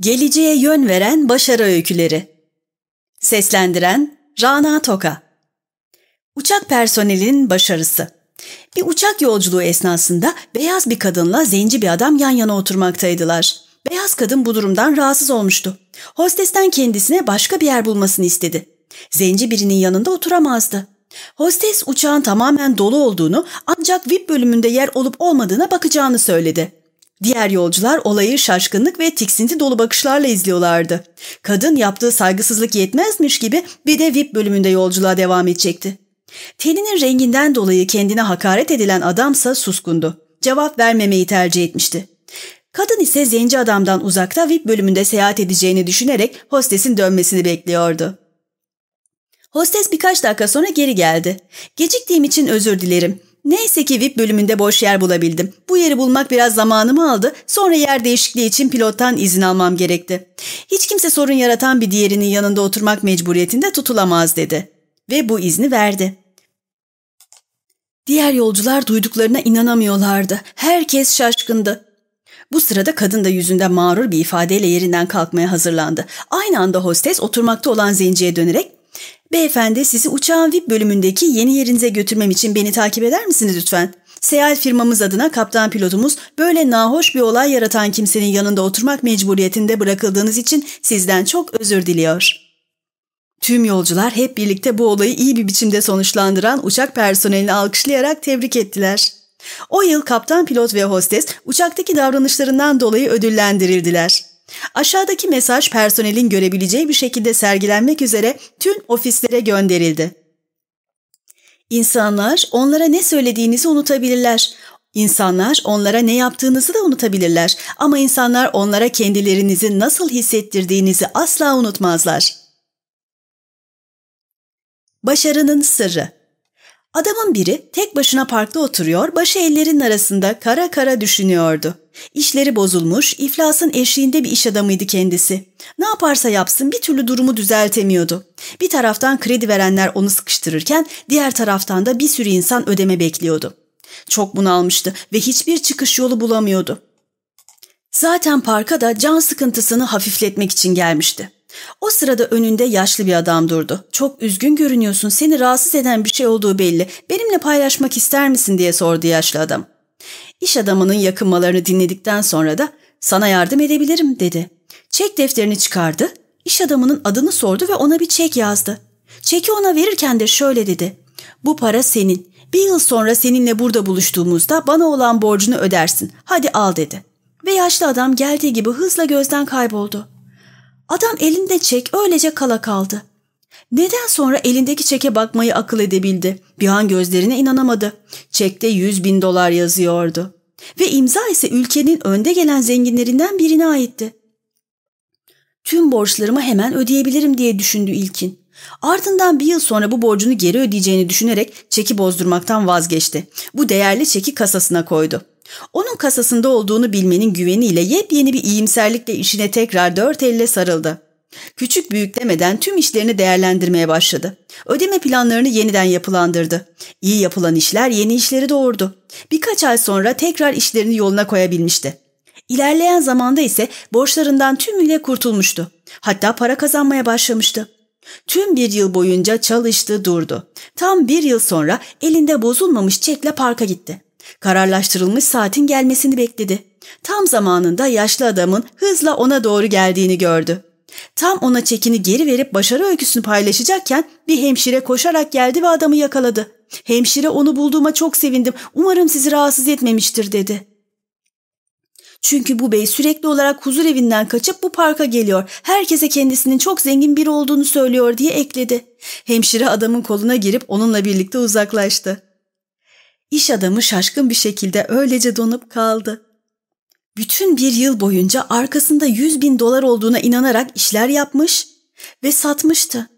Geleceğe yön veren başarı öyküleri. Seslendiren Rana Toka. Uçak personelinin başarısı. Bir uçak yolculuğu esnasında beyaz bir kadınla zenci bir adam yan yana oturmaktaydılar. Beyaz kadın bu durumdan rahatsız olmuştu. Hostesten kendisine başka bir yer bulmasını istedi. Zenci birinin yanında oturamazdı. Hostes uçağın tamamen dolu olduğunu ancak VIP bölümünde yer olup olmadığına bakacağını söyledi. Diğer yolcular olayı şaşkınlık ve tiksinti dolu bakışlarla izliyorlardı. Kadın yaptığı saygısızlık yetmezmiş gibi bir de VIP bölümünde yolculuğa devam edecekti. Teninin renginden dolayı kendine hakaret edilen adamsa suskundu. Cevap vermemeyi tercih etmişti. Kadın ise zenci adamdan uzakta VIP bölümünde seyahat edeceğini düşünerek hostesin dönmesini bekliyordu. Hostes birkaç dakika sonra geri geldi. Geciktiğim için özür dilerim. Neyse ki VIP bölümünde boş yer bulabildim. Bu yeri bulmak biraz zamanımı aldı. Sonra yer değişikliği için pilottan izin almam gerekti. Hiç kimse sorun yaratan bir diğerinin yanında oturmak mecburiyetinde tutulamaz dedi. Ve bu izni verdi. Diğer yolcular duyduklarına inanamıyorlardı. Herkes şaşkındı. Bu sırada kadın da yüzünde mağrur bir ifadeyle yerinden kalkmaya hazırlandı. Aynı anda hostes oturmakta olan zenciye dönerek Beyefendi sizi uçağın VIP bölümündeki yeni yerinize götürmem için beni takip eder misiniz lütfen? Seyahat firmamız adına kaptan pilotumuz böyle nahoş bir olay yaratan kimsenin yanında oturmak mecburiyetinde bırakıldığınız için sizden çok özür diliyor. Tüm yolcular hep birlikte bu olayı iyi bir biçimde sonuçlandıran uçak personelini alkışlayarak tebrik ettiler. O yıl kaptan pilot ve hostes uçaktaki davranışlarından dolayı ödüllendirildiler. Aşağıdaki mesaj personelin görebileceği bir şekilde sergilenmek üzere tüm ofislere gönderildi. İnsanlar onlara ne söylediğinizi unutabilirler. İnsanlar onlara ne yaptığınızı da unutabilirler ama insanlar onlara kendilerinizi nasıl hissettirdiğinizi asla unutmazlar. Başarının sırrı Adamın biri tek başına parkta oturuyor, başı ellerinin arasında kara kara düşünüyordu. İşleri bozulmuş, iflasın eşiğinde bir iş adamıydı kendisi. Ne yaparsa yapsın bir türlü durumu düzeltemiyordu. Bir taraftan kredi verenler onu sıkıştırırken diğer taraftan da bir sürü insan ödeme bekliyordu. Çok bunalmıştı ve hiçbir çıkış yolu bulamıyordu. Zaten parka da can sıkıntısını hafifletmek için gelmişti. O sırada önünde yaşlı bir adam durdu. Çok üzgün görünüyorsun, seni rahatsız eden bir şey olduğu belli. Benimle paylaşmak ister misin diye sordu yaşlı adam. İş adamının yakınmalarını dinledikten sonra da sana yardım edebilirim dedi. Çek defterini çıkardı, iş adamının adını sordu ve ona bir çek yazdı. Çeki ona verirken de şöyle dedi. Bu para senin. Bir yıl sonra seninle burada buluştuğumuzda bana olan borcunu ödersin. Hadi al dedi. Ve yaşlı adam geldiği gibi hızla gözden kayboldu. Adam elinde çek öylece kala kaldı. Neden sonra elindeki çeke bakmayı akıl edebildi? Bir an gözlerine inanamadı. Çekte yüz bin dolar yazıyordu. Ve imza ise ülkenin önde gelen zenginlerinden birine aitti. Tüm borçlarımı hemen ödeyebilirim diye düşündü ilkin. Ardından bir yıl sonra bu borcunu geri ödeyeceğini düşünerek çeki bozdurmaktan vazgeçti. Bu değerli çeki kasasına koydu. Onun kasasında olduğunu bilmenin güveniyle yepyeni bir iyimserlikle işine tekrar dört elle sarıldı. Küçük büyük demeden tüm işlerini değerlendirmeye başladı. Ödeme planlarını yeniden yapılandırdı. İyi yapılan işler yeni işleri doğurdu. Birkaç ay sonra tekrar işlerini yoluna koyabilmişti. İlerleyen zamanda ise borçlarından tümüyle kurtulmuştu. Hatta para kazanmaya başlamıştı. Tüm bir yıl boyunca çalıştı durdu. Tam bir yıl sonra elinde bozulmamış çekle parka gitti. Kararlaştırılmış saatin gelmesini bekledi. Tam zamanında yaşlı adamın hızla ona doğru geldiğini gördü. Tam ona çekini geri verip başarı öyküsünü paylaşacakken bir hemşire koşarak geldi ve adamı yakaladı. Hemşire onu bulduğuma çok sevindim. Umarım sizi rahatsız etmemiştir dedi. Çünkü bu bey sürekli olarak huzur evinden kaçıp bu parka geliyor. Herkese kendisinin çok zengin biri olduğunu söylüyor diye ekledi. Hemşire adamın koluna girip onunla birlikte uzaklaştı. İş adamı şaşkın bir şekilde öylece donup kaldı. Bütün bir yıl boyunca arkasında 100 bin dolar olduğuna inanarak işler yapmış ve satmıştı.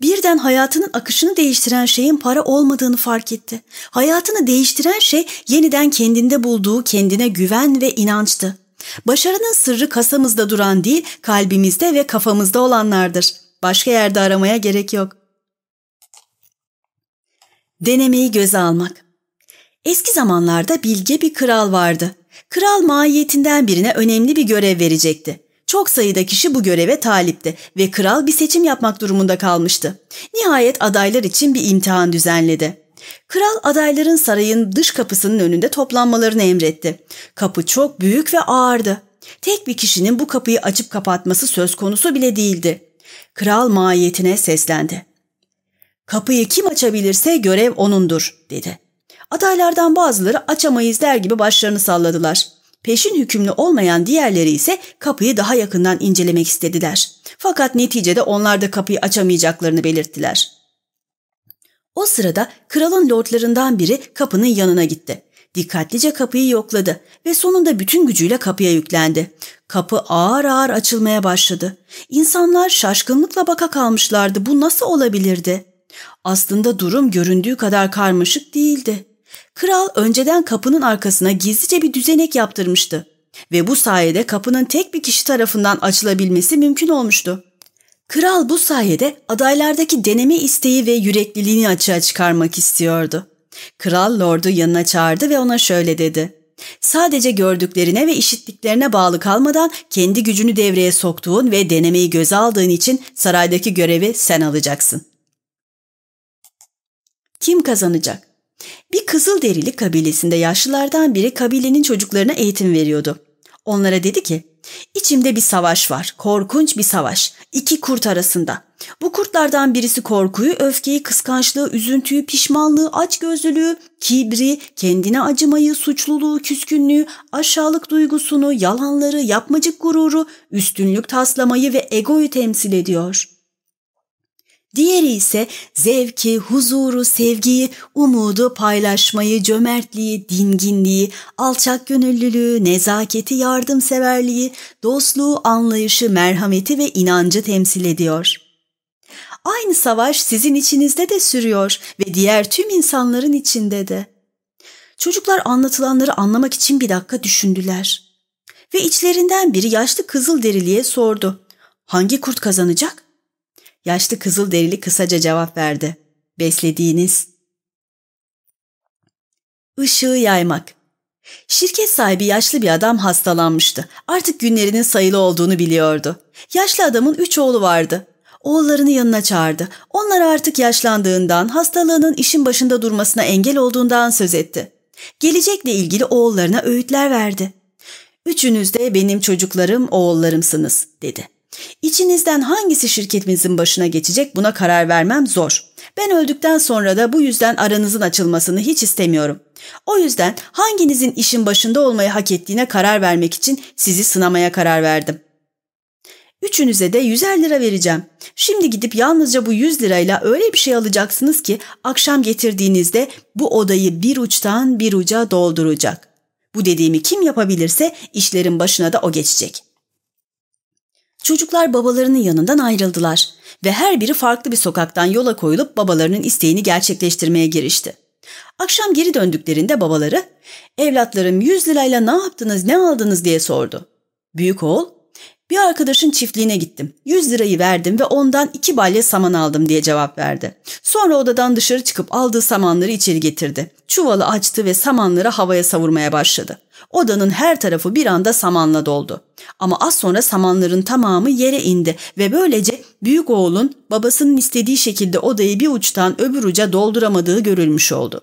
Birden hayatının akışını değiştiren şeyin para olmadığını fark etti. Hayatını değiştiren şey yeniden kendinde bulduğu kendine güven ve inançtı. Başarının sırrı kasamızda duran değil, kalbimizde ve kafamızda olanlardır. Başka yerde aramaya gerek yok. Denemeyi göze almak Eski zamanlarda bilge bir kral vardı. Kral mahiyetinden birine önemli bir görev verecekti. Çok sayıda kişi bu göreve talipti ve kral bir seçim yapmak durumunda kalmıştı. Nihayet adaylar için bir imtihan düzenledi. Kral adayların sarayın dış kapısının önünde toplanmalarını emretti. Kapı çok büyük ve ağırdı. Tek bir kişinin bu kapıyı açıp kapatması söz konusu bile değildi. Kral mahiyetine seslendi. Kapıyı kim açabilirse görev onundur, dedi. Adaylardan bazıları açamayız der gibi başlarını salladılar. Peşin hükümlü olmayan diğerleri ise kapıyı daha yakından incelemek istediler. Fakat neticede onlar da kapıyı açamayacaklarını belirttiler. O sırada kralın lordlarından biri kapının yanına gitti. Dikkatlice kapıyı yokladı ve sonunda bütün gücüyle kapıya yüklendi. Kapı ağır ağır açılmaya başladı. İnsanlar şaşkınlıkla baka kalmışlardı. Bu nasıl olabilirdi? Aslında durum göründüğü kadar karmaşık değildi. Kral önceden kapının arkasına gizlice bir düzenek yaptırmıştı ve bu sayede kapının tek bir kişi tarafından açılabilmesi mümkün olmuştu. Kral bu sayede adaylardaki deneme isteği ve yürekliliğini açığa çıkarmak istiyordu. Kral Lord'u yanına çağırdı ve ona şöyle dedi. Sadece gördüklerine ve işittiklerine bağlı kalmadan kendi gücünü devreye soktuğun ve denemeyi göze aldığın için saraydaki görevi sen alacaksın. Kim kazanacak? Bir Kızılderili kabilesinde yaşlılardan biri kabilenin çocuklarına eğitim veriyordu. Onlara dedi ki, İçimde bir savaş var, korkunç bir savaş. İki kurt arasında. Bu kurtlardan birisi korkuyu, öfkeyi, kıskançlığı, üzüntüyü, pişmanlığı, açgözlülüğü, kibri, kendine acımayı, suçluluğu, küskünlüğü, aşağılık duygusunu, yalanları, yapmacık gururu, üstünlük taslamayı ve egoyu temsil ediyor. Diğeri ise zevki, huzuru, sevgiyi, umudu, paylaşmayı, cömertliği, dinginliği, alçak gönüllülüğü, nezaketi, yardımseverliği, dostluğu, anlayışı, merhameti ve inancı temsil ediyor. Aynı savaş sizin içinizde de sürüyor ve diğer tüm insanların içinde de. Çocuklar anlatılanları anlamak için bir dakika düşündüler. Ve içlerinden biri yaşlı kızıl deriliye sordu. Hangi kurt kazanacak? Yaşlı kızıl derili kısaca cevap verdi. Beslediğiniz. Işığı yaymak. Şirket sahibi yaşlı bir adam hastalanmıştı. Artık günlerinin sayılı olduğunu biliyordu. Yaşlı adamın üç oğlu vardı. Oğullarını yanına çağırdı. Onlar artık yaşlandığından, hastalığının işin başında durmasına engel olduğundan söz etti. Gelecekle ilgili oğullarına öğütler verdi. Üçünüz de benim çocuklarım, oğullarımsınız, dedi. İçinizden hangisi şirketimizin başına geçecek buna karar vermem zor. Ben öldükten sonra da bu yüzden aranızın açılmasını hiç istemiyorum. O yüzden hanginizin işin başında olmayı hak ettiğine karar vermek için sizi sınamaya karar verdim. Üçünüze de 100'er lira vereceğim. Şimdi gidip yalnızca bu 100 lirayla öyle bir şey alacaksınız ki akşam getirdiğinizde bu odayı bir uçtan bir uca dolduracak. Bu dediğimi kim yapabilirse işlerin başına da o geçecek.'' Çocuklar babalarının yanından ayrıldılar ve her biri farklı bir sokaktan yola koyulup babalarının isteğini gerçekleştirmeye girişti. Akşam geri döndüklerinde babaları, evlatlarım 100 lirayla ne yaptınız ne aldınız diye sordu. Büyük oğul, bir arkadaşın çiftliğine gittim. 100 lirayı verdim ve ondan iki balya saman aldım diye cevap verdi. Sonra odadan dışarı çıkıp aldığı samanları içeri getirdi. Çuvalı açtı ve samanları havaya savurmaya başladı. Odanın her tarafı bir anda samanla doldu. Ama az sonra samanların tamamı yere indi ve böylece büyük oğlun babasının istediği şekilde odayı bir uçtan öbür uca dolduramadığı görülmüş oldu.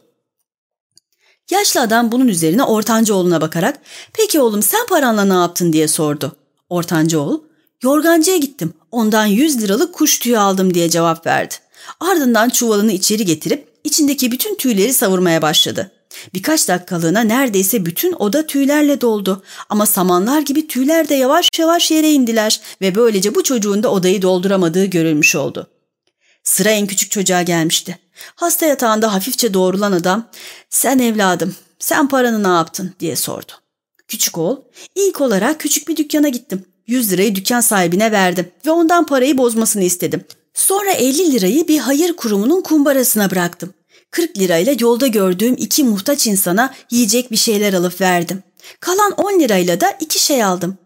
Yaşlı adam bunun üzerine ortanca oğluna bakarak ''Peki oğlum sen paranla ne yaptın?'' diye sordu. Ortanca oğul ''Yorgancıya gittim. Ondan 100 liralık kuş tüyü aldım.'' diye cevap verdi. Ardından çuvalını içeri getirip içindeki bütün tüyleri savurmaya başladı. Birkaç dakikalığına neredeyse bütün oda tüylerle doldu ama samanlar gibi tüyler de yavaş yavaş yere indiler ve böylece bu çocuğun da odayı dolduramadığı görülmüş oldu. Sıra en küçük çocuğa gelmişti. Hasta yatağında hafifçe doğrulan adam ''Sen evladım, sen paranı ne yaptın?'' diye sordu. Küçük oğul, ilk olarak küçük bir dükkana gittim. 100 lirayı dükkan sahibine verdim ve ondan parayı bozmasını istedim. Sonra 50 lirayı bir hayır kurumunun kumbarasına bıraktım. 40 lirayla yolda gördüğüm iki muhtaç insana yiyecek bir şeyler alıp verdim. Kalan 10 lirayla da iki şey aldım.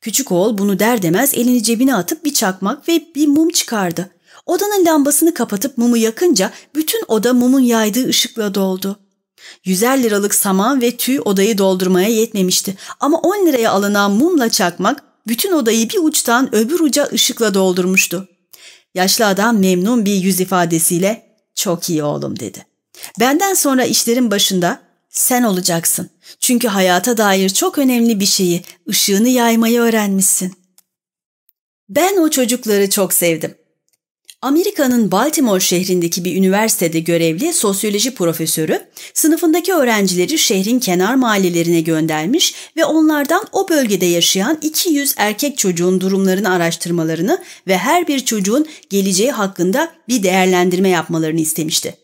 Küçük oğul bunu der demez elini cebine atıp bir çakmak ve bir mum çıkardı. Odanın lambasını kapatıp mumu yakınca bütün oda mumun yaydığı ışıkla doldu. Yüzer liralık saman ve tüy odayı doldurmaya yetmemişti ama 10 liraya alınan mumla çakmak bütün odayı bir uçtan öbür uca ışıkla doldurmuştu. Yaşlı adam memnun bir yüz ifadesiyle çok iyi oğlum dedi. Benden sonra işlerin başında sen olacaksın. Çünkü hayata dair çok önemli bir şeyi, ışığını yaymayı öğrenmişsin. Ben o çocukları çok sevdim. Amerika'nın Baltimore şehrindeki bir üniversitede görevli sosyoloji profesörü sınıfındaki öğrencileri şehrin kenar mahallelerine göndermiş ve onlardan o bölgede yaşayan 200 erkek çocuğun durumlarını araştırmalarını ve her bir çocuğun geleceği hakkında bir değerlendirme yapmalarını istemişti.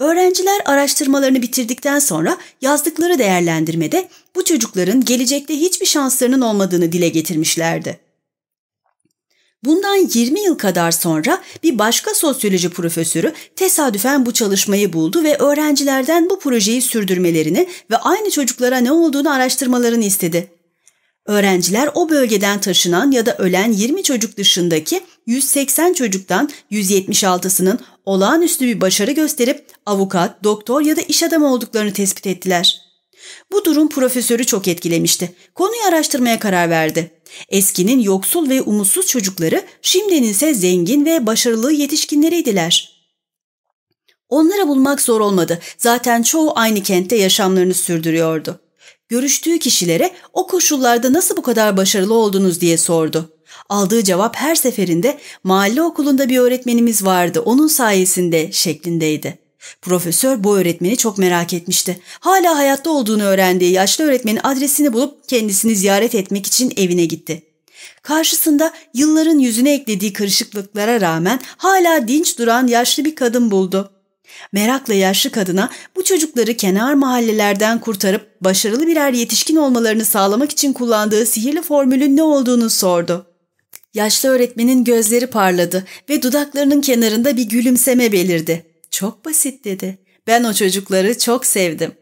Öğrenciler araştırmalarını bitirdikten sonra yazdıkları değerlendirmede bu çocukların gelecekte hiçbir şanslarının olmadığını dile getirmişlerdi. Bundan 20 yıl kadar sonra bir başka sosyoloji profesörü tesadüfen bu çalışmayı buldu ve öğrencilerden bu projeyi sürdürmelerini ve aynı çocuklara ne olduğunu araştırmalarını istedi. Öğrenciler o bölgeden taşınan ya da ölen 20 çocuk dışındaki 180 çocuktan 176'sının olağanüstü bir başarı gösterip avukat, doktor ya da iş adamı olduklarını tespit ettiler. Bu durum profesörü çok etkilemişti. Konuyu araştırmaya karar verdi. Eskinin yoksul ve umutsuz çocukları şimdinin ise zengin ve başarılı yetişkinleriydiler. Onları bulmak zor olmadı. Zaten çoğu aynı kentte yaşamlarını sürdürüyordu. Görüştüğü kişilere o koşullarda nasıl bu kadar başarılı oldunuz diye sordu. Aldığı cevap her seferinde mahalle okulunda bir öğretmenimiz vardı onun sayesinde şeklindeydi. Profesör bu öğretmeni çok merak etmişti. Hala hayatta olduğunu öğrendiği yaşlı öğretmenin adresini bulup kendisini ziyaret etmek için evine gitti. Karşısında yılların yüzüne eklediği kırışıklıklara rağmen hala dinç duran yaşlı bir kadın buldu. Merakla yaşlı kadına bu çocukları kenar mahallelerden kurtarıp başarılı birer yetişkin olmalarını sağlamak için kullandığı sihirli formülün ne olduğunu sordu. Yaşlı öğretmenin gözleri parladı ve dudaklarının kenarında bir gülümseme belirdi. Çok basit dedi. Ben o çocukları çok sevdim.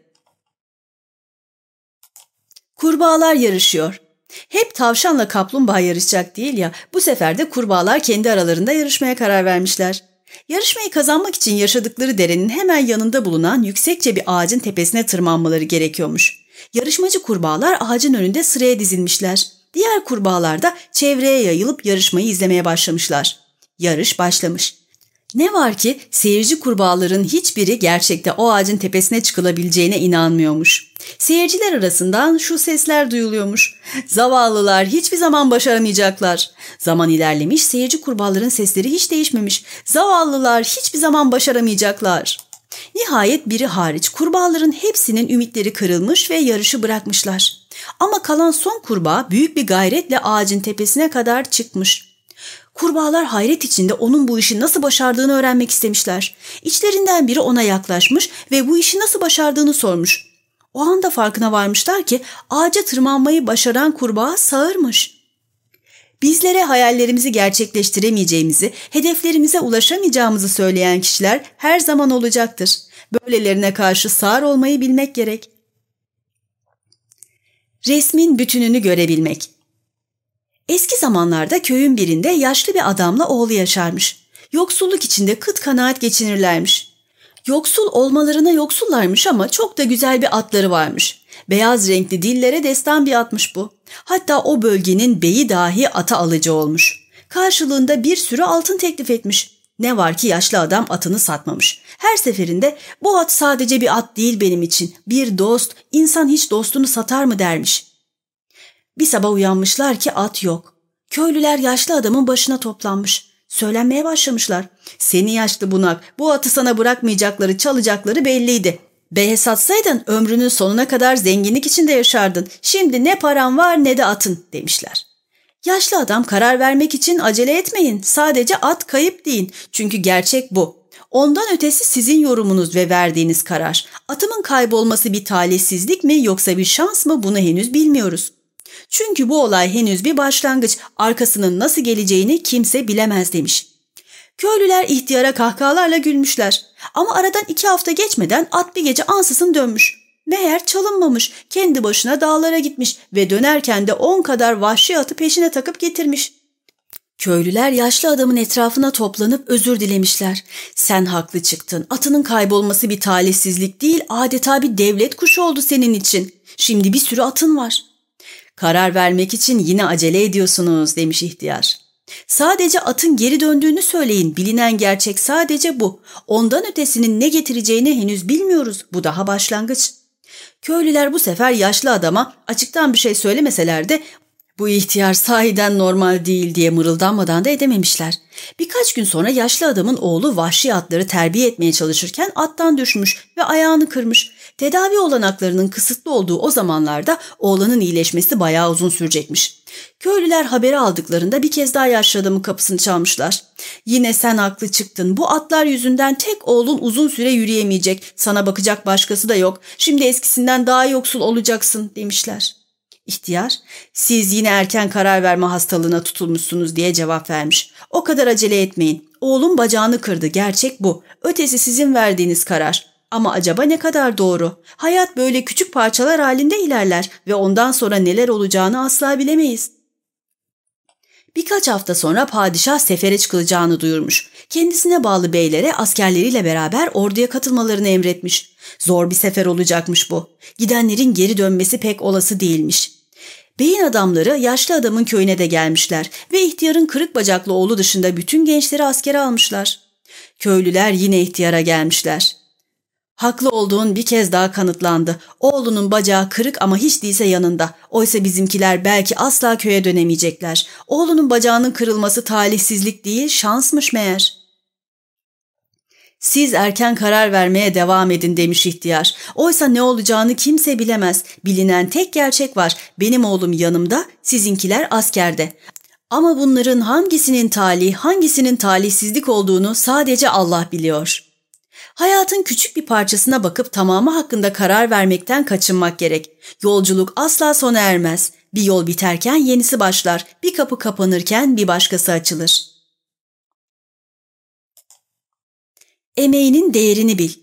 Kurbağalar yarışıyor. Hep tavşanla kaplumbağa yarışacak değil ya, bu sefer de kurbağalar kendi aralarında yarışmaya karar vermişler. Yarışmayı kazanmak için yaşadıkları derenin hemen yanında bulunan yüksekçe bir ağacın tepesine tırmanmaları gerekiyormuş. Yarışmacı kurbağalar ağacın önünde sıraya dizilmişler. Diğer kurbağalar da çevreye yayılıp yarışmayı izlemeye başlamışlar. Yarış başlamış. Ne var ki seyirci kurbağaların hiçbiri gerçekte o ağacın tepesine çıkılabileceğine inanmıyormuş. Seyirciler arasından şu sesler duyuluyormuş. Zavallılar hiçbir zaman başaramayacaklar. Zaman ilerlemiş seyirci kurbağaların sesleri hiç değişmemiş. Zavallılar hiçbir zaman başaramayacaklar. Nihayet biri hariç kurbağaların hepsinin ümitleri kırılmış ve yarışı bırakmışlar. Ama kalan son kurbağa büyük bir gayretle ağacın tepesine kadar çıkmış. Kurbağalar hayret içinde onun bu işi nasıl başardığını öğrenmek istemişler. İçlerinden biri ona yaklaşmış ve bu işi nasıl başardığını sormuş. O anda farkına varmışlar ki ağaca tırmanmayı başaran kurbağa sağırmış. Bizlere hayallerimizi gerçekleştiremeyeceğimizi, hedeflerimize ulaşamayacağımızı söyleyen kişiler her zaman olacaktır. Böylelerine karşı sağır olmayı bilmek gerek. Resmin bütününü görebilmek Eski zamanlarda köyün birinde yaşlı bir adamla oğlu yaşarmış. Yoksulluk içinde kıt kanaat geçinirlermiş. Yoksul olmalarına yoksullarmış ama çok da güzel bir atları varmış. Beyaz renkli dillere destan bir atmış bu. Hatta o bölgenin beyi dahi ata alıcı olmuş. Karşılığında bir sürü altın teklif etmiş. Ne var ki yaşlı adam atını satmamış. Her seferinde bu at sadece bir at değil benim için. Bir dost, insan hiç dostunu satar mı dermiş. Bir sabah uyanmışlar ki at yok. Köylüler yaşlı adamın başına toplanmış. Söylenmeye başlamışlar. Seni yaşlı bunak, bu atı sana bırakmayacakları, çalacakları belliydi. Beye satsaydın ömrünün sonuna kadar zenginlik içinde yaşardın. Şimdi ne paran var ne de atın demişler. Yaşlı adam karar vermek için acele etmeyin. Sadece at kayıp deyin. Çünkü gerçek bu. Ondan ötesi sizin yorumunuz ve verdiğiniz karar. Atımın kaybolması bir talihsizlik mi yoksa bir şans mı bunu henüz bilmiyoruz. Çünkü bu olay henüz bir başlangıç, arkasının nasıl geleceğini kimse bilemez demiş. Köylüler ihtiyara kahkahalarla gülmüşler. Ama aradan iki hafta geçmeden at bir gece ansızın dönmüş. Meğer çalınmamış, kendi başına dağlara gitmiş ve dönerken de on kadar vahşi atı peşine takıp getirmiş. Köylüler yaşlı adamın etrafına toplanıp özür dilemişler. Sen haklı çıktın. Atının kaybolması bir talihsizlik değil, adeta bir devlet kuşu oldu senin için. Şimdi bir sürü atın var. Karar vermek için yine acele ediyorsunuz demiş ihtiyar. Sadece atın geri döndüğünü söyleyin. Bilinen gerçek sadece bu. Ondan ötesinin ne getireceğini henüz bilmiyoruz. Bu daha başlangıç. Köylüler bu sefer yaşlı adama açıktan bir şey söylemeseler de bu ihtiyar sahiden normal değil diye mırıldanmadan da edememişler. Birkaç gün sonra yaşlı adamın oğlu vahşi atları terbiye etmeye çalışırken attan düşmüş ve ayağını kırmış. Tedavi olanaklarının kısıtlı olduğu o zamanlarda oğlanın iyileşmesi bayağı uzun sürecekmiş. Köylüler haberi aldıklarında bir kez daha yaşlı adamın kapısını çalmışlar. Yine sen haklı çıktın. Bu atlar yüzünden tek oğlun uzun süre yürüyemeyecek. Sana bakacak başkası da yok. Şimdi eskisinden daha yoksul olacaksın demişler. İhtiyar, siz yine erken karar verme hastalığına tutulmuşsunuz diye cevap vermiş. O kadar acele etmeyin. Oğlum bacağını kırdı, gerçek bu. Ötesi sizin verdiğiniz karar. Ama acaba ne kadar doğru? Hayat böyle küçük parçalar halinde ilerler ve ondan sonra neler olacağını asla bilemeyiz. Birkaç hafta sonra padişah sefere çıkılacağını duyurmuş. Kendisine bağlı beylere askerleriyle beraber orduya katılmalarını emretmiş. Zor bir sefer olacakmış bu. Gidenlerin geri dönmesi pek olası değilmiş. Beyin adamları yaşlı adamın köyüne de gelmişler ve ihtiyarın kırık bacaklı oğlu dışında bütün gençleri askere almışlar. Köylüler yine ihtiyara gelmişler. Haklı olduğun bir kez daha kanıtlandı. Oğlunun bacağı kırık ama hiç değilse yanında. Oysa bizimkiler belki asla köye dönemeyecekler. Oğlunun bacağının kırılması talihsizlik değil, şansmış meğer. Siz erken karar vermeye devam edin demiş ihtiyar. Oysa ne olacağını kimse bilemez. Bilinen tek gerçek var. Benim oğlum yanımda, sizinkiler askerde. Ama bunların hangisinin talih, hangisinin talihsizlik olduğunu sadece Allah biliyor.'' Hayatın küçük bir parçasına bakıp tamamı hakkında karar vermekten kaçınmak gerek. Yolculuk asla sona ermez. Bir yol biterken yenisi başlar, bir kapı kapanırken bir başkası açılır. Emeğinin değerini bil.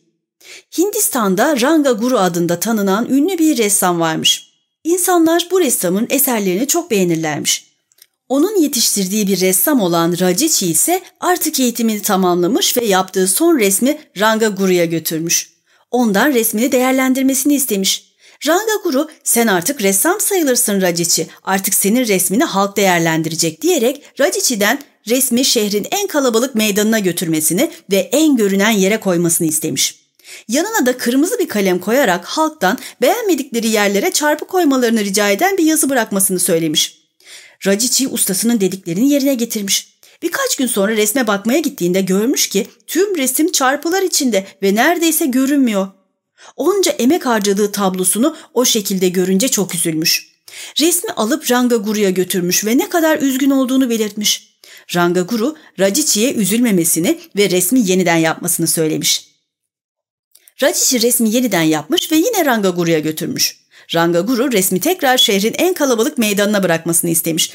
Hindistan'da Ranga Guru adında tanınan ünlü bir ressam varmış. İnsanlar bu ressamın eserlerini çok beğenirlermiş. Onun yetiştirdiği bir ressam olan Racici ise artık eğitimini tamamlamış ve yaptığı son resmi Ranga Guru'ya götürmüş. Ondan resmini değerlendirmesini istemiş. Ranga Guru sen artık ressam sayılırsın Racici artık senin resmini halk değerlendirecek diyerek Racici'den resmi şehrin en kalabalık meydanına götürmesini ve en görünen yere koymasını istemiş. Yanına da kırmızı bir kalem koyarak halktan beğenmedikleri yerlere çarpı koymalarını rica eden bir yazı bırakmasını söylemiş. Racici ustasının dediklerini yerine getirmiş. Birkaç gün sonra resme bakmaya gittiğinde görmüş ki tüm resim çarpılar içinde ve neredeyse görünmüyor. Onca emek harcadığı tablosunu o şekilde görünce çok üzülmüş. Resmi alıp Rangaguru'ya götürmüş ve ne kadar üzgün olduğunu belirtmiş. Rangaguru, Racici'ye üzülmemesini ve resmi yeniden yapmasını söylemiş. Racici resmi yeniden yapmış ve yine Rangaguru'ya götürmüş. Rangaguru resmi tekrar şehrin en kalabalık meydanına bırakmasını istemiş.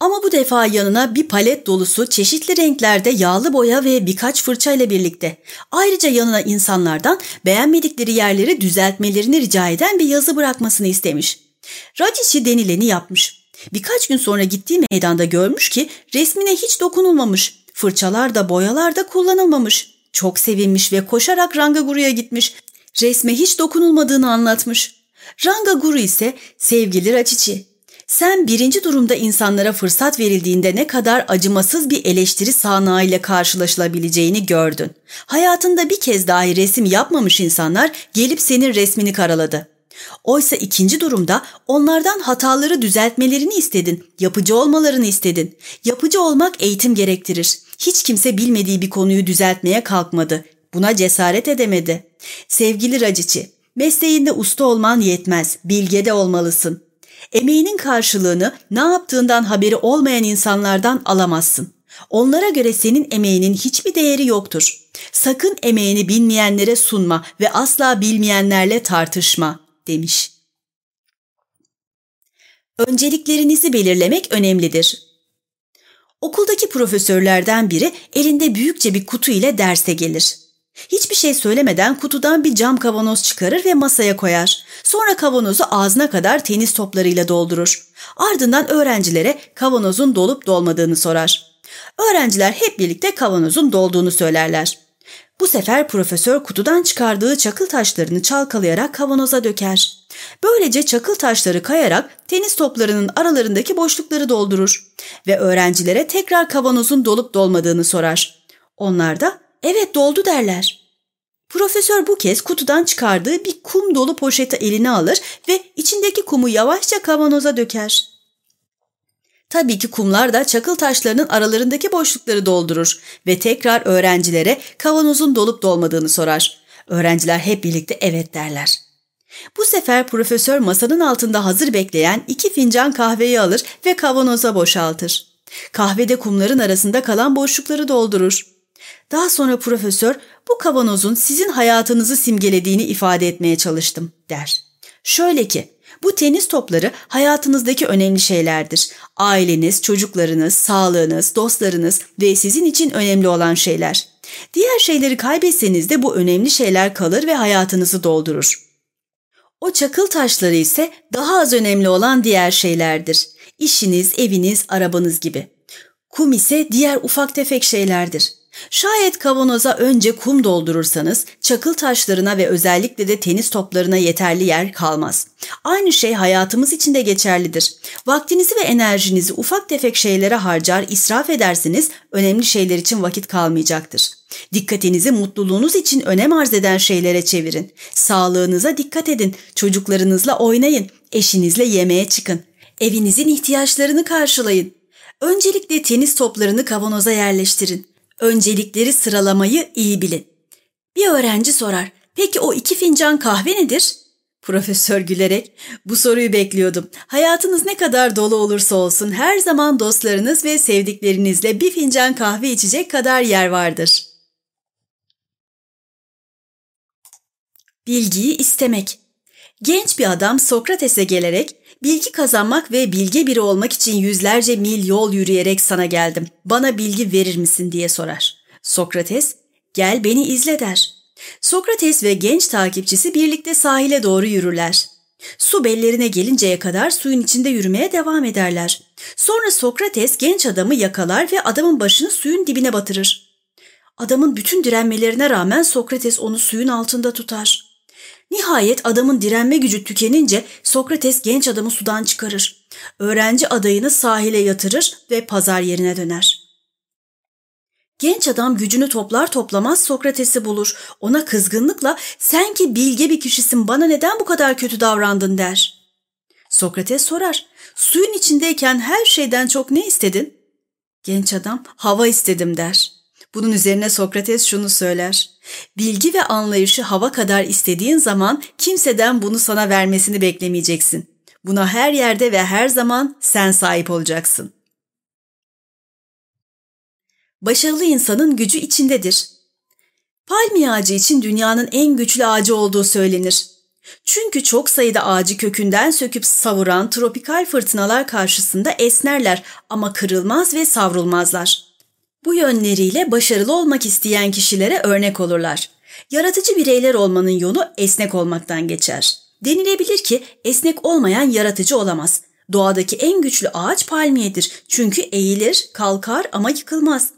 Ama bu defa yanına bir palet dolusu çeşitli renklerde yağlı boya ve birkaç fırça ile birlikte. Ayrıca yanına insanlardan beğenmedikleri yerleri düzeltmelerini rica eden bir yazı bırakmasını istemiş. Racici denileni yapmış. Birkaç gün sonra gittiği meydanda görmüş ki resmine hiç dokunulmamış. Fırçalar da boyalar da kullanılmamış. Çok sevinmiş ve koşarak Rangaguru'ya gitmiş. Resme hiç dokunulmadığını anlatmış. Ranga Guru ise sevgili Racici. Sen birinci durumda insanlara fırsat verildiğinde ne kadar acımasız bir eleştiri sahnağı ile karşılaşılabileceğini gördün. Hayatında bir kez dahi resim yapmamış insanlar gelip senin resmini karaladı. Oysa ikinci durumda onlardan hataları düzeltmelerini istedin, yapıcı olmalarını istedin. Yapıcı olmak eğitim gerektirir. Hiç kimse bilmediği bir konuyu düzeltmeye kalkmadı. Buna cesaret edemedi. Sevgili Racici, Mesleğinde usta olman yetmez, bilge de olmalısın. Emeğinin karşılığını ne yaptığından haberi olmayan insanlardan alamazsın. Onlara göre senin emeğinin hiçbir değeri yoktur. Sakın emeğini bilmeyenlere sunma ve asla bilmeyenlerle tartışma, demiş. Önceliklerinizi belirlemek önemlidir. Okuldaki profesörlerden biri elinde büyükçe bir kutu ile derse gelir. Hiçbir şey söylemeden kutudan bir cam kavanoz çıkarır ve masaya koyar. Sonra kavanozu ağzına kadar tenis toplarıyla doldurur. Ardından öğrencilere kavanozun dolup dolmadığını sorar. Öğrenciler hep birlikte kavanozun dolduğunu söylerler. Bu sefer profesör kutudan çıkardığı çakıl taşlarını çalkalayarak kavanoza döker. Böylece çakıl taşları kayarak tenis toplarının aralarındaki boşlukları doldurur ve öğrencilere tekrar kavanozun dolup dolmadığını sorar. Onlar da evet doldu derler. Profesör bu kez kutudan çıkardığı bir kum dolu poşeti eline alır ve içindeki kumu yavaşça kavanoza döker. Tabii ki kumlar da çakıl taşlarının aralarındaki boşlukları doldurur ve tekrar öğrencilere kavanozun dolup dolmadığını sorar. Öğrenciler hep birlikte evet derler. Bu sefer profesör masanın altında hazır bekleyen iki fincan kahveyi alır ve kavanoza boşaltır. Kahvede kumların arasında kalan boşlukları doldurur. Daha sonra profesör bu kavanozun sizin hayatınızı simgelediğini ifade etmeye çalıştım der. Şöyle ki bu tenis topları hayatınızdaki önemli şeylerdir. Aileniz, çocuklarınız, sağlığınız, dostlarınız ve sizin için önemli olan şeyler. Diğer şeyleri kaybetseniz de bu önemli şeyler kalır ve hayatınızı doldurur. O çakıl taşları ise daha az önemli olan diğer şeylerdir. İşiniz, eviniz, arabanız gibi. Kum ise diğer ufak tefek şeylerdir. Şayet kavanoza önce kum doldurursanız çakıl taşlarına ve özellikle de tenis toplarına yeterli yer kalmaz. Aynı şey hayatımız için de geçerlidir. Vaktinizi ve enerjinizi ufak tefek şeylere harcar, israf ederseniz önemli şeyler için vakit kalmayacaktır. Dikkatinizi mutluluğunuz için önem arz eden şeylere çevirin. Sağlığınıza dikkat edin, çocuklarınızla oynayın, eşinizle yemeğe çıkın. Evinizin ihtiyaçlarını karşılayın. Öncelikle tenis toplarını kavanoza yerleştirin. Öncelikleri sıralamayı iyi bilin. Bir öğrenci sorar, peki o iki fincan kahve nedir? Profesör gülerek, bu soruyu bekliyordum. Hayatınız ne kadar dolu olursa olsun her zaman dostlarınız ve sevdiklerinizle bir fincan kahve içecek kadar yer vardır. Bilgiyi istemek Genç bir adam Sokrates'e gelerek Bilgi kazanmak ve bilge biri olmak için yüzlerce mil yol yürüyerek sana geldim. Bana bilgi verir misin diye sorar. Sokrates, gel beni izle der. Sokrates ve genç takipçisi birlikte sahile doğru yürürler. Su bellerine gelinceye kadar suyun içinde yürümeye devam ederler. Sonra Sokrates genç adamı yakalar ve adamın başını suyun dibine batırır. Adamın bütün direnmelerine rağmen Sokrates onu suyun altında tutar. Nihayet adamın direnme gücü tükenince Sokrates genç adamı sudan çıkarır. Öğrenci adayını sahile yatırır ve pazar yerine döner. Genç adam gücünü toplar toplamaz Sokrates'i bulur. Ona kızgınlıkla sen ki bilge bir kişisin bana neden bu kadar kötü davrandın der. Sokrates sorar. Suyun içindeyken her şeyden çok ne istedin? Genç adam hava istedim der. Bunun üzerine Sokrates şunu söyler. Bilgi ve anlayışı hava kadar istediğin zaman kimseden bunu sana vermesini beklemeyeceksin. Buna her yerde ve her zaman sen sahip olacaksın. Başarılı insanın gücü içindedir. Palmiye ağacı için dünyanın en güçlü ağacı olduğu söylenir. Çünkü çok sayıda ağacı kökünden söküp savuran tropikal fırtınalar karşısında esnerler ama kırılmaz ve savrulmazlar. Bu yönleriyle başarılı olmak isteyen kişilere örnek olurlar. Yaratıcı bireyler olmanın yolu esnek olmaktan geçer. Denilebilir ki esnek olmayan yaratıcı olamaz. Doğadaki en güçlü ağaç palmiyedir. Çünkü eğilir, kalkar ama yıkılmaz.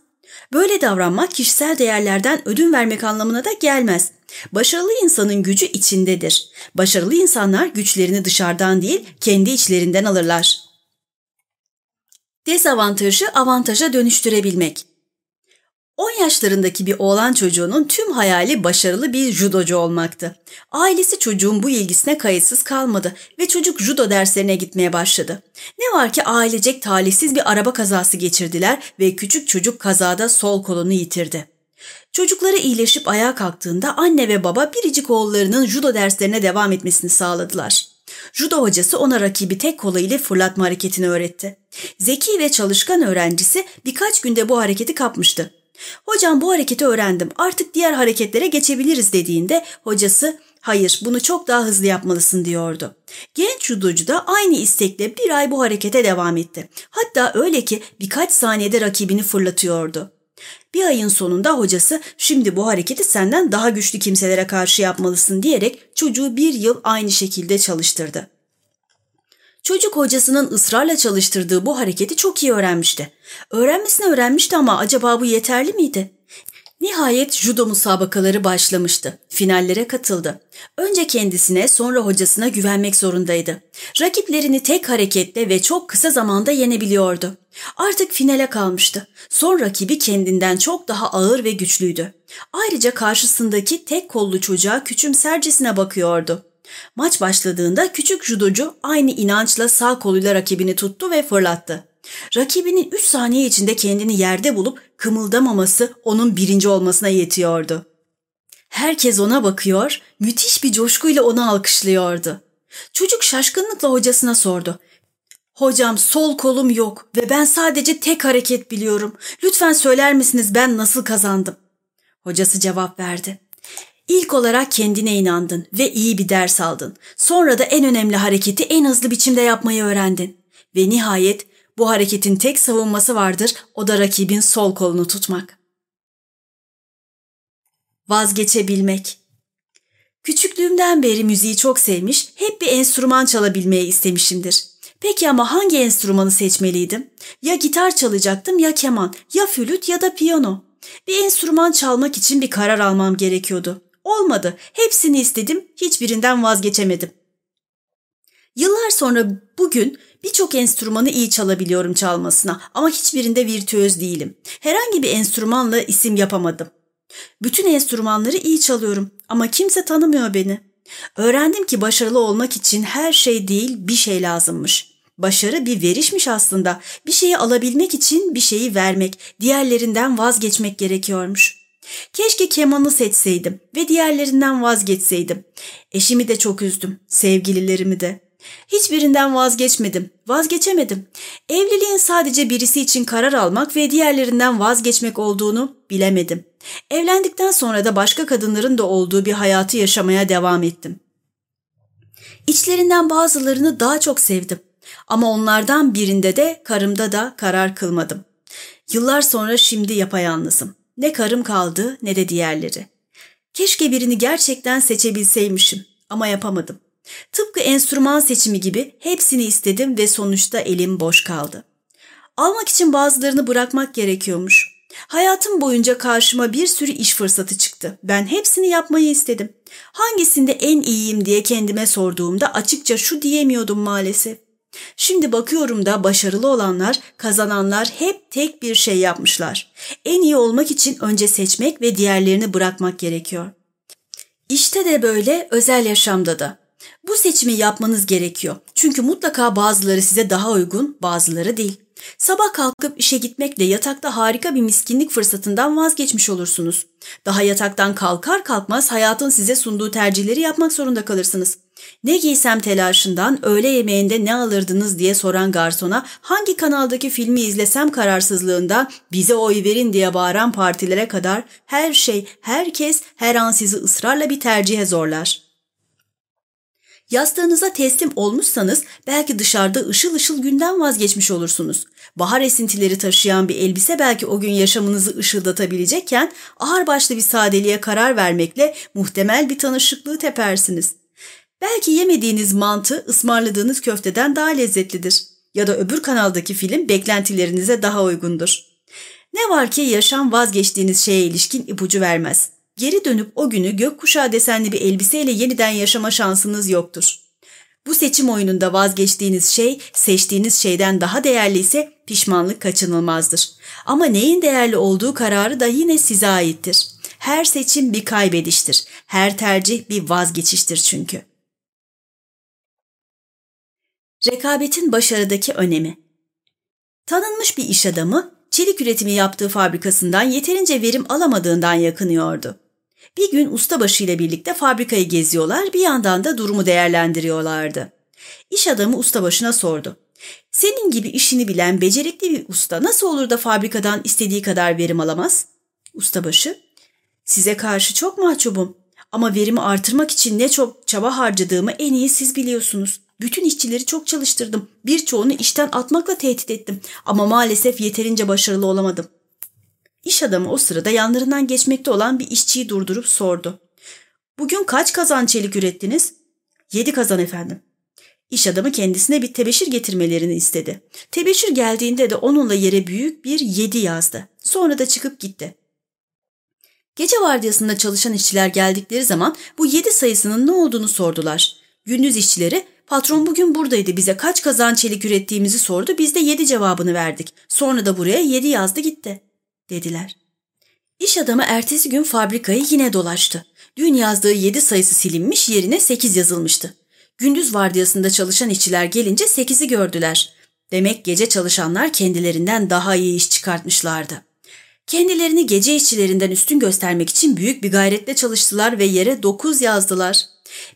Böyle davranmak kişisel değerlerden ödün vermek anlamına da gelmez. Başarılı insanın gücü içindedir. Başarılı insanlar güçlerini dışarıdan değil, kendi içlerinden alırlar. Dezavantajı avantaja dönüştürebilmek. 10 yaşlarındaki bir oğlan çocuğunun tüm hayali başarılı bir judocu olmaktı. Ailesi çocuğun bu ilgisine kayıtsız kalmadı ve çocuk judo derslerine gitmeye başladı. Ne var ki ailecek talihsiz bir araba kazası geçirdiler ve küçük çocuk kazada sol kolunu yitirdi. Çocukları iyileşip ayağa kalktığında anne ve baba biricik oğullarının judo derslerine devam etmesini sağladılar. Judo hocası ona rakibi tek kola ile fırlatma hareketini öğretti. Zeki ve çalışkan öğrencisi birkaç günde bu hareketi kapmıştı. Hocam bu hareketi öğrendim artık diğer hareketlere geçebiliriz dediğinde hocası hayır bunu çok daha hızlı yapmalısın diyordu. Genç judocu da aynı istekle bir ay bu harekete devam etti. Hatta öyle ki birkaç saniyede rakibini fırlatıyordu. Bir ayın sonunda hocası şimdi bu hareketi senden daha güçlü kimselere karşı yapmalısın diyerek çocuğu bir yıl aynı şekilde çalıştırdı. Çocuk hocasının ısrarla çalıştırdığı bu hareketi çok iyi öğrenmişti. Öğrenmesini öğrenmişti ama acaba bu yeterli miydi? Nihayet judo musabakaları başlamıştı. Finallere katıldı. Önce kendisine sonra hocasına güvenmek zorundaydı. Rakiplerini tek hareketle ve çok kısa zamanda yenebiliyordu. Artık finale kalmıştı. Son rakibi kendinden çok daha ağır ve güçlüydü. Ayrıca karşısındaki tek kollu çocuğa küçümsercesine bakıyordu. Maç başladığında küçük judocu aynı inançla sağ koluyla rakibini tuttu ve fırlattı. Rakibinin 3 saniye içinde kendini yerde bulup kımıldamaması onun birinci olmasına yetiyordu. Herkes ona bakıyor, müthiş bir coşkuyla onu alkışlıyordu. Çocuk şaşkınlıkla hocasına sordu. Hocam sol kolum yok ve ben sadece tek hareket biliyorum. Lütfen söyler misiniz ben nasıl kazandım? Hocası cevap verdi. İlk olarak kendine inandın ve iyi bir ders aldın. Sonra da en önemli hareketi en hızlı biçimde yapmayı öğrendin. Ve nihayet bu hareketin tek savunması vardır, o da rakibin sol kolunu tutmak. Vazgeçebilmek Küçüklüğümden beri müziği çok sevmiş, hep bir enstrüman çalabilmeyi istemişimdir. Peki ama hangi enstrümanı seçmeliydim? Ya gitar çalacaktım ya keman, ya flüt ya da piyano. Bir enstrüman çalmak için bir karar almam gerekiyordu. Olmadı. Hepsini istedim, hiçbirinden vazgeçemedim. Yıllar sonra bugün birçok enstrümanı iyi çalabiliyorum çalmasına ama hiçbirinde virtüöz değilim. Herhangi bir enstrümanla isim yapamadım. Bütün enstrümanları iyi çalıyorum ama kimse tanımıyor beni. Öğrendim ki başarılı olmak için her şey değil bir şey lazımmış. Başarı bir verişmiş aslında. Bir şeyi alabilmek için bir şeyi vermek, diğerlerinden vazgeçmek gerekiyormuş. Keşke kemanı seçseydim ve diğerlerinden vazgeçseydim. Eşimi de çok üzdüm, sevgililerimi de. Hiçbirinden vazgeçmedim, vazgeçemedim. Evliliğin sadece birisi için karar almak ve diğerlerinden vazgeçmek olduğunu bilemedim. Evlendikten sonra da başka kadınların da olduğu bir hayatı yaşamaya devam ettim. İçlerinden bazılarını daha çok sevdim. Ama onlardan birinde de karımda da karar kılmadım. Yıllar sonra şimdi yapayalnızım. Ne karım kaldı ne de diğerleri. Keşke birini gerçekten seçebilseymişim ama yapamadım. Tıpkı enstrüman seçimi gibi hepsini istedim ve sonuçta elim boş kaldı. Almak için bazılarını bırakmak gerekiyormuş. Hayatım boyunca karşıma bir sürü iş fırsatı çıktı. Ben hepsini yapmayı istedim. Hangisinde en iyiyim diye kendime sorduğumda açıkça şu diyemiyordum maalesef. Şimdi bakıyorum da başarılı olanlar, kazananlar hep tek bir şey yapmışlar. En iyi olmak için önce seçmek ve diğerlerini bırakmak gerekiyor. İşte de böyle özel yaşamda da. Bu seçimi yapmanız gerekiyor. Çünkü mutlaka bazıları size daha uygun, bazıları değil. Sabah kalkıp işe gitmekle yatakta harika bir miskinlik fırsatından vazgeçmiş olursunuz. Daha yataktan kalkar kalkmaz hayatın size sunduğu tercihleri yapmak zorunda kalırsınız. Ne giysem telaşından öğle yemeğinde ne alırdınız diye soran garsona hangi kanaldaki filmi izlesem kararsızlığında bize oy verin diye bağıran partilere kadar her şey, herkes her an sizi ısrarla bir tercihe zorlar. Yastığınıza teslim olmuşsanız belki dışarıda ışıl ışıl günden vazgeçmiş olursunuz. Bahar esintileri taşıyan bir elbise belki o gün yaşamınızı ışıldatabilecekken ağırbaşlı bir sadeliğe karar vermekle muhtemel bir tanışıklığı tepersiniz. Belki yemediğiniz mantı ısmarladığınız köfteden daha lezzetlidir. Ya da öbür kanaldaki film beklentilerinize daha uygundur. Ne var ki yaşam vazgeçtiğiniz şeye ilişkin ipucu vermez. Geri dönüp o günü gökkuşağı desenli bir elbiseyle yeniden yaşama şansınız yoktur. Bu seçim oyununda vazgeçtiğiniz şey seçtiğiniz şeyden daha değerli ise pişmanlık kaçınılmazdır. Ama neyin değerli olduğu kararı da yine size aittir. Her seçim bir kaybediştir. Her tercih bir vazgeçiştir çünkü. Rekabetin başarıdaki önemi Tanınmış bir iş adamı, çelik üretimi yaptığı fabrikasından yeterince verim alamadığından yakınıyordu. Bir gün ustabaşı ile birlikte fabrikayı geziyorlar, bir yandan da durumu değerlendiriyorlardı. İş adamı ustabaşına sordu. Senin gibi işini bilen becerikli bir usta nasıl olur da fabrikadan istediği kadar verim alamaz? Ustabaşı, size karşı çok mahcubum ama verimi artırmak için ne çok çaba harcadığımı en iyi siz biliyorsunuz. Bütün işçileri çok çalıştırdım. Birçoğunu işten atmakla tehdit ettim. Ama maalesef yeterince başarılı olamadım. İş adamı o sırada yanlarından geçmekte olan bir işçiyi durdurup sordu. Bugün kaç kazan çelik ürettiniz? Yedi kazan efendim. İş adamı kendisine bir tebeşir getirmelerini istedi. Tebeşir geldiğinde de onunla yere büyük bir yedi yazdı. Sonra da çıkıp gitti. Gece vardiyasında çalışan işçiler geldikleri zaman bu yedi sayısının ne olduğunu sordular. Gündüz işçileri patron bugün buradaydı bize kaç kazan çelik ürettiğimizi sordu biz de yedi cevabını verdik. Sonra da buraya yedi yazdı gitti dediler. İş adamı ertesi gün fabrikayı yine dolaştı. Dün yazdığı yedi sayısı silinmiş yerine sekiz yazılmıştı. Gündüz vardiyasında çalışan işçiler gelince sekizi gördüler. Demek gece çalışanlar kendilerinden daha iyi iş çıkartmışlardı. Kendilerini gece işçilerinden üstün göstermek için büyük bir gayretle çalıştılar ve yere dokuz yazdılar.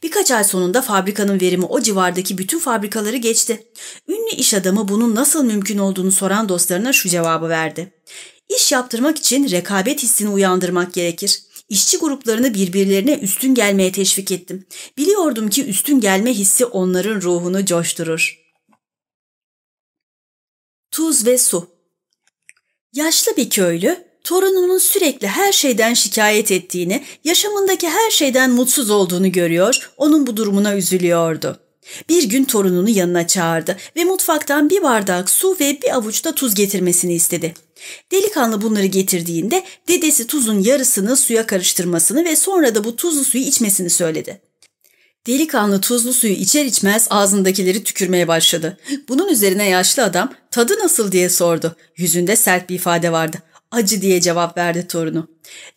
Birkaç ay sonunda fabrikanın verimi o civardaki bütün fabrikaları geçti. Ünlü iş adamı bunun nasıl mümkün olduğunu soran dostlarına şu cevabı verdi. İş yaptırmak için rekabet hissini uyandırmak gerekir. İşçi gruplarını birbirlerine üstün gelmeye teşvik ettim. Biliyordum ki üstün gelme hissi onların ruhunu coşturur. Tuz ve su Yaşlı bir köylü, torununun sürekli her şeyden şikayet ettiğini, yaşamındaki her şeyden mutsuz olduğunu görüyor, onun bu durumuna üzülüyordu. Bir gün torununu yanına çağırdı ve mutfaktan bir bardak su ve bir avuç da tuz getirmesini istedi. Delikanlı bunları getirdiğinde dedesi tuzun yarısını suya karıştırmasını ve sonra da bu tuzlu suyu içmesini söyledi. Delikanlı tuzlu suyu içer içmez ağzındakileri tükürmeye başladı. Bunun üzerine yaşlı adam tadı nasıl diye sordu. Yüzünde sert bir ifade vardı. Acı diye cevap verdi torunu.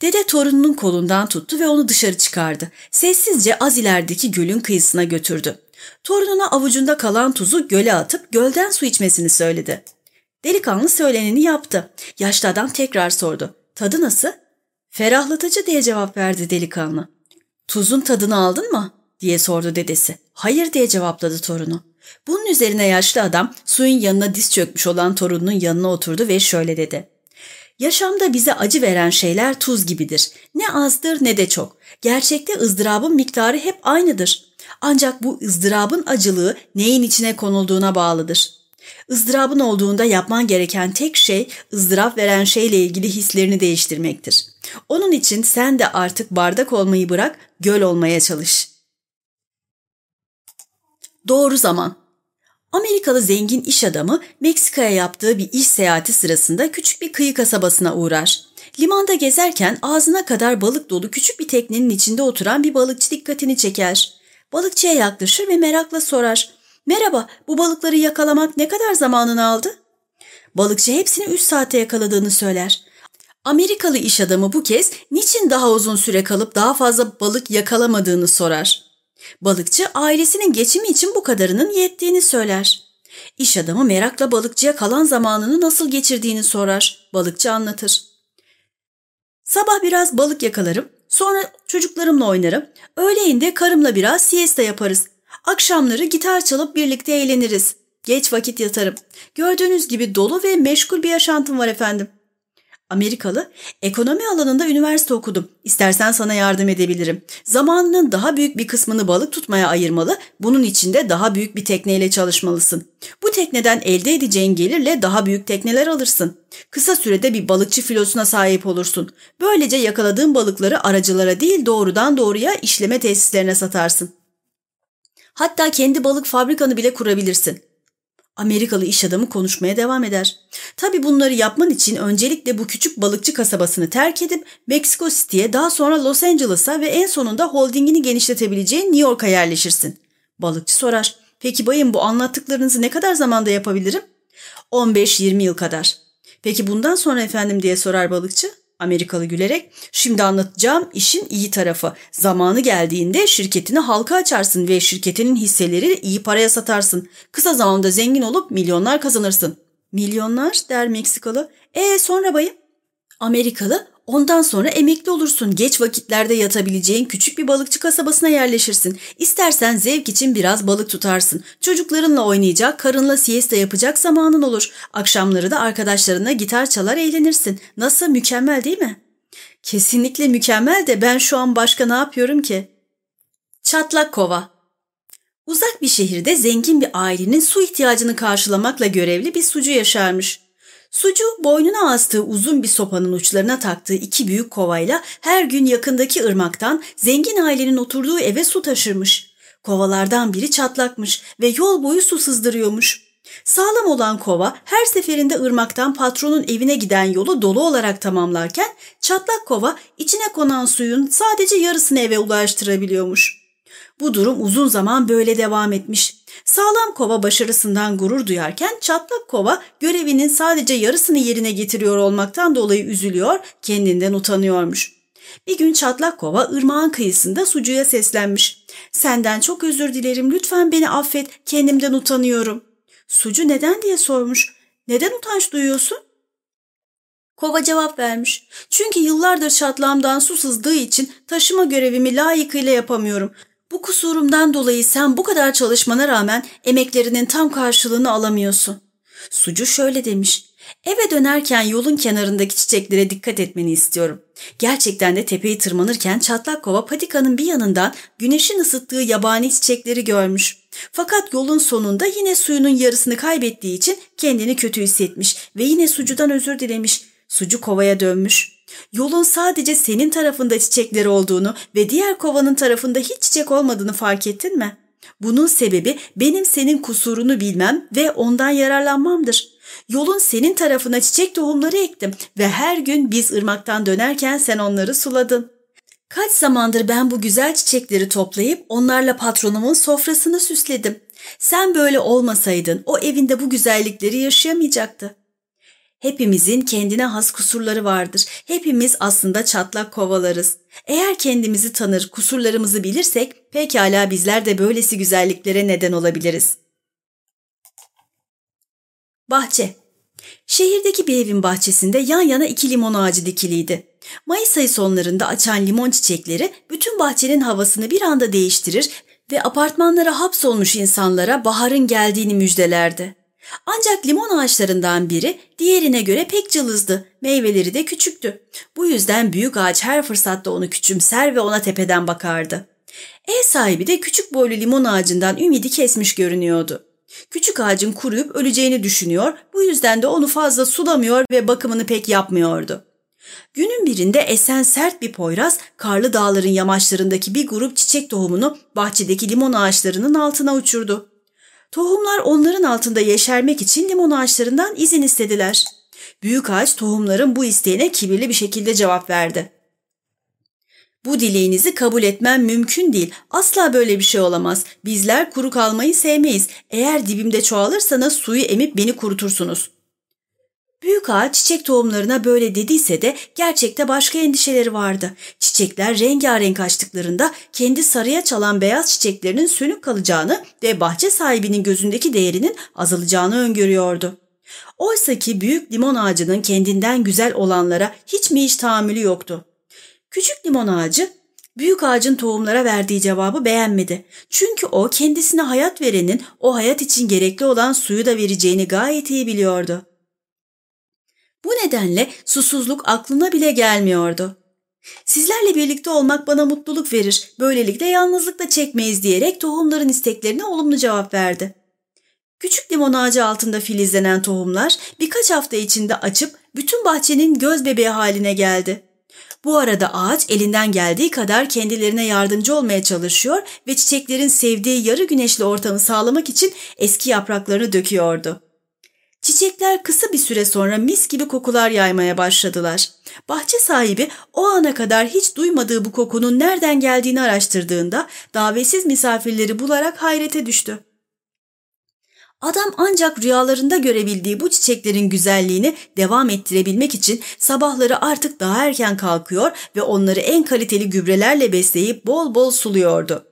Dede torununun kolundan tuttu ve onu dışarı çıkardı. Sessizce az ilerideki gölün kıyısına götürdü. Torununa avucunda kalan tuzu göle atıp gölden su içmesini söyledi. Delikanlı söyleneni yaptı. Yaşlı adam tekrar sordu. Tadı nasıl? Ferahlatıcı diye cevap verdi delikanlı. Tuzun tadını aldın mı? diye sordu dedesi. Hayır diye cevapladı torunu. Bunun üzerine yaşlı adam suyun yanına diz çökmüş olan torununun yanına oturdu ve şöyle dedi. Yaşamda bize acı veren şeyler tuz gibidir. Ne azdır ne de çok. Gerçekte ızdırabın miktarı hep aynıdır. Ancak bu ızdırabın acılığı neyin içine konulduğuna bağlıdır. Izdırabın olduğunda yapman gereken tek şey ızdırap veren şeyle ilgili hislerini değiştirmektir. Onun için sen de artık bardak olmayı bırak, göl olmaya çalış. Doğru zaman Amerikalı zengin iş adamı Meksika'ya yaptığı bir iş seyahati sırasında küçük bir kıyı kasabasına uğrar. Limanda gezerken ağzına kadar balık dolu küçük bir teknenin içinde oturan bir balıkçı dikkatini çeker. Balıkçıya yaklaşır ve merakla sorar. Merhaba, bu balıkları yakalamak ne kadar zamanını aldı? Balıkçı hepsini 3 saate yakaladığını söyler. Amerikalı iş adamı bu kez niçin daha uzun süre kalıp daha fazla balık yakalamadığını sorar. Balıkçı ailesinin geçimi için bu kadarının yettiğini söyler. İş adamı merakla balıkçıya kalan zamanını nasıl geçirdiğini sorar. Balıkçı anlatır. Sabah biraz balık yakalarım, sonra çocuklarımla oynarım, öğleyin de karımla biraz siesta yaparız. Akşamları gitar çalıp birlikte eğleniriz. Geç vakit yatarım. Gördüğünüz gibi dolu ve meşgul bir yaşantım var efendim. Amerikalı, ekonomi alanında üniversite okudum. İstersen sana yardım edebilirim. Zamanının daha büyük bir kısmını balık tutmaya ayırmalı, bunun için de daha büyük bir tekneyle çalışmalısın. Bu tekneden elde edeceğin gelirle daha büyük tekneler alırsın. Kısa sürede bir balıkçı filosuna sahip olursun. Böylece yakaladığın balıkları aracılara değil doğrudan doğruya işleme tesislerine satarsın. Hatta kendi balık fabrikanı bile kurabilirsin. Amerikalı iş adamı konuşmaya devam eder. Tabi bunları yapman için öncelikle bu küçük balıkçı kasabasını terk edip Mexico City'ye daha sonra Los Angeles'a ve en sonunda holdingini genişletebileceğin New York'a yerleşirsin. Balıkçı sorar. Peki bayım bu anlattıklarınızı ne kadar zamanda yapabilirim? 15-20 yıl kadar. Peki bundan sonra efendim diye sorar balıkçı. Amerikalı gülerek şimdi anlatacağım işin iyi tarafı. Zamanı geldiğinde şirketini halka açarsın ve şirketinin hisseleri iyi paraya satarsın. Kısa zamanda zengin olup milyonlar kazanırsın. Milyonlar der Meksikalı. E sonra bayım? Amerikalı ondan sonra emekli olursun. Geç vakitlerde yatabileceğin küçük bir balıkçı kasabasına yerleşirsin. İstersen zevk için biraz balık tutarsın. Çocuklarınla oynayacak, karınla siesta yapacak zamanın olur. Akşamları da arkadaşlarına gitar çalar eğlenirsin. Nasıl mükemmel değil mi? Kesinlikle mükemmel de ben şu an başka ne yapıyorum ki? Çatlak kova Uzak bir şehirde zengin bir ailenin su ihtiyacını karşılamakla görevli bir sucu yaşarmış. Sucu boynuna astığı uzun bir sopanın uçlarına taktığı iki büyük kovayla her gün yakındaki ırmaktan zengin ailenin oturduğu eve su taşırmış. Kovalardan biri çatlakmış ve yol boyu su sızdırıyormuş. Sağlam olan kova her seferinde ırmaktan patronun evine giden yolu dolu olarak tamamlarken çatlak kova içine konan suyun sadece yarısını eve ulaştırabiliyormuş. Bu durum uzun zaman böyle devam etmiş. Sağlam kova başarısından gurur duyarken çatlak kova görevinin sadece yarısını yerine getiriyor olmaktan dolayı üzülüyor, kendinden utanıyormuş. Bir gün çatlak kova ırmağın kıyısında sucuya seslenmiş. Senden çok özür dilerim lütfen beni affet kendimden utanıyorum. Sucu neden diye sormuş. Neden utanç duyuyorsun? Kova cevap vermiş. Çünkü yıllardır çatlağımdan su sızdığı için taşıma görevimi layıkıyla yapamıyorum. Bu kusurumdan dolayı sen bu kadar çalışmana rağmen emeklerinin tam karşılığını alamıyorsun. Sucu şöyle demiş. Eve dönerken yolun kenarındaki çiçeklere dikkat etmeni istiyorum. Gerçekten de tepeyi tırmanırken çatlak kova patikanın bir yanından güneşin ısıttığı yabani çiçekleri görmüş. Fakat yolun sonunda yine suyunun yarısını kaybettiği için kendini kötü hissetmiş ve yine sucudan özür dilemiş. Sucu kovaya dönmüş. Yolun sadece senin tarafında çiçekleri olduğunu ve diğer kovanın tarafında hiç çiçek olmadığını fark ettin mi? Bunun sebebi benim senin kusurunu bilmem ve ondan yararlanmamdır. Yolun senin tarafına çiçek tohumları ektim ve her gün biz ırmaktan dönerken sen onları suladın. Kaç zamandır ben bu güzel çiçekleri toplayıp onlarla patronumun sofrasını süsledim. Sen böyle olmasaydın o evinde bu güzellikleri yaşayamayacaktı. Hepimizin kendine has kusurları vardır. Hepimiz aslında çatlak kovalarız. Eğer kendimizi tanır, kusurlarımızı bilirsek pekala bizler de böylesi güzelliklere neden olabiliriz. Bahçe Şehirdeki bir evin bahçesinde yan yana iki limon ağacı dikiliydi. Mayıs ayı sonlarında açan limon çiçekleri bütün bahçenin havasını bir anda değiştirir ve apartmanlara hapsolmuş insanlara baharın geldiğini müjdelerdi. Ancak limon ağaçlarından biri diğerine göre pek cılızdı, meyveleri de küçüktü. Bu yüzden büyük ağaç her fırsatta onu küçümser ve ona tepeden bakardı. Ev sahibi de küçük boylu limon ağacından ümidi kesmiş görünüyordu. Küçük ağacın kuruyup öleceğini düşünüyor, bu yüzden de onu fazla sulamıyor ve bakımını pek yapmıyordu. Günün birinde esen sert bir poyraz, karlı dağların yamaçlarındaki bir grup çiçek tohumunu bahçedeki limon ağaçlarının altına uçurdu. Tohumlar onların altında yeşermek için limon ağaçlarından izin istediler. Büyük ağaç tohumların bu isteğine kibirli bir şekilde cevap verdi. Bu dileğinizi kabul etmem mümkün değil. Asla böyle bir şey olamaz. Bizler kuru kalmayı sevmeyiz. Eğer dibimde çoğalırsanız suyu emip beni kurutursunuz. Büyük ağaç çiçek tohumlarına böyle dediyse de gerçekte başka endişeleri vardı. Çiçekler rengarenk açtıklarında kendi sarıya çalan beyaz çiçeklerinin sönük kalacağını ve bahçe sahibinin gözündeki değerinin azalacağını öngörüyordu. Oysa ki büyük limon ağacının kendinden güzel olanlara hiç mi hiç tahammülü yoktu. Küçük limon ağacı büyük ağacın tohumlara verdiği cevabı beğenmedi. Çünkü o kendisine hayat verenin o hayat için gerekli olan suyu da vereceğini gayet iyi biliyordu. Bu nedenle susuzluk aklına bile gelmiyordu. Sizlerle birlikte olmak bana mutluluk verir, böylelikle yalnızlık da çekmeyiz diyerek tohumların isteklerine olumlu cevap verdi. Küçük limon ağacı altında filizlenen tohumlar birkaç hafta içinde açıp bütün bahçenin göz bebeği haline geldi. Bu arada ağaç elinden geldiği kadar kendilerine yardımcı olmaya çalışıyor ve çiçeklerin sevdiği yarı güneşli ortamı sağlamak için eski yapraklarını döküyordu. Çiçekler kısa bir süre sonra mis gibi kokular yaymaya başladılar. Bahçe sahibi o ana kadar hiç duymadığı bu kokunun nereden geldiğini araştırdığında davetsiz misafirleri bularak hayrete düştü. Adam ancak rüyalarında görebildiği bu çiçeklerin güzelliğini devam ettirebilmek için sabahları artık daha erken kalkıyor ve onları en kaliteli gübrelerle besleyip bol bol suluyordu.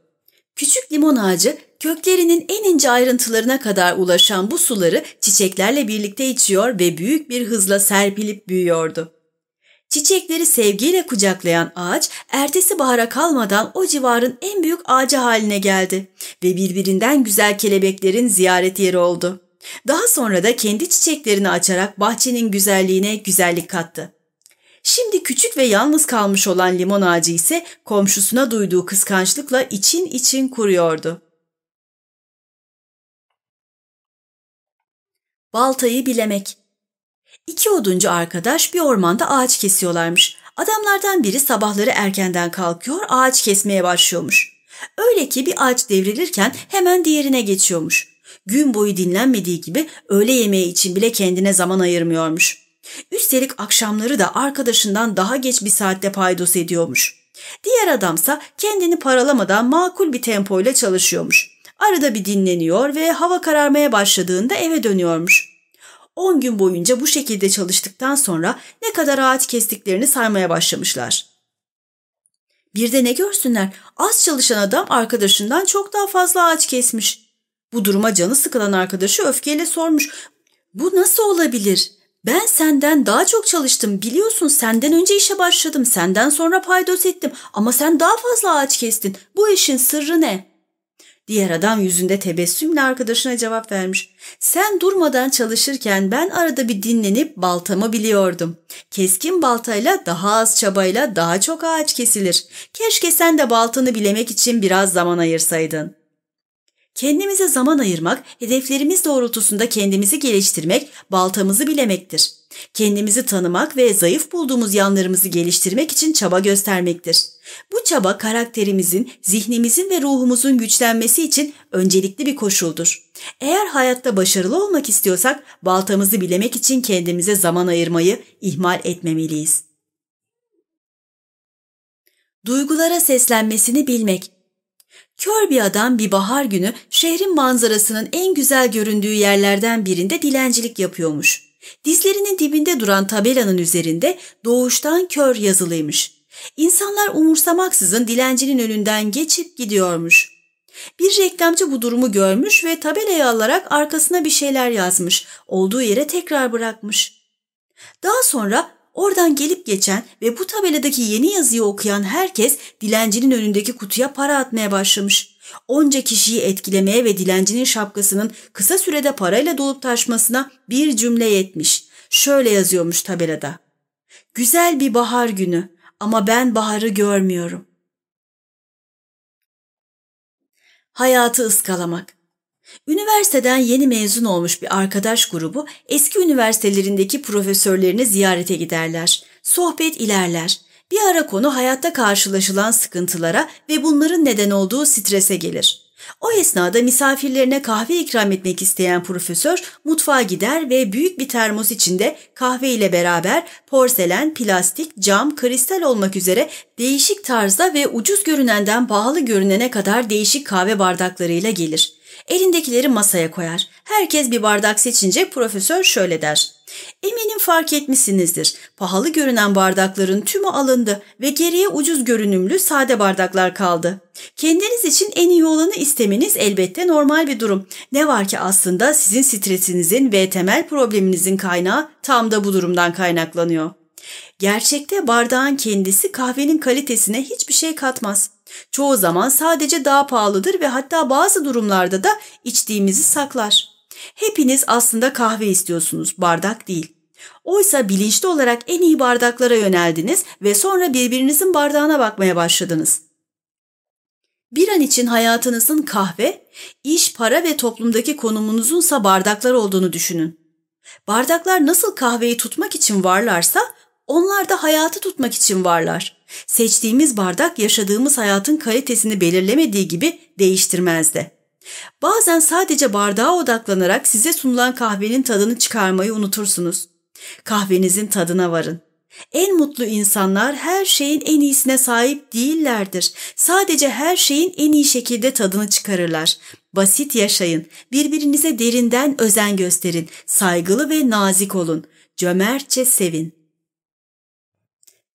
Küçük limon ağacı köklerinin en ince ayrıntılarına kadar ulaşan bu suları çiçeklerle birlikte içiyor ve büyük bir hızla serpilip büyüyordu. Çiçekleri sevgiyle kucaklayan ağaç ertesi bahara kalmadan o civarın en büyük ağacı haline geldi ve birbirinden güzel kelebeklerin ziyaret yeri oldu. Daha sonra da kendi çiçeklerini açarak bahçenin güzelliğine güzellik kattı. Şimdi küçük ve yalnız kalmış olan limon ağacı ise komşusuna duyduğu kıskançlıkla için için kuruyordu. Baltayı bilemek İki oduncu arkadaş bir ormanda ağaç kesiyorlarmış. Adamlardan biri sabahları erkenden kalkıyor, ağaç kesmeye başlıyormuş. Öyle ki bir ağaç devrilirken hemen diğerine geçiyormuş. Gün boyu dinlenmediği gibi öğle yemeği için bile kendine zaman ayırmıyormuş. Üstelik akşamları da arkadaşından daha geç bir saatte paydos ediyormuş. Diğer adamsa kendini paralamadan makul bir tempoyla çalışıyormuş. Arada bir dinleniyor ve hava kararmaya başladığında eve dönüyormuş. 10 gün boyunca bu şekilde çalıştıktan sonra ne kadar ağaç kestiklerini saymaya başlamışlar. Bir de ne görsünler, az çalışan adam arkadaşından çok daha fazla ağaç kesmiş. Bu duruma canı sıkılan arkadaşı öfkeyle sormuş. Bu nasıl olabilir? Ben senden daha çok çalıştım biliyorsun senden önce işe başladım senden sonra paydos ettim ama sen daha fazla ağaç kestin. Bu işin sırrı ne? Diğer adam yüzünde tebessümle arkadaşına cevap vermiş. Sen durmadan çalışırken ben arada bir dinlenip baltamı biliyordum. Keskin baltayla daha az çabayla daha çok ağaç kesilir. Keşke sen de baltanı bilemek için biraz zaman ayırsaydın. Kendimize zaman ayırmak, hedeflerimiz doğrultusunda kendimizi geliştirmek, baltamızı bilemektir. Kendimizi tanımak ve zayıf bulduğumuz yanlarımızı geliştirmek için çaba göstermektir. Bu çaba karakterimizin, zihnimizin ve ruhumuzun güçlenmesi için öncelikli bir koşuldur. Eğer hayatta başarılı olmak istiyorsak baltamızı bilemek için kendimize zaman ayırmayı ihmal etmemeliyiz. Duygulara seslenmesini bilmek Kör bir adam bir bahar günü şehrin manzarasının en güzel göründüğü yerlerden birinde dilencilik yapıyormuş. Dizlerinin dibinde duran tabelanın üzerinde doğuştan kör yazılıymış. İnsanlar umursamaksızın dilencinin önünden geçip gidiyormuş. Bir reklamcı bu durumu görmüş ve tabelayı alarak arkasına bir şeyler yazmış. Olduğu yere tekrar bırakmış. Daha sonra oradan gelip geçen ve bu tabeladaki yeni yazıyı okuyan herkes dilencinin önündeki kutuya para atmaya başlamış. Onca kişiyi etkilemeye ve dilencinin şapkasının kısa sürede parayla dolup taşmasına bir cümle yetmiş. Şöyle yazıyormuş tabelada. Güzel bir bahar günü ama ben baharı görmüyorum. Hayatı ıskalamak Üniversiteden yeni mezun olmuş bir arkadaş grubu eski üniversitelerindeki profesörlerini ziyarete giderler. Sohbet ilerler. Bir ara konu hayatta karşılaşılan sıkıntılara ve bunların neden olduğu strese gelir. O esnada misafirlerine kahve ikram etmek isteyen profesör mutfağa gider ve büyük bir termos içinde kahve ile beraber porselen, plastik, cam, kristal olmak üzere değişik tarzda ve ucuz görünenden pahalı görünene kadar değişik kahve bardaklarıyla gelir. Elindekileri masaya koyar. Herkes bir bardak seçince profesör şöyle der. Eminim fark etmişsinizdir. Pahalı görünen bardakların tümü alındı ve geriye ucuz görünümlü sade bardaklar kaldı. Kendiniz için en iyi olanı istemeniz elbette normal bir durum. Ne var ki aslında sizin stresinizin ve temel probleminizin kaynağı tam da bu durumdan kaynaklanıyor. Gerçekte bardağın kendisi kahvenin kalitesine hiçbir şey katmaz. Çoğu zaman sadece daha pahalıdır ve hatta bazı durumlarda da içtiğimizi saklar. Hepiniz aslında kahve istiyorsunuz, bardak değil. Oysa bilinçli olarak en iyi bardaklara yöneldiniz ve sonra birbirinizin bardağına bakmaya başladınız. Bir an için hayatınızın kahve, iş, para ve toplumdaki konumunuzunsa bardaklar olduğunu düşünün. Bardaklar nasıl kahveyi tutmak için varlarsa onlar da hayatı tutmak için varlar. Seçtiğimiz bardak yaşadığımız hayatın kalitesini belirlemediği gibi değiştirmez de. Bazen sadece bardağa odaklanarak size sunulan kahvenin tadını çıkarmayı unutursunuz. Kahvenizin tadına varın. En mutlu insanlar her şeyin en iyisine sahip değillerdir. Sadece her şeyin en iyi şekilde tadını çıkarırlar. Basit yaşayın. Birbirinize derinden özen gösterin. Saygılı ve nazik olun. Cömertçe sevin.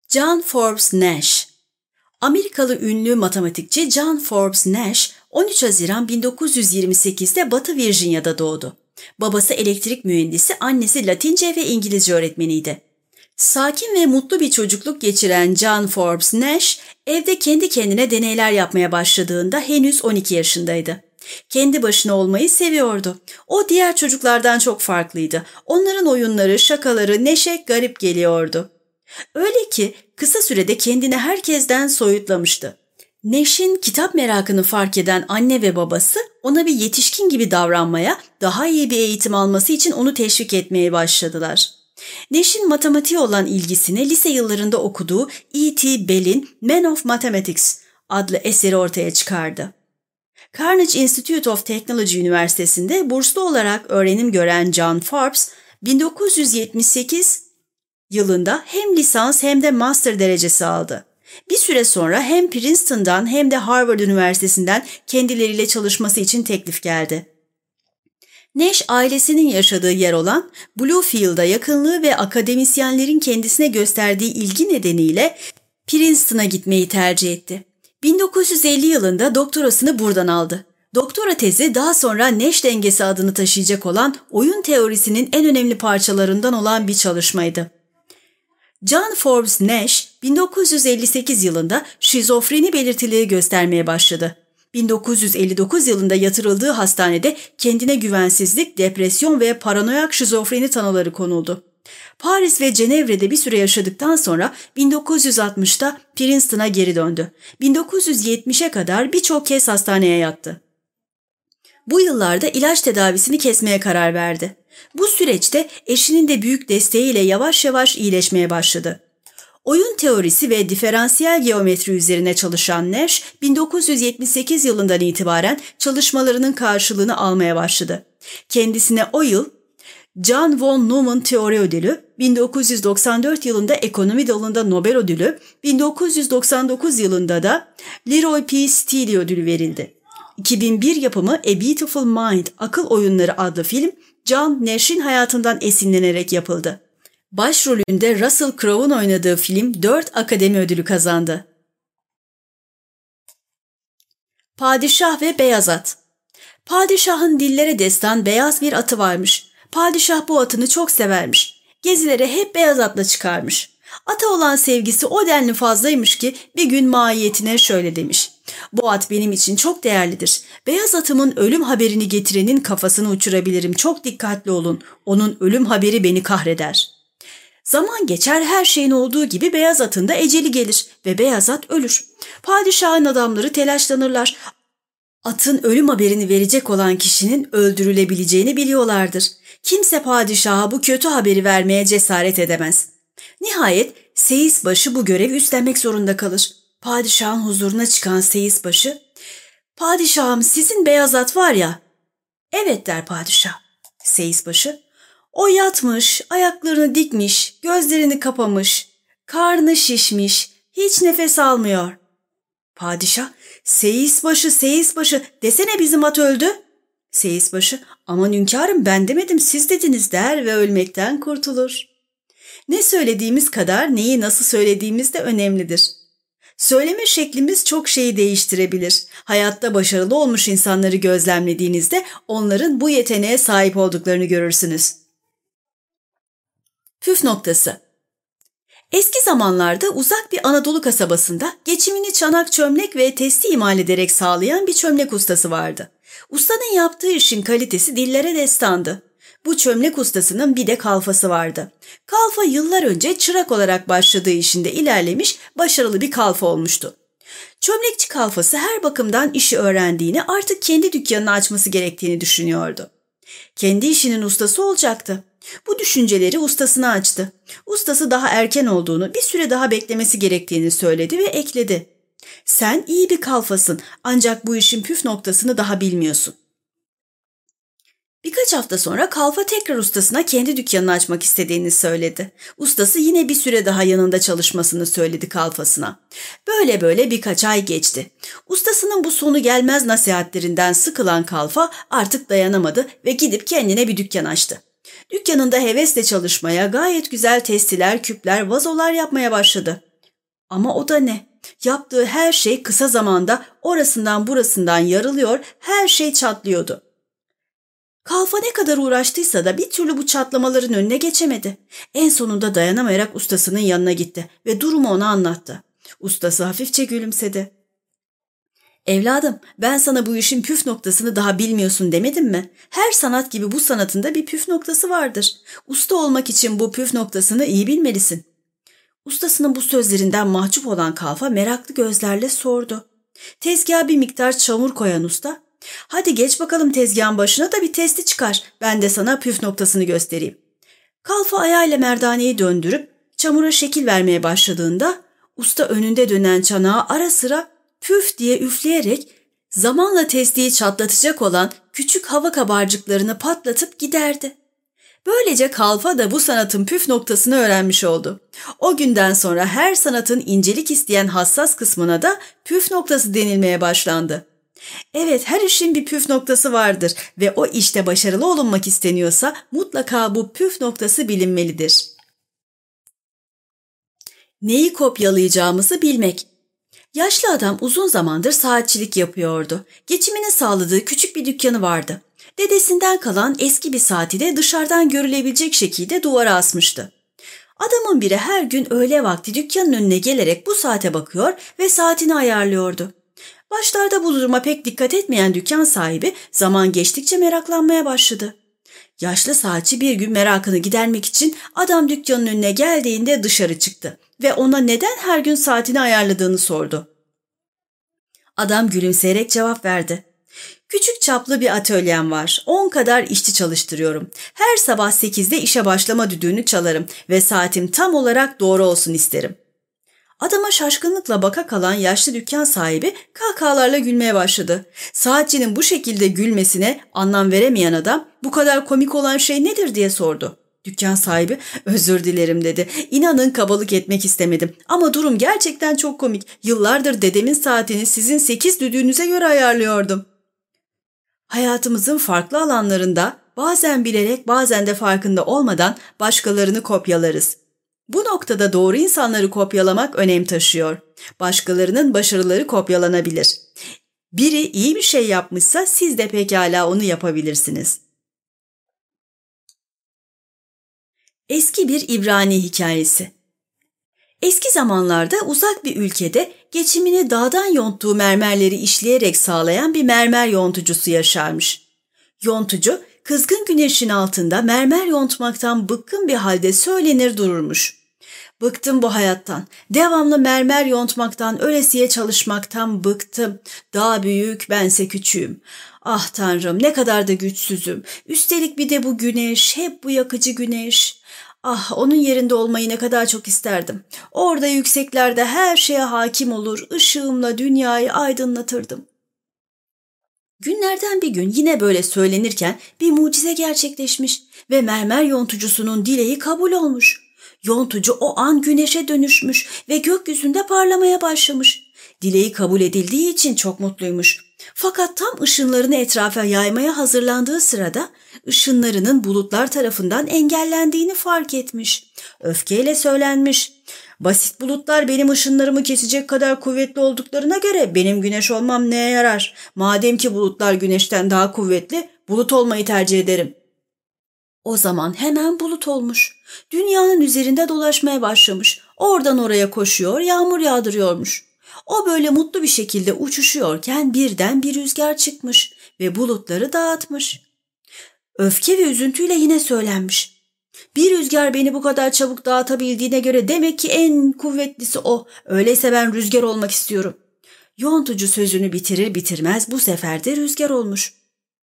John Forbes Nash Amerikalı ünlü matematikçi John Forbes Nash 13 Haziran 1928'de Batı Virginia'da doğdu. Babası elektrik mühendisi, annesi Latince ve İngilizce öğretmeniydi. Sakin ve mutlu bir çocukluk geçiren John Forbes Nash, evde kendi kendine deneyler yapmaya başladığında henüz 12 yaşındaydı. Kendi başına olmayı seviyordu. O diğer çocuklardan çok farklıydı. Onların oyunları, şakaları, neşe garip geliyordu. Öyle ki kısa sürede kendini herkesten soyutlamıştı. Neş'in kitap merakını fark eden anne ve babası ona bir yetişkin gibi davranmaya, daha iyi bir eğitim alması için onu teşvik etmeye başladılar. Neş'in matematiğe olan ilgisini lise yıllarında okuduğu E.T. Bell'in Man of Mathematics adlı eseri ortaya çıkardı. Carnegie Institute of Technology Üniversitesi'nde burslu olarak öğrenim gören John Forbes, 1978 yılında hem lisans hem de master derecesi aldı. Bir süre sonra hem Princeton'dan hem de Harvard Üniversitesi'nden kendileriyle çalışması için teklif geldi. Nash ailesinin yaşadığı yer olan Bluefield'a yakınlığı ve akademisyenlerin kendisine gösterdiği ilgi nedeniyle Princeton'a gitmeyi tercih etti. 1950 yılında doktorasını buradan aldı. Doktora tezi daha sonra Nash dengesi adını taşıyacak olan oyun teorisinin en önemli parçalarından olan bir çalışmaydı. John Forbes Nash 1958 yılında şizofreni belirtileri göstermeye başladı. 1959 yılında yatırıldığı hastanede kendine güvensizlik, depresyon ve paranoyak şizofreni tanıları konuldu. Paris ve Cenevre'de bir süre yaşadıktan sonra 1960'ta Princeton'a geri döndü. 1970'e kadar birçok kez hastaneye yattı. Bu yıllarda ilaç tedavisini kesmeye karar verdi. Bu süreçte eşinin de büyük desteğiyle yavaş yavaş iyileşmeye başladı. Oyun teorisi ve diferansiyel geometri üzerine çalışan Nash, 1978 yılından itibaren çalışmalarının karşılığını almaya başladı. Kendisine o yıl John von Neumann Teori Ödülü, 1994 yılında Ekonomi dalında Nobel Ödülü, 1999 yılında da Leroy P. Steele Ödülü verildi. 2001 yapımı A Beautiful Mind Akıl Oyunları adlı film John Nash'in hayatından esinlenerek yapıldı. Başrolünde Russell Crowe'un oynadığı film 4 Akademi Ödülü kazandı. Padişah ve Beyaz At Padişahın dillere destan beyaz bir atı varmış. Padişah bu atını çok severmiş. Gezilere hep beyaz atla çıkarmış. Ata olan sevgisi o denli fazlaymış ki bir gün mahiyetine şöyle demiş. Bu at benim için çok değerlidir. Beyaz atımın ölüm haberini getirenin kafasını uçurabilirim. Çok dikkatli olun. Onun ölüm haberi beni kahreder. Zaman geçer her şeyin olduğu gibi beyaz atın da eceli gelir ve beyaz at ölür. Padişahın adamları telaşlanırlar. Atın ölüm haberini verecek olan kişinin öldürülebileceğini biliyorlardır. Kimse padişaha bu kötü haberi vermeye cesaret edemez. Nihayet Seyisbaşı bu görevi üstlenmek zorunda kalır. Padişahın huzuruna çıkan Seyisbaşı, ''Padişahım sizin beyaz at var ya.'' ''Evet'' der padişah. Seyisbaşı, ''O yatmış, ayaklarını dikmiş, gözlerini kapamış, karnı şişmiş, hiç nefes almıyor.'' Padişah, ''Seyisbaşı, Seyisbaşı, desene bizim at öldü.'' Seyisbaşı, ''Aman hünkârım ben demedim siz dediniz.'' der ve ölmekten kurtulur. Ne söylediğimiz kadar neyi nasıl söylediğimiz de önemlidir. Söyleme şeklimiz çok şeyi değiştirebilir. Hayatta başarılı olmuş insanları gözlemlediğinizde onların bu yeteneğe sahip olduklarını görürsünüz. Püf noktası Eski zamanlarda uzak bir Anadolu kasabasında geçimini çanak çömlek ve testi imal ederek sağlayan bir çömlek ustası vardı. Ustanın yaptığı işin kalitesi dillere destandı. Bu çömlek ustasının bir de kalfası vardı. Kalfa yıllar önce çırak olarak başladığı işinde ilerlemiş, başarılı bir kalfa olmuştu. Çömlekçi kalfası her bakımdan işi öğrendiğini, artık kendi dükkanını açması gerektiğini düşünüyordu. Kendi işinin ustası olacaktı. Bu düşünceleri ustasına açtı. Ustası daha erken olduğunu, bir süre daha beklemesi gerektiğini söyledi ve ekledi. Sen iyi bir kalfasın ancak bu işin püf noktasını daha bilmiyorsun. Birkaç hafta sonra Kalfa tekrar ustasına kendi dükkanını açmak istediğini söyledi. Ustası yine bir süre daha yanında çalışmasını söyledi Kalfasına. Böyle böyle birkaç ay geçti. Ustasının bu sonu gelmez nasihatlerinden sıkılan Kalfa artık dayanamadı ve gidip kendine bir dükkan açtı. Dükkanında hevesle çalışmaya, gayet güzel testiler, küpler, vazolar yapmaya başladı. Ama o da ne? Yaptığı her şey kısa zamanda orasından burasından yarılıyor, her şey çatlıyordu. Kalfa ne kadar uğraştıysa da bir türlü bu çatlamaların önüne geçemedi. En sonunda dayanamayarak ustasının yanına gitti ve durumu ona anlattı. Ustası hafifçe gülümsedi. Evladım ben sana bu işin püf noktasını daha bilmiyorsun demedim mi? Her sanat gibi bu sanatında bir püf noktası vardır. Usta olmak için bu püf noktasını iyi bilmelisin. Ustasının bu sözlerinden mahcup olan kalfa meraklı gözlerle sordu. Tezgaha bir miktar çamur koyan usta Hadi geç bakalım tezgahın başına da bir testi çıkar. Ben de sana püf noktasını göstereyim. Kalfa ayağıyla merdaneyi döndürüp çamura şekil vermeye başladığında usta önünde dönen çanağı ara sıra püf diye üfleyerek Zamanla testiyi çatlatacak olan küçük hava kabarcıklarını patlatıp giderdi. Böylece Kalfa da bu sanatın püf noktasını öğrenmiş oldu. O günden sonra her sanatın incelik isteyen hassas kısmına da püf noktası denilmeye başlandı. Evet her işin bir püf noktası vardır ve o işte başarılı olunmak isteniyorsa mutlaka bu püf noktası bilinmelidir. Neyi kopyalayacağımızı bilmek. Yaşlı adam uzun zamandır saatçilik yapıyordu. Geçimini sağladığı küçük bir dükkanı vardı. Dedesinden kalan eski bir saati de dışarıdan görülebilecek şekilde duvara asmıştı. Adamın biri her gün öğle vakti dükkanın önüne gelerek bu saate bakıyor ve saatini ayarlıyordu. Başlarda bu duruma pek dikkat etmeyen dükkan sahibi zaman geçtikçe meraklanmaya başladı. Yaşlı saatçi bir gün merakını gidermek için adam dükkanın önüne geldiğinde dışarı çıktı ve ona neden her gün saatini ayarladığını sordu. Adam gülümseyerek cevap verdi. Küçük çaplı bir atölyem var. 10 kadar işçi çalıştırıyorum. Her sabah 8'de işe başlama düdüğünü çalarım ve saatim tam olarak doğru olsun isterim. Adama şaşkınlıkla baka kalan yaşlı dükkan sahibi kahkahalarla gülmeye başladı. Saatçinin bu şekilde gülmesine anlam veremeyen adam bu kadar komik olan şey nedir diye sordu. Dükkan sahibi özür dilerim dedi. İnanın kabalık etmek istemedim ama durum gerçekten çok komik. Yıllardır dedemin saatini sizin sekiz düdüğünüze göre ayarlıyordum. Hayatımızın farklı alanlarında bazen bilerek bazen de farkında olmadan başkalarını kopyalarız. Bu noktada doğru insanları kopyalamak önem taşıyor. Başkalarının başarıları kopyalanabilir. Biri iyi bir şey yapmışsa siz de pekala onu yapabilirsiniz. Eski bir İbrani hikayesi Eski zamanlarda uzak bir ülkede geçimini dağdan yonttuğu mermerleri işleyerek sağlayan bir mermer yontucusu yaşarmış. Yontucu, kızgın güneşin altında mermer yontmaktan bıkkın bir halde söylenir dururmuş. Bıktım bu hayattan. Devamlı mermer yontmaktan, ölesiye çalışmaktan bıktım. Daha büyük, bense küçüğüm. Ah tanrım ne kadar da güçsüzüm. Üstelik bir de bu güneş, hep bu yakıcı güneş. Ah onun yerinde olmayı ne kadar çok isterdim. Orada yükseklerde her şeye hakim olur, ışığımla dünyayı aydınlatırdım. Günlerden bir gün yine böyle söylenirken bir mucize gerçekleşmiş ve mermer yontucusunun dileği kabul olmuş. Yontucu o an güneşe dönüşmüş ve gökyüzünde parlamaya başlamış. Dileği kabul edildiği için çok mutluymuş. Fakat tam ışınlarını etrafa yaymaya hazırlandığı sırada ışınlarının bulutlar tarafından engellendiğini fark etmiş. Öfkeyle söylenmiş. Basit bulutlar benim ışınlarımı kesecek kadar kuvvetli olduklarına göre benim güneş olmam neye yarar? Madem ki bulutlar güneşten daha kuvvetli, bulut olmayı tercih ederim. O zaman hemen bulut olmuş. Dünyanın üzerinde dolaşmaya başlamış. Oradan oraya koşuyor, yağmur yağdırıyormuş. O böyle mutlu bir şekilde uçuşuyorken birden bir rüzgar çıkmış ve bulutları dağıtmış. Öfke ve üzüntüyle yine söylenmiş. Bir rüzgar beni bu kadar çabuk dağıtabildiğine göre demek ki en kuvvetlisi o. Öyleyse ben rüzgar olmak istiyorum. Yontucu sözünü bitirir bitirmez bu sefer de rüzgar olmuş.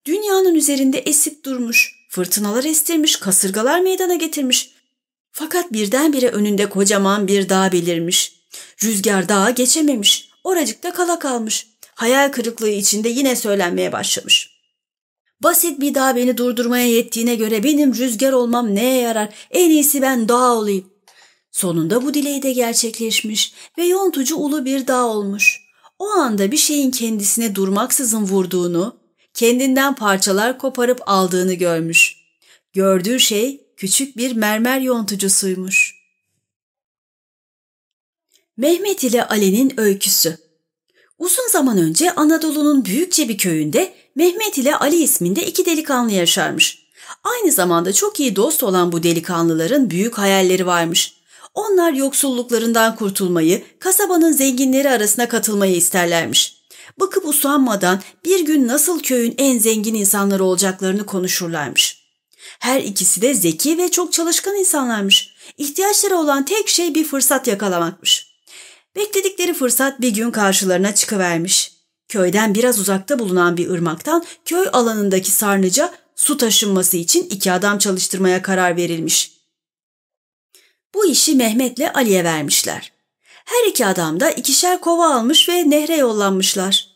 Dünyanın üzerinde esip durmuş. Fırtınalar estirmiş, kasırgalar meydana getirmiş. Fakat birdenbire önünde kocaman bir dağ belirmiş. Rüzgar dağa geçememiş. Oracıkta kala kalmış. Hayal kırıklığı içinde yine söylenmeye başlamış. Basit bir dağ beni durdurmaya yettiğine göre benim rüzgar olmam neye yarar? En iyisi ben dağ olayım. Sonunda bu dileği de gerçekleşmiş ve yontucu ulu bir dağ olmuş. O anda bir şeyin kendisine durmaksızın vurduğunu, kendinden parçalar koparıp aldığını görmüş. Gördüğü şey küçük bir mermer yontucusuymuş. Mehmet ile Ali'nin öyküsü Uzun zaman önce Anadolu'nun büyükçe bir köyünde Mehmet ile Ali isminde iki delikanlı yaşarmış. Aynı zamanda çok iyi dost olan bu delikanlıların büyük hayalleri varmış. Onlar yoksulluklarından kurtulmayı, kasabanın zenginleri arasına katılmayı isterlermiş. Bakıp usanmadan bir gün nasıl köyün en zengin insanları olacaklarını konuşurlarmış. Her ikisi de zeki ve çok çalışkan insanlarmış. İhtiyaçları olan tek şey bir fırsat yakalamakmış. Bekledikleri fırsat bir gün karşılarına çıkıvermiş. Köyden biraz uzakta bulunan bir ırmaktan köy alanındaki sarnıca su taşınması için iki adam çalıştırmaya karar verilmiş. Bu işi Mehmet'le Ali'ye vermişler. Her iki adam da ikişer kova almış ve nehre yollanmışlar.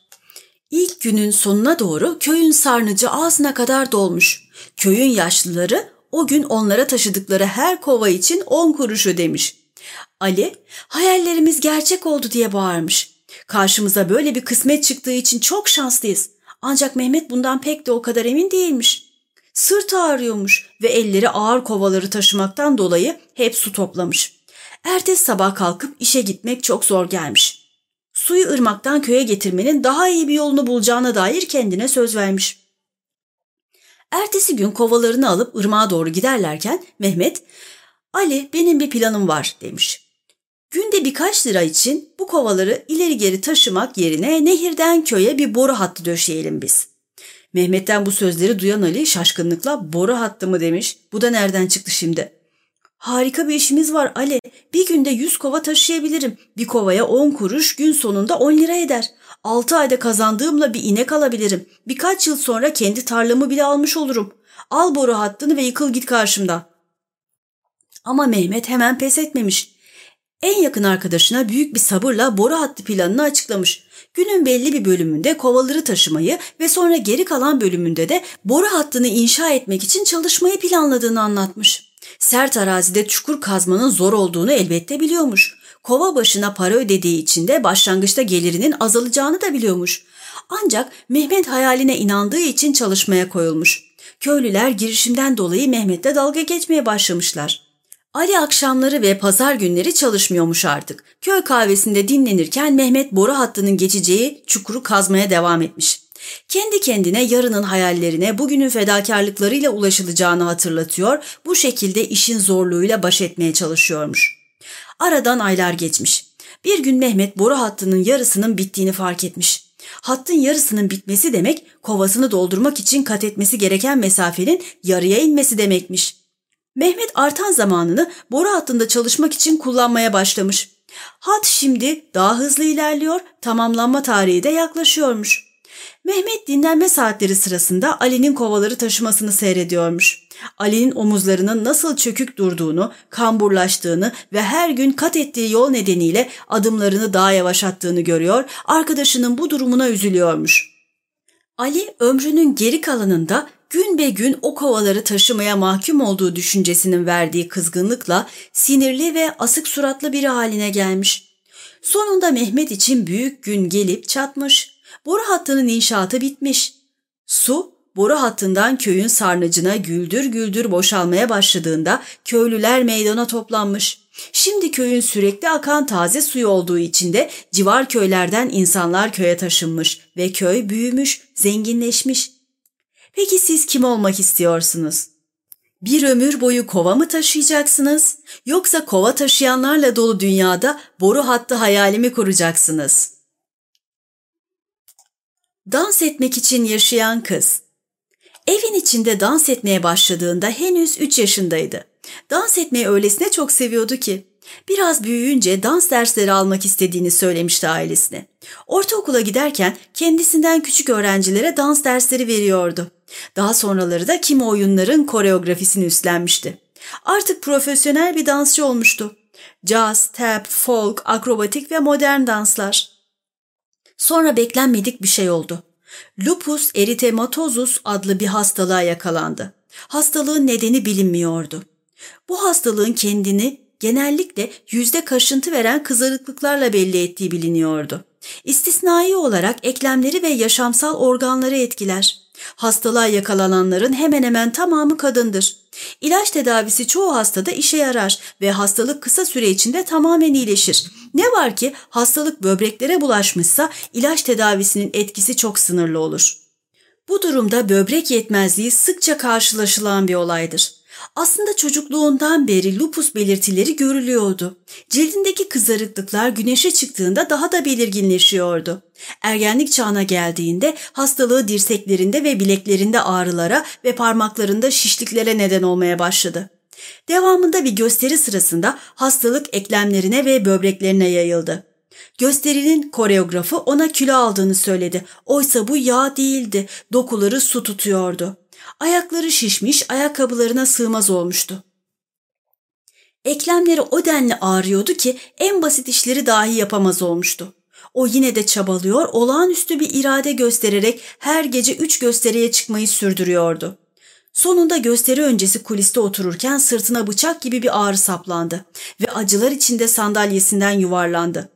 İlk günün sonuna doğru köyün sarnıcı ağzına kadar dolmuş. Köyün yaşlıları o gün onlara taşıdıkları her kova için on kuruş ödemiş. Ali, hayallerimiz gerçek oldu diye bağırmış. Karşımıza böyle bir kısmet çıktığı için çok şanslıyız. Ancak Mehmet bundan pek de o kadar emin değilmiş. Sırt ağrıyormuş ve elleri ağır kovaları taşımaktan dolayı hep su toplamış. Ertesi sabah kalkıp işe gitmek çok zor gelmiş. Suyu ırmaktan köye getirmenin daha iyi bir yolunu bulacağına dair kendine söz vermiş. Ertesi gün kovalarını alıp ırmağa doğru giderlerken Mehmet, Ali benim bir planım var demiş. Günde birkaç lira için bu kovaları ileri geri taşımak yerine nehirden köye bir boru hattı döşeyelim biz. Mehmet'ten bu sözleri duyan Ali şaşkınlıkla boru hattı mı demiş. Bu da nereden çıktı şimdi? Harika bir işimiz var Ali. Bir günde yüz kova taşıyabilirim. Bir kovaya on kuruş gün sonunda on lira eder. Altı ayda kazandığımla bir inek alabilirim. Birkaç yıl sonra kendi tarlamı bile almış olurum. Al boru hattını ve yıkıl git karşımda. Ama Mehmet hemen pes etmemiş. En yakın arkadaşına büyük bir sabırla boru hattı planını açıklamış. Günün belli bir bölümünde kovaları taşımayı ve sonra geri kalan bölümünde de boru hattını inşa etmek için çalışmayı planladığını anlatmış. Sert arazide çukur kazmanın zor olduğunu elbette biliyormuş. Kova başına para ödediği için de başlangıçta gelirinin azalacağını da biliyormuş. Ancak Mehmet hayaline inandığı için çalışmaya koyulmuş. Köylüler girişimden dolayı Mehmet'le dalga geçmeye başlamışlar. Ali akşamları ve pazar günleri çalışmıyormuş artık. Köy kahvesinde dinlenirken Mehmet boru hattının geçeceği çukuru kazmaya devam etmiş. Kendi kendine yarının hayallerine bugünün fedakarlıklarıyla ulaşılacağını hatırlatıyor, bu şekilde işin zorluğuyla baş etmeye çalışıyormuş. Aradan aylar geçmiş. Bir gün Mehmet boru hattının yarısının bittiğini fark etmiş. Hattın yarısının bitmesi demek kovasını doldurmak için kat etmesi gereken mesafenin yarıya inmesi demekmiş. Mehmet artan zamanını boru hattında çalışmak için kullanmaya başlamış. Hat şimdi daha hızlı ilerliyor, tamamlanma tarihi de yaklaşıyormuş. Mehmet dinlenme saatleri sırasında Ali'nin kovaları taşımasını seyrediyormuş. Ali'nin omuzlarının nasıl çökük durduğunu, kamburlaştığını ve her gün kat ettiği yol nedeniyle adımlarını daha yavaşlattığını görüyor, arkadaşının bu durumuna üzülüyormuş. Ali ömrünün geri kalanında gün be gün o kovaları taşımaya mahkum olduğu düşüncesinin verdiği kızgınlıkla sinirli ve asık suratlı biri haline gelmiş. Sonunda Mehmet için büyük gün gelip çatmış. Boru hattının inşaatı bitmiş. Su boru hattından köyün sarnıcına güldür güldür boşalmaya başladığında köylüler meydana toplanmış. Şimdi köyün sürekli akan taze suyu olduğu için de civar köylerden insanlar köye taşınmış ve köy büyümüş, zenginleşmiş. Peki siz kim olmak istiyorsunuz? Bir ömür boyu kova mı taşıyacaksınız yoksa kova taşıyanlarla dolu dünyada boru hattı hayalimi kuracaksınız? Dans etmek için yaşayan kız Evin içinde dans etmeye başladığında henüz 3 yaşındaydı. Dans etmeyi öylesine çok seviyordu ki. Biraz büyüyünce dans dersleri almak istediğini söylemişti ailesine. Ortaokula giderken kendisinden küçük öğrencilere dans dersleri veriyordu. Daha sonraları da kimi oyunların koreografisini üstlenmişti. Artık profesyonel bir dansçı olmuştu. Jazz, tap, folk, akrobatik ve modern danslar. Sonra beklenmedik bir şey oldu. Lupus eritematosus adlı bir hastalığa yakalandı. Hastalığın nedeni bilinmiyordu. Bu hastalığın kendini genellikle yüzde kaşıntı veren kızarıklıklarla belli ettiği biliniyordu. İstisnai olarak eklemleri ve yaşamsal organları etkiler. Hastalığa yakalananların hemen hemen tamamı kadındır. İlaç tedavisi çoğu hastada işe yarar ve hastalık kısa süre içinde tamamen iyileşir. Ne var ki hastalık böbreklere bulaşmışsa ilaç tedavisinin etkisi çok sınırlı olur. Bu durumda böbrek yetmezliği sıkça karşılaşılan bir olaydır. Aslında çocukluğundan beri lupus belirtileri görülüyordu. Cildindeki kızarıklıklar güneşe çıktığında daha da belirginleşiyordu. Ergenlik çağına geldiğinde hastalığı dirseklerinde ve bileklerinde ağrılara ve parmaklarında şişliklere neden olmaya başladı. Devamında bir gösteri sırasında hastalık eklemlerine ve böbreklerine yayıldı. Gösterinin koreografı ona kilo aldığını söyledi. Oysa bu yağ değildi, dokuları su tutuyordu. Ayakları şişmiş, ayakkabılarına sığmaz olmuştu. Eklemleri o denli ağrıyordu ki en basit işleri dahi yapamaz olmuştu. O yine de çabalıyor, olağanüstü bir irade göstererek her gece üç gösteriye çıkmayı sürdürüyordu. Sonunda gösteri öncesi kuliste otururken sırtına bıçak gibi bir ağrı saplandı ve acılar içinde sandalyesinden yuvarlandı.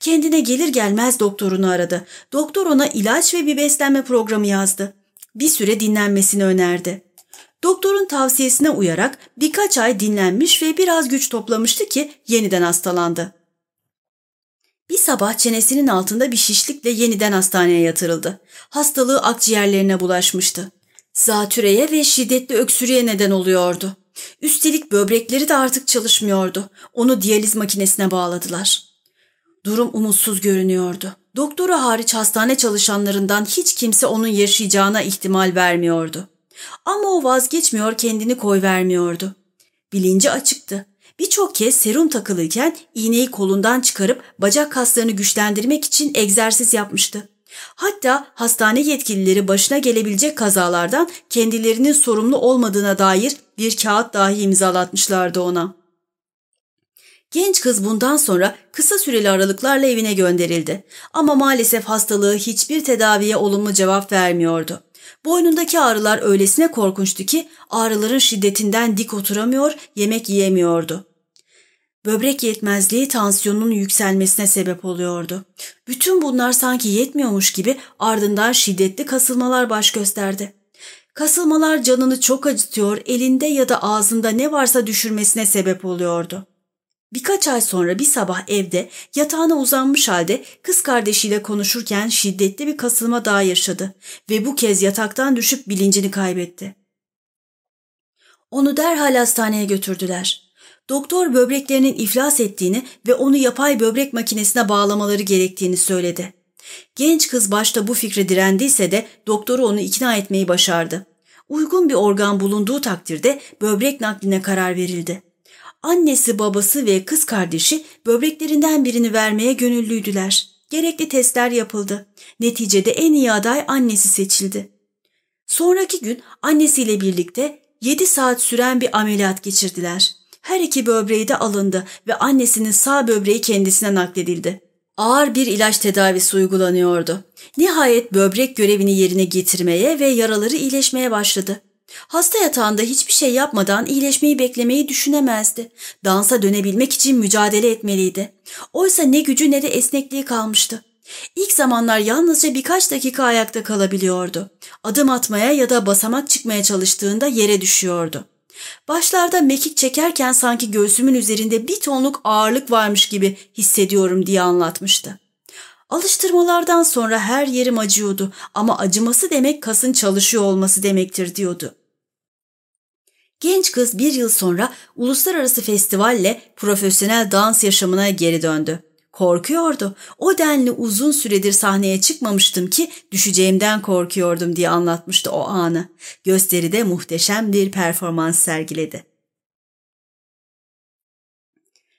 Kendine gelir gelmez doktorunu aradı. Doktor ona ilaç ve bir beslenme programı yazdı. Bir süre dinlenmesini önerdi. Doktorun tavsiyesine uyarak birkaç ay dinlenmiş ve biraz güç toplamıştı ki yeniden hastalandı. Bir sabah çenesinin altında bir şişlikle yeniden hastaneye yatırıldı. Hastalığı akciğerlerine bulaşmıştı. Zatüreye ve şiddetli öksürüğe neden oluyordu. Üstelik böbrekleri de artık çalışmıyordu. Onu diyaliz makinesine bağladılar. Durum umutsuz görünüyordu. Doktoru hariç hastane çalışanlarından hiç kimse onun yaşayacağına ihtimal vermiyordu. Ama o vazgeçmiyor kendini koy vermiyordu. Bilinci açıktı. Birçok kez serum takılıyken iğneyi kolundan çıkarıp bacak kaslarını güçlendirmek için egzersiz yapmıştı. Hatta hastane yetkilileri başına gelebilecek kazalardan kendilerinin sorumlu olmadığına dair bir kağıt dahi imzalatmışlardı ona. Genç kız bundan sonra kısa süreli aralıklarla evine gönderildi. Ama maalesef hastalığı hiçbir tedaviye olumlu cevap vermiyordu. Boynundaki ağrılar öylesine korkunçtu ki ağrıların şiddetinden dik oturamıyor, yemek yiyemiyordu. Böbrek yetmezliği tansiyonunun yükselmesine sebep oluyordu. Bütün bunlar sanki yetmiyormuş gibi ardından şiddetli kasılmalar baş gösterdi. Kasılmalar canını çok acıtıyor, elinde ya da ağzında ne varsa düşürmesine sebep oluyordu. Birkaç ay sonra bir sabah evde yatağına uzanmış halde kız kardeşiyle konuşurken şiddetli bir kasılma daha yaşadı ve bu kez yataktan düşüp bilincini kaybetti. Onu derhal hastaneye götürdüler. Doktor böbreklerinin iflas ettiğini ve onu yapay böbrek makinesine bağlamaları gerektiğini söyledi. Genç kız başta bu fikre direndiyse de doktoru onu ikna etmeyi başardı. Uygun bir organ bulunduğu takdirde böbrek nakline karar verildi. Annesi, babası ve kız kardeşi böbreklerinden birini vermeye gönüllüydüler. Gerekli testler yapıldı. Neticede en iyi aday annesi seçildi. Sonraki gün annesiyle birlikte 7 saat süren bir ameliyat geçirdiler. Her iki böbreği de alındı ve annesinin sağ böbreği kendisine nakledildi. Ağır bir ilaç tedavisi uygulanıyordu. Nihayet böbrek görevini yerine getirmeye ve yaraları iyileşmeye başladı. Hasta yatağında hiçbir şey yapmadan iyileşmeyi beklemeyi düşünemezdi. Dansa dönebilmek için mücadele etmeliydi. Oysa ne gücü ne de esnekliği kalmıştı. İlk zamanlar yalnızca birkaç dakika ayakta kalabiliyordu. Adım atmaya ya da basamak çıkmaya çalıştığında yere düşüyordu. Başlarda mekik çekerken sanki göğsümün üzerinde bir tonluk ağırlık varmış gibi hissediyorum diye anlatmıştı. Alıştırmalardan sonra her yerim acıyordu ama acıması demek kasın çalışıyor olması demektir diyordu. Genç kız bir yıl sonra uluslararası festivalle profesyonel dans yaşamına geri döndü. Korkuyordu. O denli uzun süredir sahneye çıkmamıştım ki düşeceğimden korkuyordum diye anlatmıştı o anı. Gösteride muhteşem bir performans sergiledi.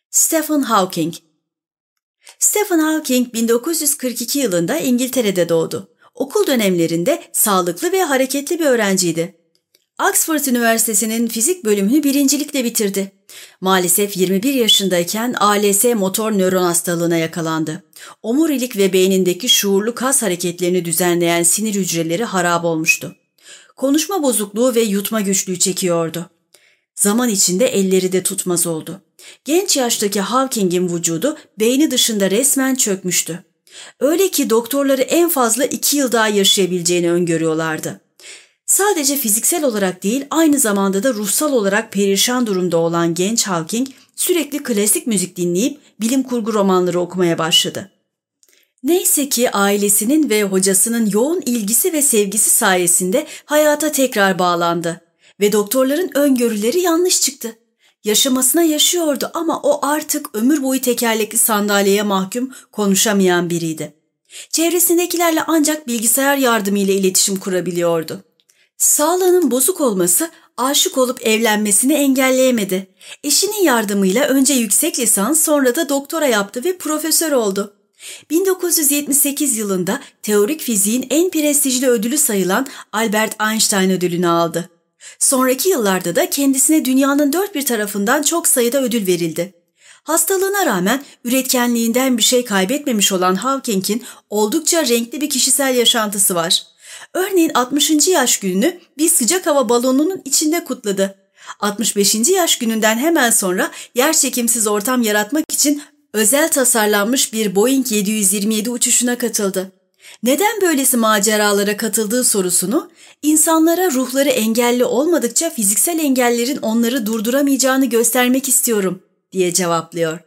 Stephen Hawking Stephen Hawking 1942 yılında İngiltere'de doğdu. Okul dönemlerinde sağlıklı ve hareketli bir öğrenciydi. Oxford Üniversitesi'nin fizik bölümünü birincilikle bitirdi. Maalesef 21 yaşındayken ALS motor nöron hastalığına yakalandı. Omurilik ve beynindeki şuurlu kas hareketlerini düzenleyen sinir hücreleri harap olmuştu. Konuşma bozukluğu ve yutma güçlüğü çekiyordu. Zaman içinde elleri de tutmaz oldu. Genç yaştaki Hawking'in vücudu beyni dışında resmen çökmüştü. Öyle ki doktorları en fazla iki yıl daha yaşayabileceğini öngörüyorlardı. Sadece fiziksel olarak değil aynı zamanda da ruhsal olarak perişan durumda olan genç Hawking sürekli klasik müzik dinleyip bilim kurgu romanları okumaya başladı. Neyse ki ailesinin ve hocasının yoğun ilgisi ve sevgisi sayesinde hayata tekrar bağlandı ve doktorların öngörüleri yanlış çıktı. Yaşamasına yaşıyordu ama o artık ömür boyu tekerlekli sandalyeye mahkum konuşamayan biriydi. Çevresindekilerle ancak bilgisayar yardımıyla iletişim kurabiliyordu. Sağlığının bozuk olması aşık olup evlenmesini engelleyemedi. Eşinin yardımıyla önce yüksek lisans sonra da doktora yaptı ve profesör oldu. 1978 yılında teorik fiziğin en prestijli ödülü sayılan Albert Einstein ödülünü aldı. Sonraki yıllarda da kendisine dünyanın dört bir tarafından çok sayıda ödül verildi. Hastalığına rağmen üretkenliğinden bir şey kaybetmemiş olan Hawking'in oldukça renkli bir kişisel yaşantısı var. Örneğin 60. yaş gününü bir sıcak hava balonunun içinde kutladı. 65. yaş gününden hemen sonra yer çekimsiz ortam yaratmak için özel tasarlanmış bir Boeing 727 uçuşuna katıldı. Neden böylesi maceralara katıldığı sorusunu insanlara ruhları engelli olmadıkça fiziksel engellerin onları durduramayacağını göstermek istiyorum diye cevaplıyor.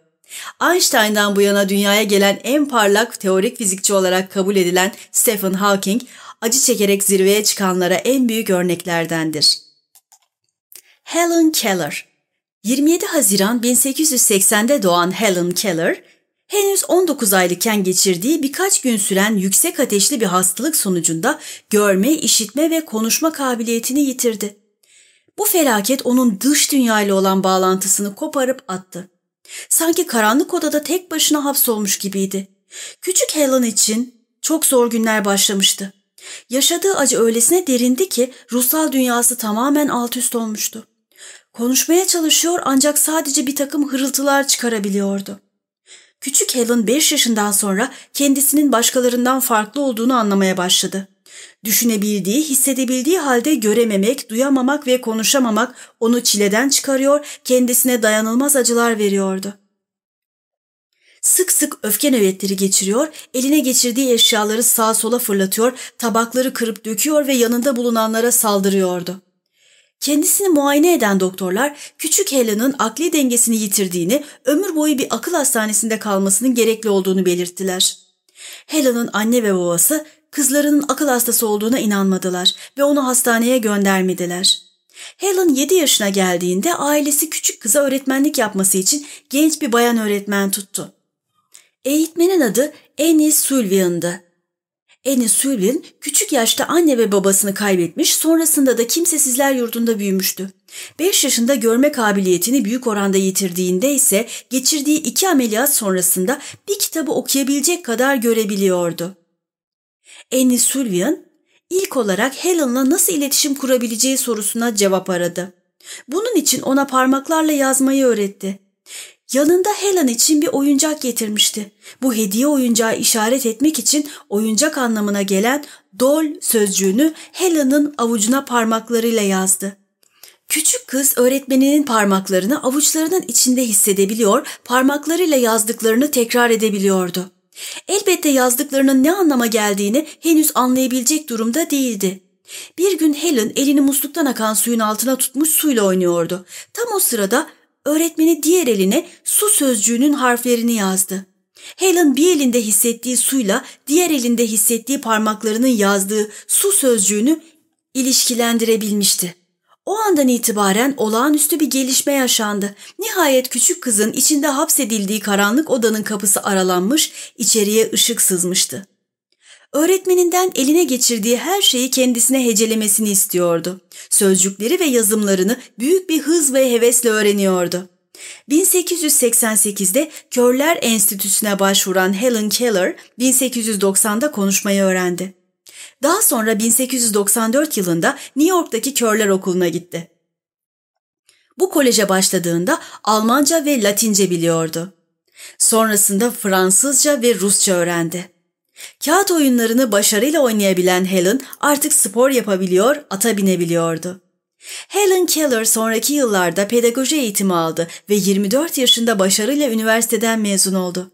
Einstein'dan bu yana dünyaya gelen en parlak teorik fizikçi olarak kabul edilen Stephen Hawking, acı çekerek zirveye çıkanlara en büyük örneklerdendir. Helen Keller 27 Haziran 1880'de doğan Helen Keller, henüz 19 aylıkken geçirdiği birkaç gün süren yüksek ateşli bir hastalık sonucunda görme, işitme ve konuşma kabiliyetini yitirdi. Bu felaket onun dış dünyayla olan bağlantısını koparıp attı. Sanki karanlık odada tek başına hapsolmuş gibiydi. Küçük Helen için çok zor günler başlamıştı. Yaşadığı acı öylesine derindi ki ruhsal dünyası tamamen alt üst olmuştu. Konuşmaya çalışıyor ancak sadece bir takım hırıltılar çıkarabiliyordu. Küçük Helen 5 yaşından sonra kendisinin başkalarından farklı olduğunu anlamaya başladı. Düşünebildiği, hissedebildiği halde görememek, duyamamak ve konuşamamak onu çileden çıkarıyor, kendisine dayanılmaz acılar veriyordu. Sık sık öfke nöbetleri geçiriyor, eline geçirdiği eşyaları sağa sola fırlatıyor, tabakları kırıp döküyor ve yanında bulunanlara saldırıyordu. Kendisini muayene eden doktorlar küçük Helen'ın akli dengesini yitirdiğini, ömür boyu bir akıl hastanesinde kalmasının gerekli olduğunu belirttiler. Helen'ın anne ve babası kızlarının akıl hastası olduğuna inanmadılar ve onu hastaneye göndermediler. Helen 7 yaşına geldiğinde ailesi küçük kıza öğretmenlik yapması için genç bir bayan öğretmen tuttu. Eğitmenin adı Annie Sullivan'dı. Annie Sullivan küçük yaşta anne ve babasını kaybetmiş, sonrasında da kimsesizler yurdunda büyümüştü. 5 yaşında görme kabiliyetini büyük oranda yitirdiğinde ise geçirdiği iki ameliyat sonrasında bir kitabı okuyabilecek kadar görebiliyordu. Annie Sullivan ilk olarak Helen'la nasıl iletişim kurabileceği sorusuna cevap aradı. Bunun için ona parmaklarla yazmayı öğretti. Yanında Helen için bir oyuncak getirmişti. Bu hediye oyuncağı işaret etmek için oyuncak anlamına gelen doll sözcüğünü Helen'ın avucuna parmaklarıyla yazdı. Küçük kız öğretmeninin parmaklarını avuçlarının içinde hissedebiliyor, parmaklarıyla yazdıklarını tekrar edebiliyordu. Elbette yazdıklarının ne anlama geldiğini henüz anlayabilecek durumda değildi. Bir gün Helen elini musluktan akan suyun altına tutmuş suyla oynuyordu. Tam o sırada öğretmeni diğer eline su sözcüğünün harflerini yazdı. Helen bir elinde hissettiği suyla diğer elinde hissettiği parmaklarının yazdığı su sözcüğünü ilişkilendirebilmişti. O andan itibaren olağanüstü bir gelişme yaşandı. Nihayet küçük kızın içinde hapsedildiği karanlık odanın kapısı aralanmış, içeriye ışık sızmıştı. Öğretmeninden eline geçirdiği her şeyi kendisine hecelemesini istiyordu. Sözcükleri ve yazımlarını büyük bir hız ve hevesle öğreniyordu. 1888'de Körler Enstitüsü'ne başvuran Helen Keller 1890'da konuşmayı öğrendi. Daha sonra 1894 yılında New York'taki Körler Okulu'na gitti. Bu koleje başladığında Almanca ve Latince biliyordu. Sonrasında Fransızca ve Rusça öğrendi. Kağıt oyunlarını başarıyla oynayabilen Helen artık spor yapabiliyor, ata binebiliyordu. Helen Keller sonraki yıllarda pedagoji eğitimi aldı ve 24 yaşında başarıyla üniversiteden mezun oldu.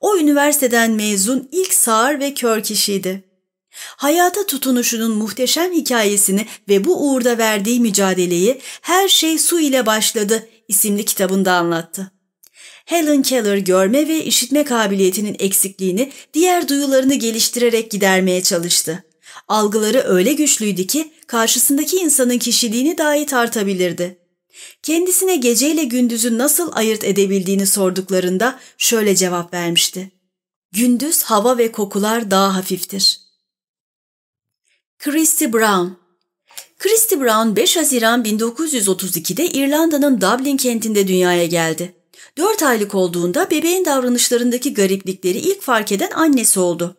O üniversiteden mezun ilk sağır ve kör kişiydi. Hayata tutunuşunun muhteşem hikayesini ve bu uğurda verdiği mücadeleyi Her Şey Su ile Başladı isimli kitabında anlattı. Helen Keller görme ve işitme kabiliyetinin eksikliğini diğer duyularını geliştirerek gidermeye çalıştı. Algıları öyle güçlüydü ki karşısındaki insanın kişiliğini dahi tartabilirdi. Kendisine geceyle gündüzü nasıl ayırt edebildiğini sorduklarında şöyle cevap vermişti. Gündüz hava ve kokular daha hafiftir. Christy Brown Christy Brown 5 Haziran 1932'de İrlanda'nın Dublin kentinde dünyaya geldi. 4 aylık olduğunda bebeğin davranışlarındaki gariplikleri ilk fark eden annesi oldu.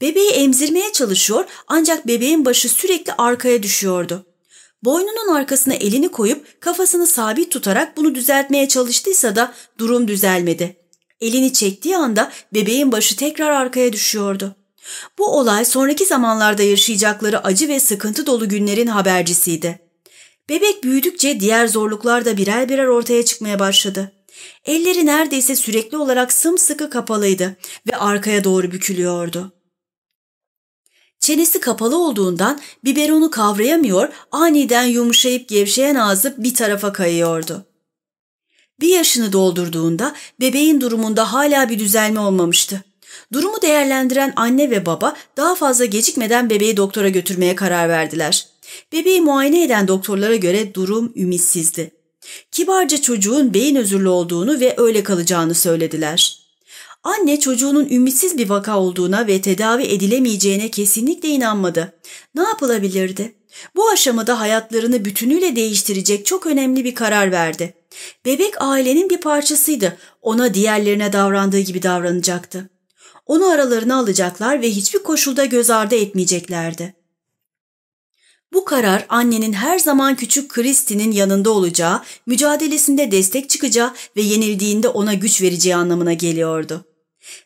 Bebeği emzirmeye çalışıyor ancak bebeğin başı sürekli arkaya düşüyordu. Boynunun arkasına elini koyup kafasını sabit tutarak bunu düzeltmeye çalıştıysa da durum düzelmedi. Elini çektiği anda bebeğin başı tekrar arkaya düşüyordu. Bu olay sonraki zamanlarda yaşayacakları acı ve sıkıntı dolu günlerin habercisiydi. Bebek büyüdükçe diğer zorluklar da birer birer ortaya çıkmaya başladı. Elleri neredeyse sürekli olarak sımsıkı kapalıydı ve arkaya doğru bükülüyordu. Çenesi kapalı olduğundan biberonu kavrayamıyor, aniden yumuşayıp gevşeyen ağzı bir tarafa kayıyordu. Bir yaşını doldurduğunda bebeğin durumunda hala bir düzelme olmamıştı. Durumu değerlendiren anne ve baba daha fazla gecikmeden bebeği doktora götürmeye karar verdiler. Bebeği muayene eden doktorlara göre durum ümitsizdi. Kibarca çocuğun beyin özürlü olduğunu ve öyle kalacağını söylediler. Anne çocuğunun ümitsiz bir vaka olduğuna ve tedavi edilemeyeceğine kesinlikle inanmadı. Ne yapılabilirdi? Bu aşamada hayatlarını bütünüyle değiştirecek çok önemli bir karar verdi. Bebek ailenin bir parçasıydı. Ona diğerlerine davrandığı gibi davranacaktı. Onu aralarına alacaklar ve hiçbir koşulda göz ardı etmeyeceklerdi. Bu karar annenin her zaman küçük Christie'nin yanında olacağı, mücadelesinde destek çıkacağı ve yenildiğinde ona güç vereceği anlamına geliyordu.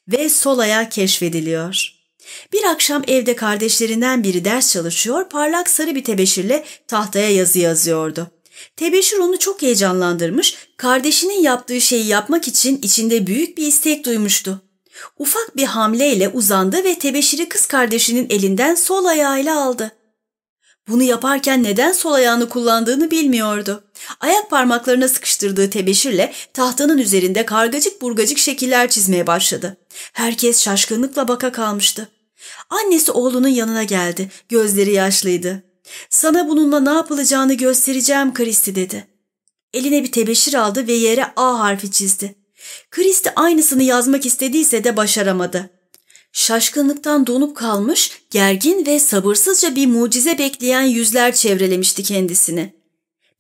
Ve Sola'ya keşfediliyor. Bir akşam evde kardeşlerinden biri ders çalışıyor, parlak sarı bir tebeşirle tahtaya yazı yazıyordu. Tebeşir onu çok heyecanlandırmış, kardeşinin yaptığı şeyi yapmak için içinde büyük bir istek duymuştu. Ufak bir hamleyle uzandı ve tebeşiri kız kardeşinin elinden sol ayağıyla aldı. Bunu yaparken neden sol ayağını kullandığını bilmiyordu. Ayak parmaklarına sıkıştırdığı tebeşirle tahtanın üzerinde kargacık burgacık şekiller çizmeye başladı. Herkes şaşkınlıkla baka kalmıştı. Annesi oğlunun yanına geldi. Gözleri yaşlıydı. Sana bununla ne yapılacağını göstereceğim Kristi dedi. Eline bir tebeşir aldı ve yere A harfi çizdi. Kristi aynısını yazmak istediyse de başaramadı. Şaşkınlıktan donup kalmış, gergin ve sabırsızca bir mucize bekleyen yüzler çevrelemişti kendisini.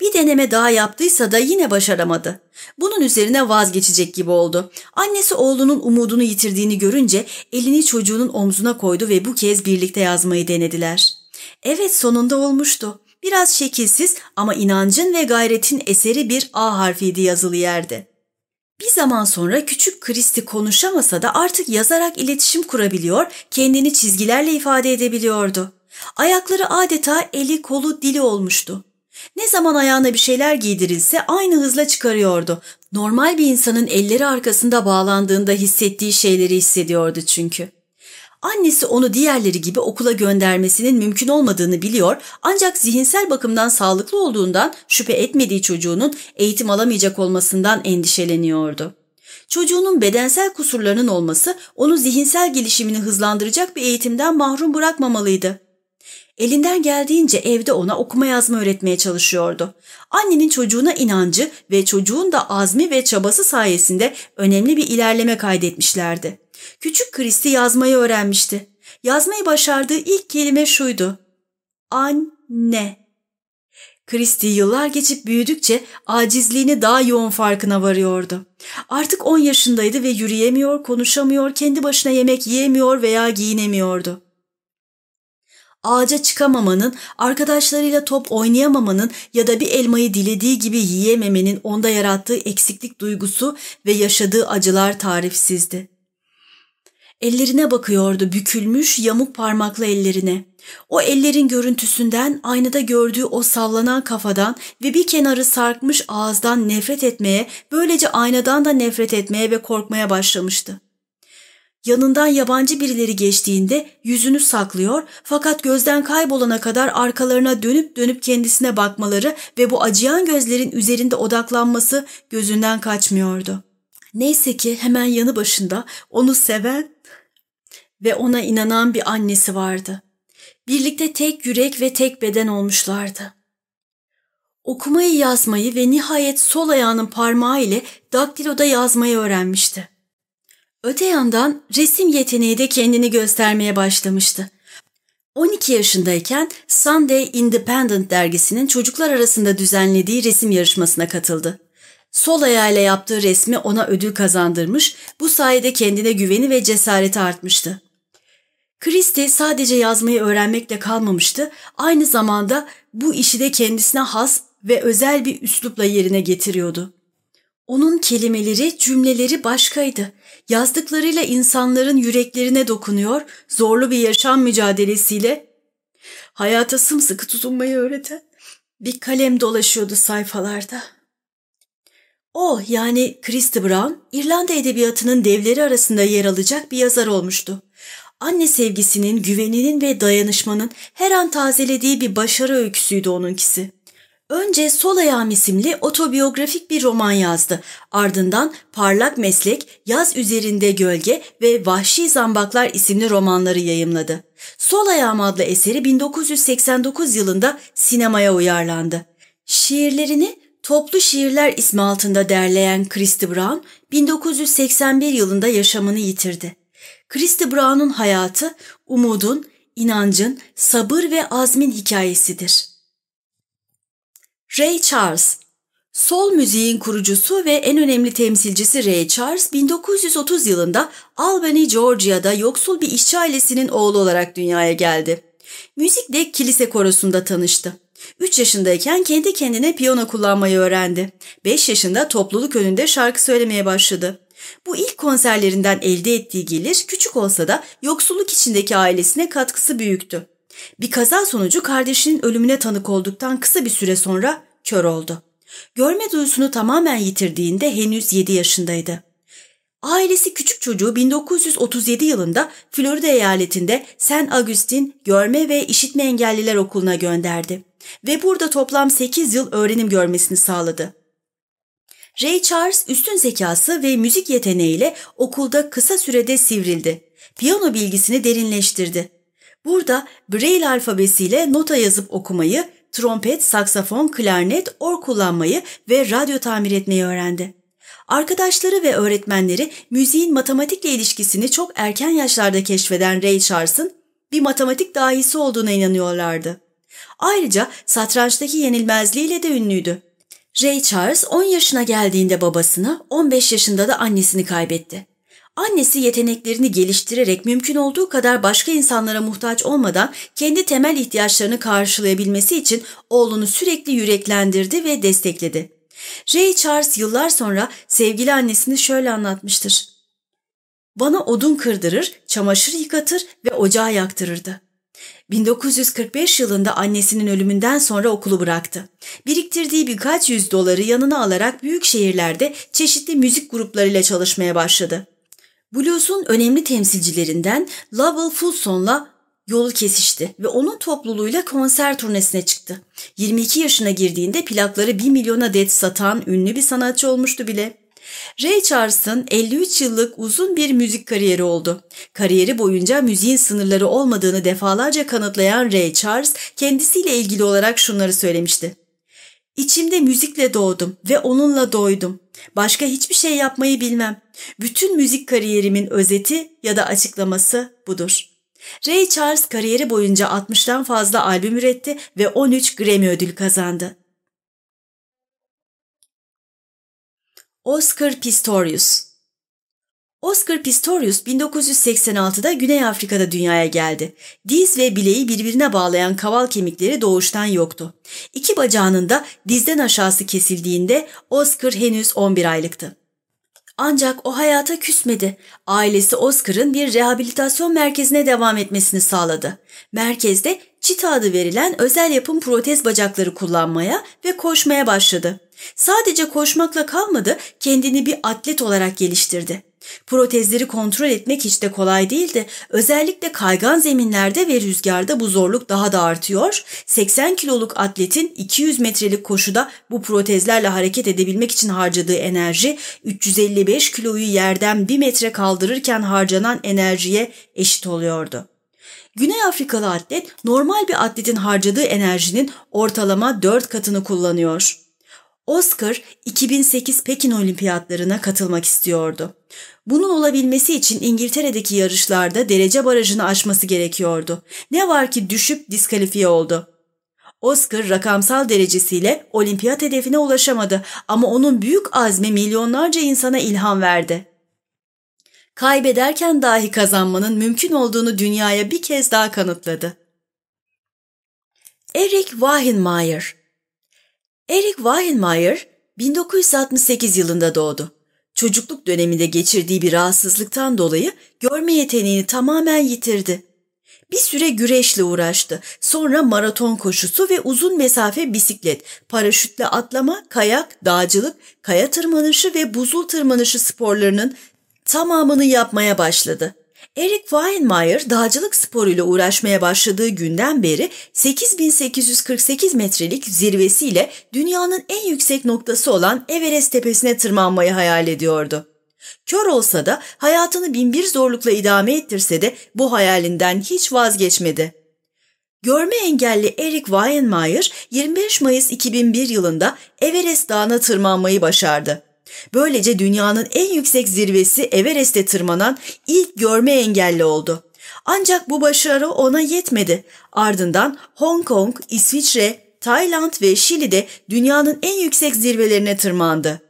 Bir deneme daha yaptıysa da yine başaramadı. Bunun üzerine vazgeçecek gibi oldu. Annesi oğlunun umudunu yitirdiğini görünce elini çocuğunun omzuna koydu ve bu kez birlikte yazmayı denediler. Evet sonunda olmuştu. Biraz şekilsiz ama inancın ve gayretin eseri bir A harfiydi yazılı yerde. Bir zaman sonra küçük Kristi konuşamasa da artık yazarak iletişim kurabiliyor, kendini çizgilerle ifade edebiliyordu. Ayakları adeta eli kolu dili olmuştu. Ne zaman ayağına bir şeyler giydirilse aynı hızla çıkarıyordu. Normal bir insanın elleri arkasında bağlandığında hissettiği şeyleri hissediyordu çünkü. Annesi onu diğerleri gibi okula göndermesinin mümkün olmadığını biliyor ancak zihinsel bakımdan sağlıklı olduğundan şüphe etmediği çocuğunun eğitim alamayacak olmasından endişeleniyordu. Çocuğunun bedensel kusurlarının olması onu zihinsel gelişimini hızlandıracak bir eğitimden mahrum bırakmamalıydı. Elinden geldiğince evde ona okuma yazma öğretmeye çalışıyordu. Annenin çocuğuna inancı ve çocuğun da azmi ve çabası sayesinde önemli bir ilerleme kaydetmişlerdi. Küçük Kristi yazmayı öğrenmişti. Yazmayı başardığı ilk kelime şuydu. Anne. Kristi yıllar geçip büyüdükçe acizliğini daha yoğun farkına varıyordu. Artık 10 yaşındaydı ve yürüyemiyor, konuşamıyor, kendi başına yemek yiyemiyor veya giyinemiyordu. Ağaca çıkamamanın, arkadaşlarıyla top oynayamamanın ya da bir elmayı dilediği gibi yiyememenin onda yarattığı eksiklik duygusu ve yaşadığı acılar tarifsizdi. Ellerine bakıyordu bükülmüş yamuk parmaklı ellerine. O ellerin görüntüsünden aynada gördüğü o sallanan kafadan ve bir kenarı sarkmış ağızdan nefret etmeye, böylece aynadan da nefret etmeye ve korkmaya başlamıştı. Yanından yabancı birileri geçtiğinde yüzünü saklıyor fakat gözden kaybolana kadar arkalarına dönüp dönüp kendisine bakmaları ve bu acıyan gözlerin üzerinde odaklanması gözünden kaçmıyordu. Neyse ki hemen yanı başında onu seven ve ona inanan bir annesi vardı. Birlikte tek yürek ve tek beden olmuşlardı. Okumayı yazmayı ve nihayet sol ayağının parmağı ile daktiloda yazmayı öğrenmişti. Öte yandan resim yeteneği de kendini göstermeye başlamıştı. 12 yaşındayken Sunday Independent dergisinin çocuklar arasında düzenlediği resim yarışmasına katıldı. Sol ayağıyla yaptığı resmi ona ödül kazandırmış, bu sayede kendine güveni ve cesareti artmıştı. Christie sadece yazmayı öğrenmekle kalmamıştı, aynı zamanda bu işi de kendisine has ve özel bir üslupla yerine getiriyordu. Onun kelimeleri, cümleleri başkaydı. Yazdıklarıyla insanların yüreklerine dokunuyor, zorlu bir yaşam mücadelesiyle hayata sımsıkı tutunmayı öğreten bir kalem dolaşıyordu sayfalarda. O yani Christy Brown, İrlanda edebiyatının devleri arasında yer alacak bir yazar olmuştu. Anne sevgisinin, güveninin ve dayanışmanın her an tazelediği bir başarı öyküsüydü onunkisi. Önce Sol Ayağım isimli otobiyografik bir roman yazdı. Ardından Parlak Meslek, Yaz Üzerinde Gölge ve Vahşi Zambaklar isimli romanları yayımladı. Sol Ayağım adlı eseri 1989 yılında sinemaya uyarlandı. Şiirlerini Toplu Şiirler ismi altında derleyen Christy Brown 1981 yılında yaşamını yitirdi. Christy Brown'un hayatı umudun, inancın, sabır ve azmin hikayesidir. Ray Charles Sol müziğin kurucusu ve en önemli temsilcisi Ray Charles 1930 yılında Albany, Georgia'da yoksul bir işçi ailesinin oğlu olarak dünyaya geldi. Müzikle kilise korosunda tanıştı. 3 yaşındayken kendi kendine piyano kullanmayı öğrendi. 5 yaşında topluluk önünde şarkı söylemeye başladı. Bu ilk konserlerinden elde ettiği gelir küçük olsa da yoksulluk içindeki ailesine katkısı büyüktü. Bir kaza sonucu kardeşinin ölümüne tanık olduktan kısa bir süre sonra kör oldu. Görme duyusunu tamamen yitirdiğinde henüz 7 yaşındaydı. Ailesi küçük çocuğu 1937 yılında Florida eyaletinde San Agustin Görme ve İşitme Engelliler Okulu'na gönderdi ve burada toplam 8 yıl öğrenim görmesini sağladı. Ray Charles üstün zekası ve müzik yeteneğiyle okulda kısa sürede sivrildi. Piyano bilgisini derinleştirdi. Burada Braille alfabesiyle nota yazıp okumayı, trompet, saksafon, klarnet, or kullanmayı ve radyo tamir etmeyi öğrendi. Arkadaşları ve öğretmenleri müziğin matematikle ilişkisini çok erken yaşlarda keşfeden Ray Charles'ın bir matematik dahisi olduğuna inanıyorlardı. Ayrıca satrançtaki yenilmezliğiyle de ünlüydü. Ray Charles 10 yaşına geldiğinde babasını, 15 yaşında da annesini kaybetti. Annesi yeteneklerini geliştirerek mümkün olduğu kadar başka insanlara muhtaç olmadan kendi temel ihtiyaçlarını karşılayabilmesi için oğlunu sürekli yüreklendirdi ve destekledi. Ray Charles yıllar sonra sevgili annesini şöyle anlatmıştır. Bana odun kırdırır, çamaşır yıkatır ve ocağı yaktırırdı. 1945 yılında annesinin ölümünden sonra okulu bıraktı. Biriktirdiği birkaç yüz doları yanına alarak büyük şehirlerde çeşitli müzik gruplarıyla çalışmaya başladı. Blues'un önemli temsilcilerinden Lovell Fulson'la yolu kesişti ve onun topluluğuyla konser turnesine çıktı. 22 yaşına girdiğinde plakları 1 milyon adet satan ünlü bir sanatçı olmuştu bile. Ray Charles'ın 53 yıllık uzun bir müzik kariyeri oldu. Kariyeri boyunca müziğin sınırları olmadığını defalarca kanıtlayan Ray Charles kendisiyle ilgili olarak şunları söylemişti. İçimde müzikle doğdum ve onunla doydum. Başka hiçbir şey yapmayı bilmem. Bütün müzik kariyerimin özeti ya da açıklaması budur. Ray Charles kariyeri boyunca 60'tan fazla albüm üretti ve 13 Grammy ödül kazandı. Oscar Pistorius Oscar Pistorius 1986'da Güney Afrika'da dünyaya geldi. Diz ve bileği birbirine bağlayan kaval kemikleri doğuştan yoktu. İki bacağının da dizden aşağısı kesildiğinde Oscar henüz 11 aylıktı. Ancak o hayata küsmedi. Ailesi Oscar'ın bir rehabilitasyon merkezine devam etmesini sağladı. Merkezde çita adı verilen özel yapım protez bacakları kullanmaya ve koşmaya başladı. Sadece koşmakla kalmadı, kendini bir atlet olarak geliştirdi. Protezleri kontrol etmek hiç de kolay değildi. Özellikle kaygan zeminlerde ve rüzgarda bu zorluk daha da artıyor. 80 kiloluk atletin 200 metrelik koşuda bu protezlerle hareket edebilmek için harcadığı enerji 355 kiloyu yerden 1 metre kaldırırken harcanan enerjiye eşit oluyordu. Güney Afrikalı atlet normal bir atletin harcadığı enerjinin ortalama 4 katını kullanıyor. Oscar 2008 Pekin Olimpiyatlarına katılmak istiyordu. Bunun olabilmesi için İngiltere'deki yarışlarda derece barajını aşması gerekiyordu. Ne var ki düşüp diskalifiye oldu. Oscar rakamsal derecesiyle olimpiyat hedefine ulaşamadı ama onun büyük azmi milyonlarca insana ilham verdi. Kaybederken dahi kazanmanın mümkün olduğunu dünyaya bir kez daha kanıtladı. Eric Weihenmayer Eric Weihenmayer 1968 yılında doğdu. Çocukluk döneminde geçirdiği bir rahatsızlıktan dolayı görme yeteneğini tamamen yitirdi. Bir süre güreşle uğraştı. Sonra maraton koşusu ve uzun mesafe bisiklet, paraşütle atlama, kayak, dağcılık, kaya tırmanışı ve buzul tırmanışı sporlarının tamamını yapmaya başladı. Eric Weinmeier dağcılık sporuyla uğraşmaya başladığı günden beri 8848 metrelik zirvesiyle dünyanın en yüksek noktası olan Everest tepesine tırmanmayı hayal ediyordu. Kör olsa da hayatını binbir zorlukla idame ettirse de bu hayalinden hiç vazgeçmedi. Görme engelli Eric Weinmeier 25 Mayıs 2001 yılında Everest Dağı'na tırmanmayı başardı. Böylece dünyanın en yüksek zirvesi Everest'e tırmanan ilk görme engelli oldu. Ancak bu başarı ona yetmedi. Ardından Hong Kong, İsviçre, Tayland ve Şili'de dünyanın en yüksek zirvelerine tırmandı.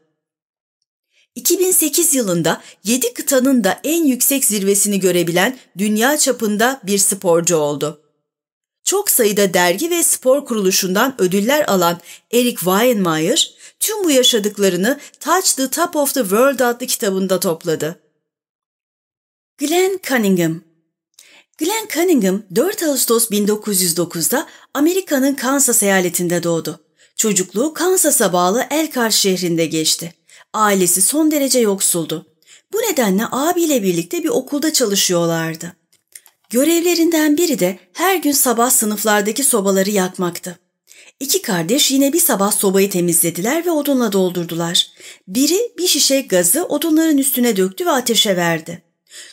2008 yılında 7 kıtanın da en yüksek zirvesini görebilen dünya çapında bir sporcu oldu. Çok sayıda dergi ve spor kuruluşundan ödüller alan Eric Weinmeier, tüm bu yaşadıklarını Touch the Top of the World adlı kitabında topladı. Glenn Cunningham Glenn Cunningham 4 Ağustos 1909'da Amerika'nın Kansas eyaletinde doğdu. Çocukluğu Kansas'a bağlı Elkhart şehrinde geçti. Ailesi son derece yoksuldu. Bu nedenle abiyle birlikte bir okulda çalışıyorlardı. Görevlerinden biri de her gün sabah sınıflardaki sobaları yakmaktı. İki kardeş yine bir sabah sobayı temizlediler ve odunla doldurdular. Biri bir şişe gazı odunların üstüne döktü ve ateşe verdi.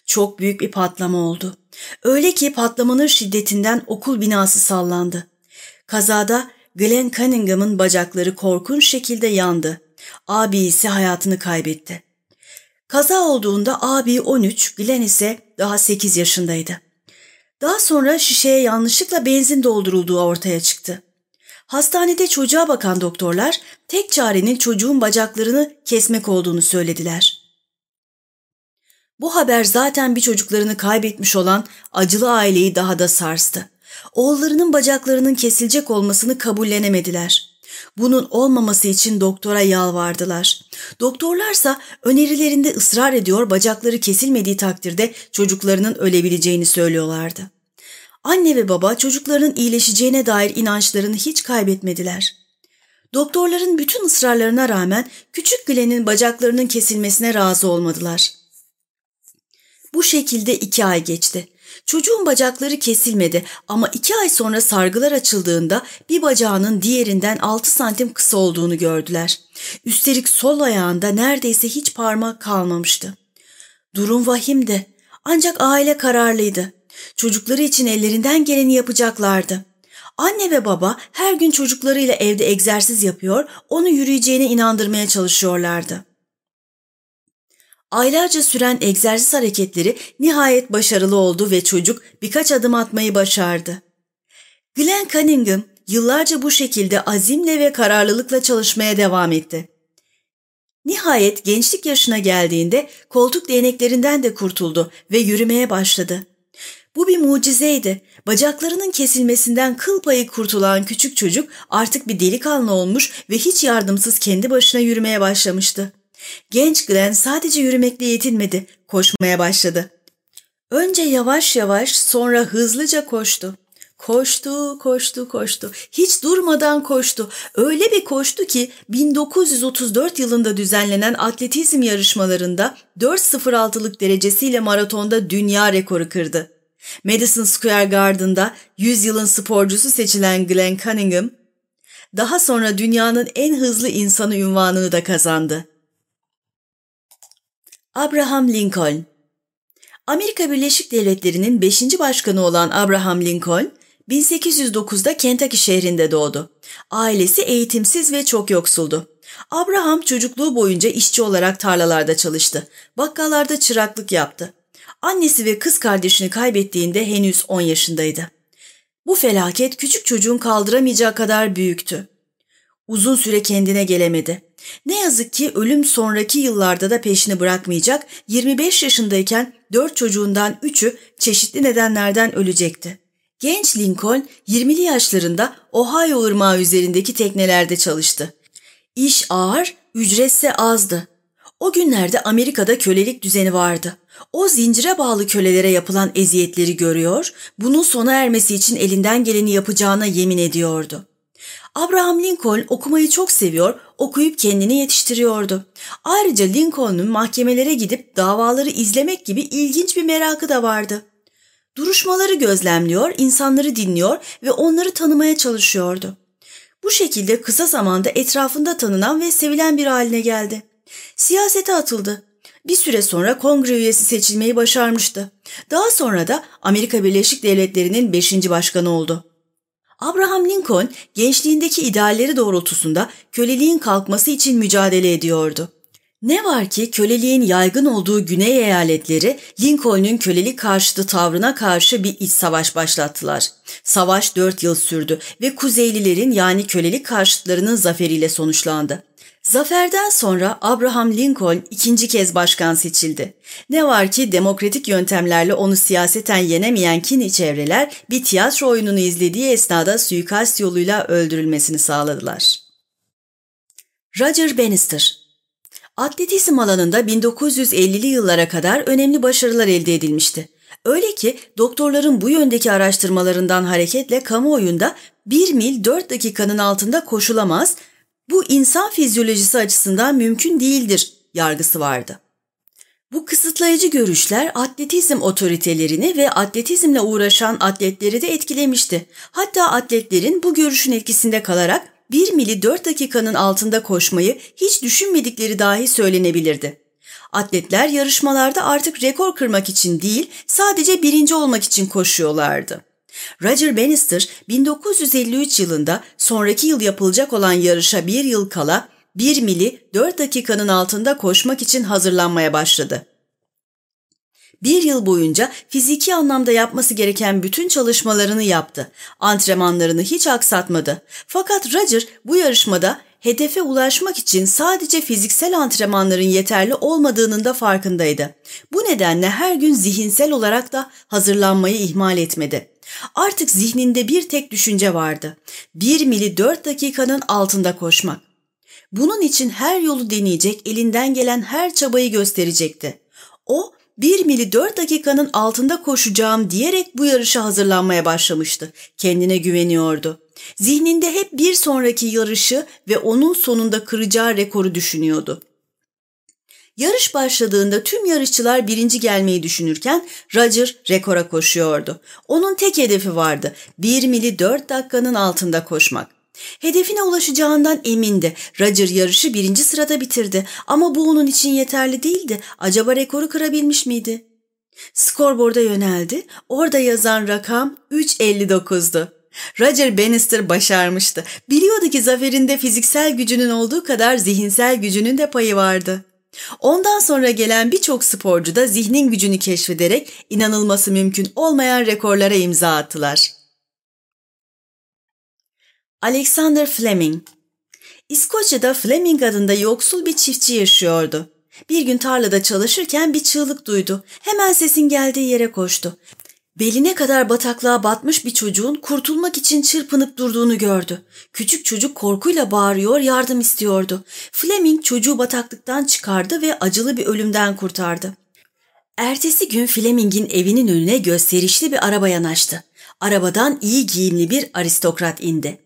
Çok büyük bir patlama oldu. Öyle ki patlamanın şiddetinden okul binası sallandı. Kazada Glenn Cunningham'ın bacakları korkunç şekilde yandı. Abi ise hayatını kaybetti. Kaza olduğunda abi 13, Glenn ise daha 8 yaşındaydı. Daha sonra şişeye yanlışlıkla benzin doldurulduğu ortaya çıktı. Hastanede çocuğa bakan doktorlar tek çarenin çocuğun bacaklarını kesmek olduğunu söylediler. Bu haber zaten bir çocuklarını kaybetmiş olan acılı aileyi daha da sarstı. Oğullarının bacaklarının kesilecek olmasını kabullenemediler. Bunun olmaması için doktora yalvardılar. Doktorlarsa önerilerinde ısrar ediyor bacakları kesilmediği takdirde çocuklarının ölebileceğini söylüyorlardı. Anne ve baba çocuklarının iyileşeceğine dair inançlarını hiç kaybetmediler. Doktorların bütün ısrarlarına rağmen küçük Glenn'in bacaklarının kesilmesine razı olmadılar. Bu şekilde iki ay geçti. Çocuğun bacakları kesilmedi ama iki ay sonra sargılar açıldığında bir bacağının diğerinden 6 santim kısa olduğunu gördüler. Üstelik sol ayağında neredeyse hiç parmak kalmamıştı. Durum vahimdi ancak aile kararlıydı. Çocukları için ellerinden geleni yapacaklardı. Anne ve baba her gün çocuklarıyla evde egzersiz yapıyor, onu yürüyeceğine inandırmaya çalışıyorlardı. Aylarca süren egzersiz hareketleri nihayet başarılı oldu ve çocuk birkaç adım atmayı başardı. Glenn Cunningham yıllarca bu şekilde azimle ve kararlılıkla çalışmaya devam etti. Nihayet gençlik yaşına geldiğinde koltuk değneklerinden de kurtuldu ve yürümeye başladı. Bu bir mucizeydi. Bacaklarının kesilmesinden kıl payı kurtulan küçük çocuk artık bir delikanlı olmuş ve hiç yardımsız kendi başına yürümeye başlamıştı. Genç Glenn sadece yürümekle yetinmedi, koşmaya başladı. Önce yavaş yavaş sonra hızlıca koştu. Koştu, koştu, koştu. Hiç durmadan koştu. Öyle bir koştu ki 1934 yılında düzenlenen atletizm yarışmalarında 4.06'lık derecesiyle maratonda dünya rekoru kırdı. Madison Square Garden'da 100 yılın sporcusu seçilen Glenn Cunningham, daha sonra dünyanın en hızlı insanı ünvanını da kazandı. Abraham Lincoln Amerika Birleşik Devletleri'nin 5. başkanı olan Abraham Lincoln, 1809'da Kentucky şehrinde doğdu. Ailesi eğitimsiz ve çok yoksuldu. Abraham çocukluğu boyunca işçi olarak tarlalarda çalıştı. Bakkallarda çıraklık yaptı. Annesi ve kız kardeşini kaybettiğinde henüz 10 yaşındaydı. Bu felaket küçük çocuğun kaldıramayacağı kadar büyüktü. Uzun süre kendine gelemedi. Ne yazık ki ölüm sonraki yıllarda da peşini bırakmayacak 25 yaşındayken 4 çocuğundan 3'ü çeşitli nedenlerden ölecekti. Genç Lincoln 20'li yaşlarında Ohio ırmağı üzerindeki teknelerde çalıştı. İş ağır, ücretse azdı. O günlerde Amerika'da kölelik düzeni vardı. O zincire bağlı kölelere yapılan eziyetleri görüyor, bunun sona ermesi için elinden geleni yapacağına yemin ediyordu. Abraham Lincoln okumayı çok seviyor, okuyup kendini yetiştiriyordu. Ayrıca Lincoln'un mahkemelere gidip davaları izlemek gibi ilginç bir merakı da vardı. Duruşmaları gözlemliyor, insanları dinliyor ve onları tanımaya çalışıyordu. Bu şekilde kısa zamanda etrafında tanınan ve sevilen bir haline geldi. Siyasete atıldı. Bir süre sonra kongre üyesi seçilmeyi başarmıştı. Daha sonra da Amerika Birleşik Devletleri'nin 5. başkanı oldu. Abraham Lincoln gençliğindeki idealleri doğrultusunda köleliğin kalkması için mücadele ediyordu. Ne var ki köleliğin yaygın olduğu güney eyaletleri Lincoln'un kölelik karşıtı tavrına karşı bir iç savaş başlattılar. Savaş dört yıl sürdü ve Kuzeylilerin yani kölelik karşıtlarının zaferiyle sonuçlandı. Zaferden sonra Abraham Lincoln ikinci kez başkan seçildi. Ne var ki demokratik yöntemlerle onu siyaseten yenemeyen kini çevreler bir tiyatro oyununu izlediği esnada suikast yoluyla öldürülmesini sağladılar. Roger Bannister Atletizm alanında 1950'li yıllara kadar önemli başarılar elde edilmişti. Öyle ki doktorların bu yöndeki araştırmalarından hareketle kamuoyunda 1 mil 4 dakikanın altında koşulamaz, bu insan fizyolojisi açısından mümkün değildir yargısı vardı. Bu kısıtlayıcı görüşler atletizm otoritelerini ve atletizmle uğraşan atletleri de etkilemişti. Hatta atletlerin bu görüşün etkisinde kalarak 1 mili 4 dakikanın altında koşmayı hiç düşünmedikleri dahi söylenebilirdi. Atletler yarışmalarda artık rekor kırmak için değil, sadece birinci olmak için koşuyorlardı. Roger Bannister 1953 yılında sonraki yıl yapılacak olan yarışa bir yıl kala 1 mili 4 dakikanın altında koşmak için hazırlanmaya başladı. Bir yıl boyunca fiziki anlamda yapması gereken bütün çalışmalarını yaptı. Antrenmanlarını hiç aksatmadı. Fakat Roger bu yarışmada hedefe ulaşmak için sadece fiziksel antrenmanların yeterli olmadığının da farkındaydı. Bu nedenle her gün zihinsel olarak da hazırlanmayı ihmal etmedi. Artık zihninde bir tek düşünce vardı. Bir mili dört dakikanın altında koşmak. Bunun için her yolu deneyecek, elinden gelen her çabayı gösterecekti. O, bir mili dört dakikanın altında koşacağım diyerek bu yarışa hazırlanmaya başlamıştı. Kendine güveniyordu. Zihninde hep bir sonraki yarışı ve onun sonunda kıracağı rekoru düşünüyordu. Yarış başladığında tüm yarışçılar birinci gelmeyi düşünürken Roger rekora koşuyordu. Onun tek hedefi vardı. Bir mili dört dakikanın altında koşmak. Hedefine ulaşacağından emindi. Roger yarışı birinci sırada bitirdi ama bu onun için yeterli değildi. Acaba rekoru kırabilmiş miydi? Skorboard'a yöneldi. Orada yazan rakam 3.59'du. Roger Bannister başarmıştı. Biliyordu ki zaferinde fiziksel gücünün olduğu kadar zihinsel gücünün de payı vardı. Ondan sonra gelen birçok sporcu da zihnin gücünü keşfederek inanılması mümkün olmayan rekorlara imza attılar. Alexander Fleming İskoçya'da Fleming adında yoksul bir çiftçi yaşıyordu. Bir gün tarlada çalışırken bir çığlık duydu. Hemen sesin geldiği yere koştu. Beline kadar bataklığa batmış bir çocuğun kurtulmak için çırpınıp durduğunu gördü. Küçük çocuk korkuyla bağırıyor, yardım istiyordu. Fleming çocuğu bataklıktan çıkardı ve acılı bir ölümden kurtardı. Ertesi gün Fleming'in evinin önüne gösterişli bir araba yanaştı. Arabadan iyi giyimli bir aristokrat indi.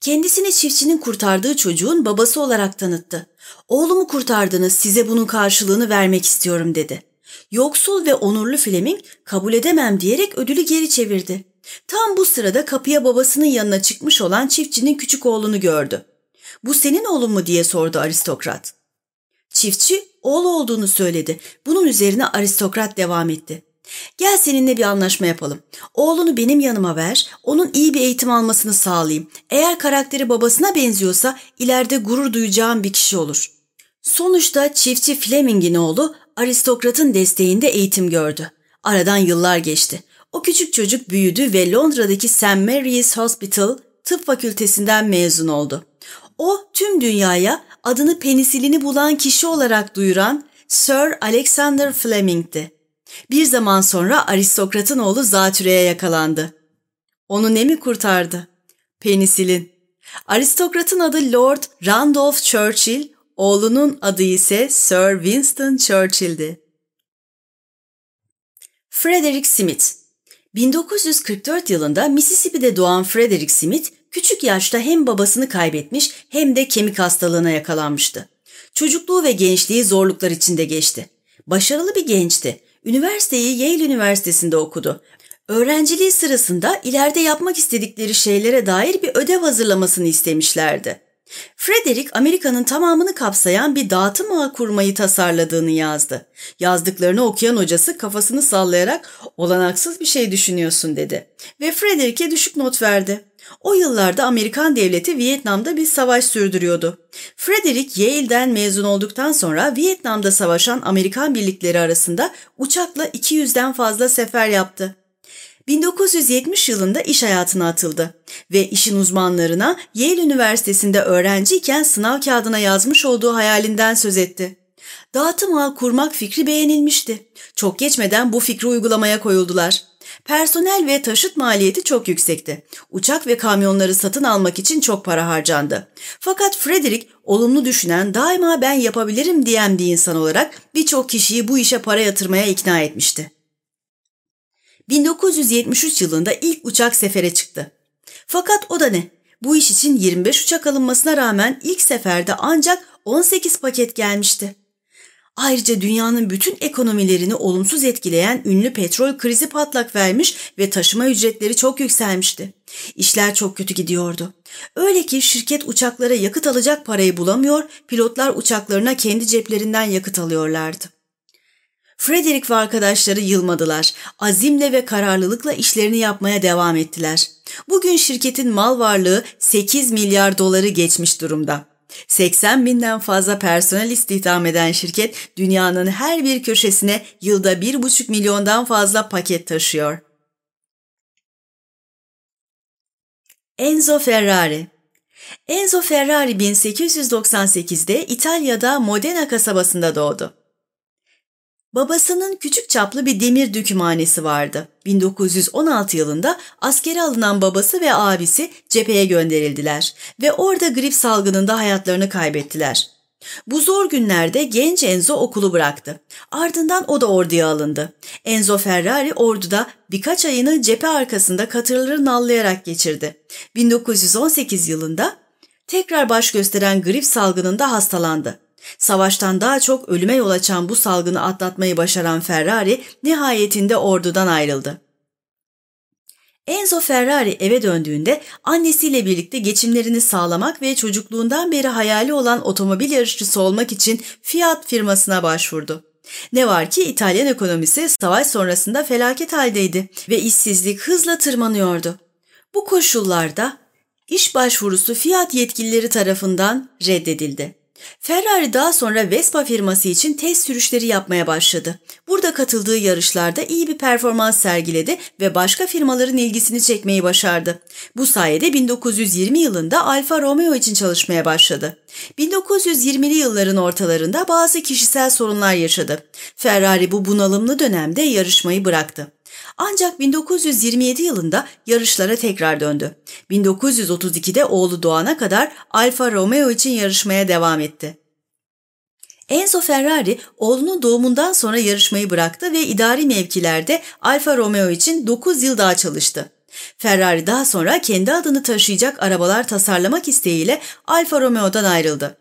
Kendisini çiftçinin kurtardığı çocuğun babası olarak tanıttı. Oğlumu kurtardınız size bunun karşılığını vermek istiyorum dedi. Yoksul ve onurlu Fleming kabul edemem diyerek ödülü geri çevirdi. Tam bu sırada kapıya babasının yanına çıkmış olan çiftçinin küçük oğlunu gördü. Bu senin oğlun mu diye sordu aristokrat. Çiftçi oğlu olduğunu söyledi. Bunun üzerine aristokrat devam etti. Gel seninle bir anlaşma yapalım. Oğlunu benim yanıma ver, onun iyi bir eğitim almasını sağlayayım. Eğer karakteri babasına benziyorsa ileride gurur duyacağım bir kişi olur. Sonuçta çiftçi Fleming'in oğlu aristokratın desteğinde eğitim gördü. Aradan yıllar geçti. O küçük çocuk büyüdü ve Londra'daki St. Mary's Hospital tıp fakültesinden mezun oldu. O tüm dünyaya adını penisilini bulan kişi olarak duyuran Sir Alexander Fleming'ti. Bir zaman sonra aristokratın oğlu zatürreye yakalandı. Onu ne mi kurtardı? Penisilin. Aristokratın adı Lord Randolph Churchill, oğlunun adı ise Sir Winston Churchill'di. Frederick Smith 1944 yılında Mississippi'de doğan Frederick Smith, küçük yaşta hem babasını kaybetmiş hem de kemik hastalığına yakalanmıştı. Çocukluğu ve gençliği zorluklar içinde geçti. Başarılı bir gençti. Üniversiteyi Yale Üniversitesi'nde okudu. Öğrenciliği sırasında ileride yapmak istedikleri şeylere dair bir ödev hazırlamasını istemişlerdi. Frederick Amerika'nın tamamını kapsayan bir dağıtım ağı kurmayı tasarladığını yazdı. Yazdıklarını okuyan hocası kafasını sallayarak olanaksız bir şey düşünüyorsun dedi. Ve Frederick'e düşük not verdi. O yıllarda Amerikan devleti Vietnam'da bir savaş sürdürüyordu. Frederick Yale'den mezun olduktan sonra Vietnam'da savaşan Amerikan birlikleri arasında uçakla 200'den fazla sefer yaptı. 1970 yılında iş hayatına atıldı ve işin uzmanlarına Yale Üniversitesi'nde öğrenciyken sınav kağıdına yazmış olduğu hayalinden söz etti. Dağıtım ağ kurmak fikri beğenilmişti. Çok geçmeden bu fikri uygulamaya koyuldular. Personel ve taşıt maliyeti çok yüksekti. Uçak ve kamyonları satın almak için çok para harcandı. Fakat Frederick olumlu düşünen, daima ben yapabilirim diyen bir insan olarak birçok kişiyi bu işe para yatırmaya ikna etmişti. 1973 yılında ilk uçak sefere çıktı. Fakat o da ne? Bu iş için 25 uçak alınmasına rağmen ilk seferde ancak 18 paket gelmişti. Ayrıca dünyanın bütün ekonomilerini olumsuz etkileyen ünlü petrol krizi patlak vermiş ve taşıma ücretleri çok yükselmişti. İşler çok kötü gidiyordu. Öyle ki şirket uçaklara yakıt alacak parayı bulamıyor, pilotlar uçaklarına kendi ceplerinden yakıt alıyorlardı. Frederick ve arkadaşları yılmadılar. Azimle ve kararlılıkla işlerini yapmaya devam ettiler. Bugün şirketin mal varlığı 8 milyar doları geçmiş durumda. 80 binden fazla personel istihdam eden şirket dünyanın her bir köşesine yılda 1,5 milyondan fazla paket taşıyor. Enzo Ferrari Enzo Ferrari 1898'de İtalya'da Modena kasabasında doğdu. Babasının küçük çaplı bir demir dökümhanesi vardı. 1916 yılında askere alınan babası ve abisi cepheye gönderildiler ve orada grip salgınında hayatlarını kaybettiler. Bu zor günlerde genç Enzo okulu bıraktı. Ardından o da orduya alındı. Enzo Ferrari orduda birkaç ayını cephe arkasında katırları nallayarak geçirdi. 1918 yılında tekrar baş gösteren grip salgınında hastalandı. Savaştan daha çok ölüme yol açan bu salgını atlatmayı başaran Ferrari nihayetinde ordudan ayrıldı. Enzo Ferrari eve döndüğünde annesiyle birlikte geçimlerini sağlamak ve çocukluğundan beri hayali olan otomobil yarışçısı olmak için Fiat firmasına başvurdu. Ne var ki İtalyan ekonomisi savaş sonrasında felaket haldeydi ve işsizlik hızla tırmanıyordu. Bu koşullarda iş başvurusu Fiat yetkilileri tarafından reddedildi. Ferrari daha sonra Vespa firması için test sürüşleri yapmaya başladı. Burada katıldığı yarışlarda iyi bir performans sergiledi ve başka firmaların ilgisini çekmeyi başardı. Bu sayede 1920 yılında Alfa Romeo için çalışmaya başladı. 1920'li yılların ortalarında bazı kişisel sorunlar yaşadı. Ferrari bu bunalımlı dönemde yarışmayı bıraktı. Ancak 1927 yılında yarışlara tekrar döndü. 1932'de oğlu doğana kadar Alfa Romeo için yarışmaya devam etti. Enzo Ferrari oğlunun doğumundan sonra yarışmayı bıraktı ve idari mevkilerde Alfa Romeo için 9 yıl daha çalıştı. Ferrari daha sonra kendi adını taşıyacak arabalar tasarlamak isteğiyle Alfa Romeo'dan ayrıldı.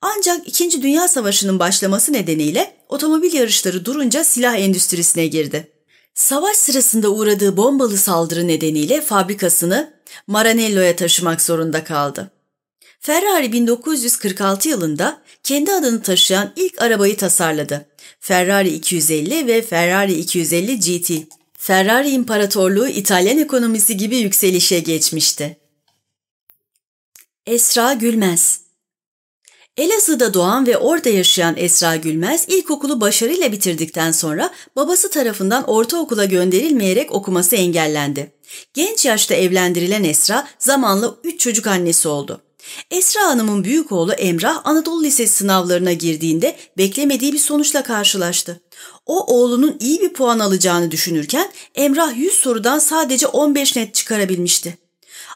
Ancak 2. Dünya Savaşı'nın başlaması nedeniyle otomobil yarışları durunca silah endüstrisine girdi. Savaş sırasında uğradığı bombalı saldırı nedeniyle fabrikasını Maranello'ya taşımak zorunda kaldı. Ferrari 1946 yılında kendi adını taşıyan ilk arabayı tasarladı. Ferrari 250 ve Ferrari 250 GT. Ferrari İmparatorluğu İtalyan ekonomisi gibi yükselişe geçmişti. Esra Gülmez Elazığ'da doğan ve orada yaşayan Esra Gülmez ilkokulu başarıyla bitirdikten sonra babası tarafından ortaokula gönderilmeyerek okuması engellendi. Genç yaşta evlendirilen Esra zamanla üç çocuk annesi oldu. Esra Hanım'ın büyük oğlu Emrah Anadolu Lisesi sınavlarına girdiğinde beklemediği bir sonuçla karşılaştı. O oğlunun iyi bir puan alacağını düşünürken Emrah 100 sorudan sadece 15 net çıkarabilmişti.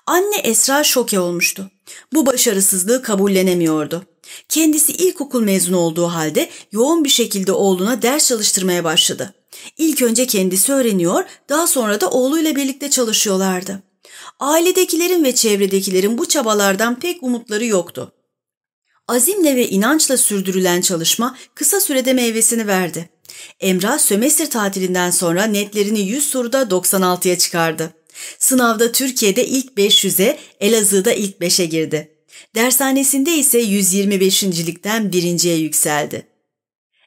Anne Esra şoke olmuştu. Bu başarısızlığı kabullenemiyordu. Kendisi ilkokul mezunu olduğu halde yoğun bir şekilde oğluna ders çalıştırmaya başladı. İlk önce kendisi öğreniyor, daha sonra da oğluyla birlikte çalışıyorlardı. Ailedekilerin ve çevredekilerin bu çabalardan pek umutları yoktu. Azimle ve inançla sürdürülen çalışma kısa sürede meyvesini verdi. Emrah sömestr tatilinden sonra netlerini 100 soruda 96'ya çıkardı. Sınavda Türkiye'de ilk 500'e, Elazığ'da ilk 5'e girdi. Dershanesinde ise 125.likten birinciye yükseldi.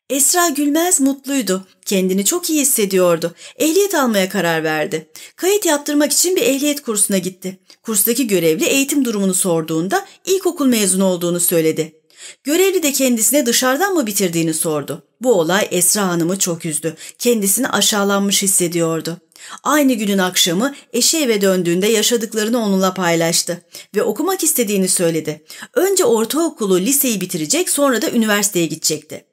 Esra Gülmez mutluydu. Kendini çok iyi hissediyordu. Ehliyet almaya karar verdi. Kayıt yaptırmak için bir ehliyet kursuna gitti. Kurstaki görevli eğitim durumunu sorduğunda ilkokul mezunu olduğunu söyledi. Görevli de kendisine dışarıdan mı bitirdiğini sordu. Bu olay Esra Hanım'ı çok üzdü. Kendisini aşağılanmış hissediyordu. Aynı günün akşamı eşi eve döndüğünde yaşadıklarını onunla paylaştı ve okumak istediğini söyledi. Önce ortaokulu, liseyi bitirecek sonra da üniversiteye gidecekti.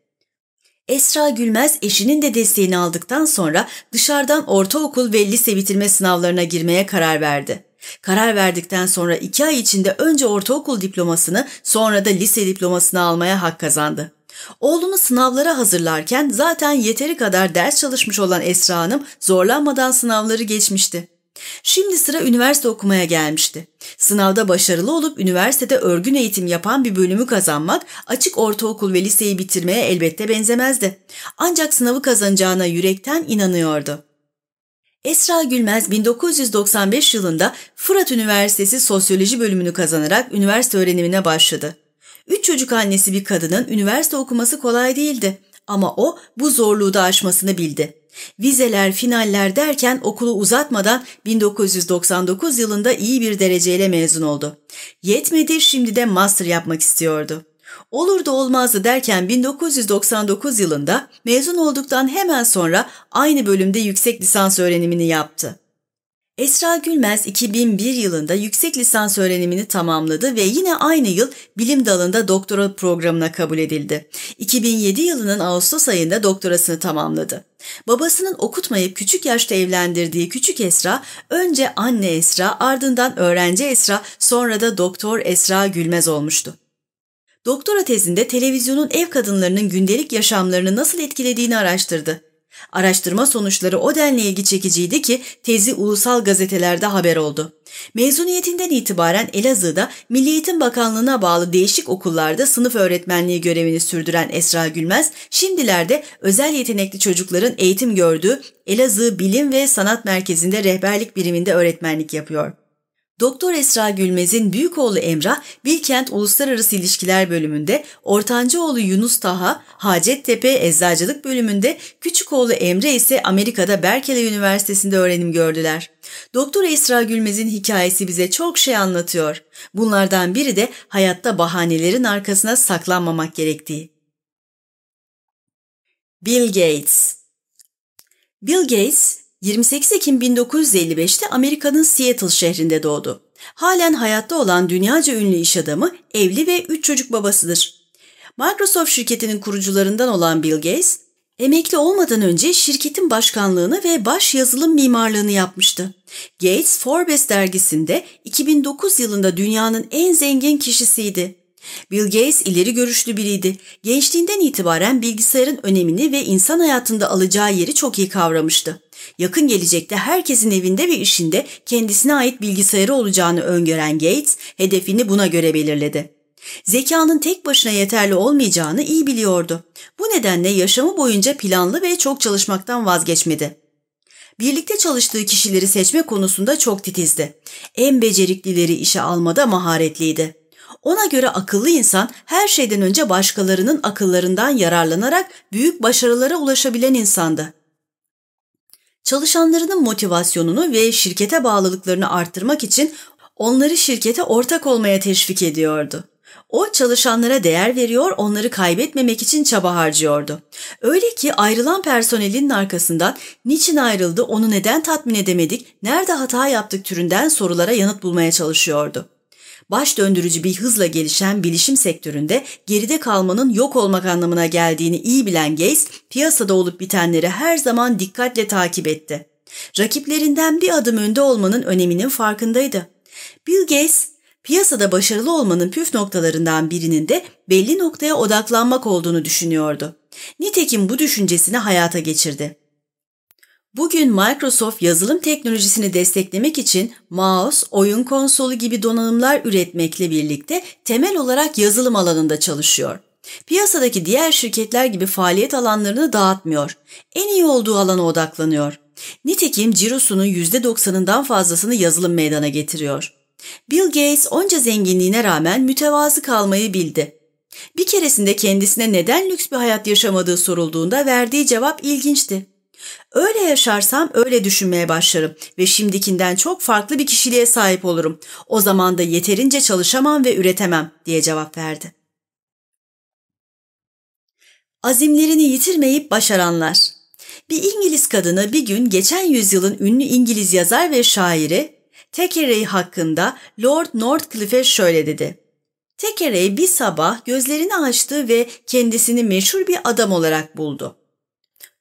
Esra Gülmez eşinin de desteğini aldıktan sonra dışarıdan ortaokul ve lise bitirme sınavlarına girmeye karar verdi. Karar verdikten sonra iki ay içinde önce ortaokul diplomasını sonra da lise diplomasını almaya hak kazandı. Oğlunu sınavlara hazırlarken zaten yeteri kadar ders çalışmış olan Esra Hanım zorlanmadan sınavları geçmişti. Şimdi sıra üniversite okumaya gelmişti. Sınavda başarılı olup üniversitede örgün eğitim yapan bir bölümü kazanmak açık ortaokul ve liseyi bitirmeye elbette benzemezdi. Ancak sınavı kazanacağına yürekten inanıyordu. Esra Gülmez 1995 yılında Fırat Üniversitesi Sosyoloji bölümünü kazanarak üniversite öğrenimine başladı. Üç çocuk annesi bir kadının üniversite okuması kolay değildi ama o bu zorluğu da aşmasını bildi. Vizeler, finaller derken okulu uzatmadan 1999 yılında iyi bir dereceyle mezun oldu. Yetmedi şimdi de master yapmak istiyordu. Olur da olmazdı derken 1999 yılında mezun olduktan hemen sonra aynı bölümde yüksek lisans öğrenimini yaptı. Esra Gülmez 2001 yılında yüksek lisans öğrenimini tamamladı ve yine aynı yıl bilim dalında doktora programına kabul edildi. 2007 yılının Ağustos ayında doktorasını tamamladı. Babasının okutmayıp küçük yaşta evlendirdiği küçük Esra, önce anne Esra, ardından öğrenci Esra, sonra da doktor Esra Gülmez olmuştu. Doktora tezinde televizyonun ev kadınlarının gündelik yaşamlarını nasıl etkilediğini araştırdı. Araştırma sonuçları o denli ilgi çekiciydi ki tezi ulusal gazetelerde haber oldu. Mezuniyetinden itibaren Elazığ'da Milli Eğitim Bakanlığı'na bağlı değişik okullarda sınıf öğretmenliği görevini sürdüren Esra Gülmez, şimdilerde özel yetenekli çocukların eğitim gördüğü Elazığ Bilim ve Sanat Merkezi'nde rehberlik biriminde öğretmenlik yapıyor. Doktor Esra Gülmez'in büyük oğlu Emrah, Bilkent Uluslararası İlişkiler bölümünde, ortancı oğlu Yunus Taha, Hacettepe Eczacılık bölümünde, küçük oğlu Emre ise Amerika'da Berkeley Üniversitesi'nde öğrenim gördüler. Doktor Esra Gülmez'in hikayesi bize çok şey anlatıyor. Bunlardan biri de hayatta bahanelerin arkasına saklanmamak gerektiği. Bill Gates Bill Gates, 28 Ekim 1955'te Amerika'nın Seattle şehrinde doğdu. Halen hayatta olan dünyaca ünlü iş adamı, evli ve üç çocuk babasıdır. Microsoft şirketinin kurucularından olan Bill Gates, emekli olmadan önce şirketin başkanlığını ve baş yazılım mimarlığını yapmıştı. Gates, Forbes dergisinde 2009 yılında dünyanın en zengin kişisiydi. Bill Gates ileri görüşlü biriydi. Gençliğinden itibaren bilgisayarın önemini ve insan hayatında alacağı yeri çok iyi kavramıştı. Yakın gelecekte herkesin evinde ve işinde kendisine ait bilgisayarı olacağını öngören Gates, hedefini buna göre belirledi. Zekanın tek başına yeterli olmayacağını iyi biliyordu. Bu nedenle yaşamı boyunca planlı ve çok çalışmaktan vazgeçmedi. Birlikte çalıştığı kişileri seçme konusunda çok titizdi. En beceriklileri işe almada maharetliydi. Ona göre akıllı insan her şeyden önce başkalarının akıllarından yararlanarak büyük başarılara ulaşabilen insandı. Çalışanlarının motivasyonunu ve şirkete bağlılıklarını arttırmak için onları şirkete ortak olmaya teşvik ediyordu. O çalışanlara değer veriyor, onları kaybetmemek için çaba harcıyordu. Öyle ki ayrılan personelin arkasından niçin ayrıldı, onu neden tatmin edemedik, nerede hata yaptık türünden sorulara yanıt bulmaya çalışıyordu. Baş döndürücü bir hızla gelişen bilişim sektöründe geride kalmanın yok olmak anlamına geldiğini iyi bilen Gates, piyasada olup bitenleri her zaman dikkatle takip etti. Rakiplerinden bir adım önde olmanın öneminin farkındaydı. Bill Gates, piyasada başarılı olmanın püf noktalarından birinin de belli noktaya odaklanmak olduğunu düşünüyordu. Nitekim bu düşüncesini hayata geçirdi. Bugün Microsoft yazılım teknolojisini desteklemek için mouse, oyun konsolu gibi donanımlar üretmekle birlikte temel olarak yazılım alanında çalışıyor. Piyasadaki diğer şirketler gibi faaliyet alanlarını dağıtmıyor. En iyi olduğu alana odaklanıyor. Nitekim cirosunun %90'ından fazlasını yazılım meydana getiriyor. Bill Gates onca zenginliğine rağmen mütevazı kalmayı bildi. Bir keresinde kendisine neden lüks bir hayat yaşamadığı sorulduğunda verdiği cevap ilginçti. Öyle yaşarsam öyle düşünmeye başlarım ve şimdikinden çok farklı bir kişiliğe sahip olurum. O zaman da yeterince çalışamam ve üretemem diye cevap verdi. Azimlerini yitirmeyip başaranlar Bir İngiliz kadını bir gün geçen yüzyılın ünlü İngiliz yazar ve şairi Thackeray hakkında Lord Northcliffe şöyle dedi. Thackeray bir sabah gözlerini açtı ve kendisini meşhur bir adam olarak buldu.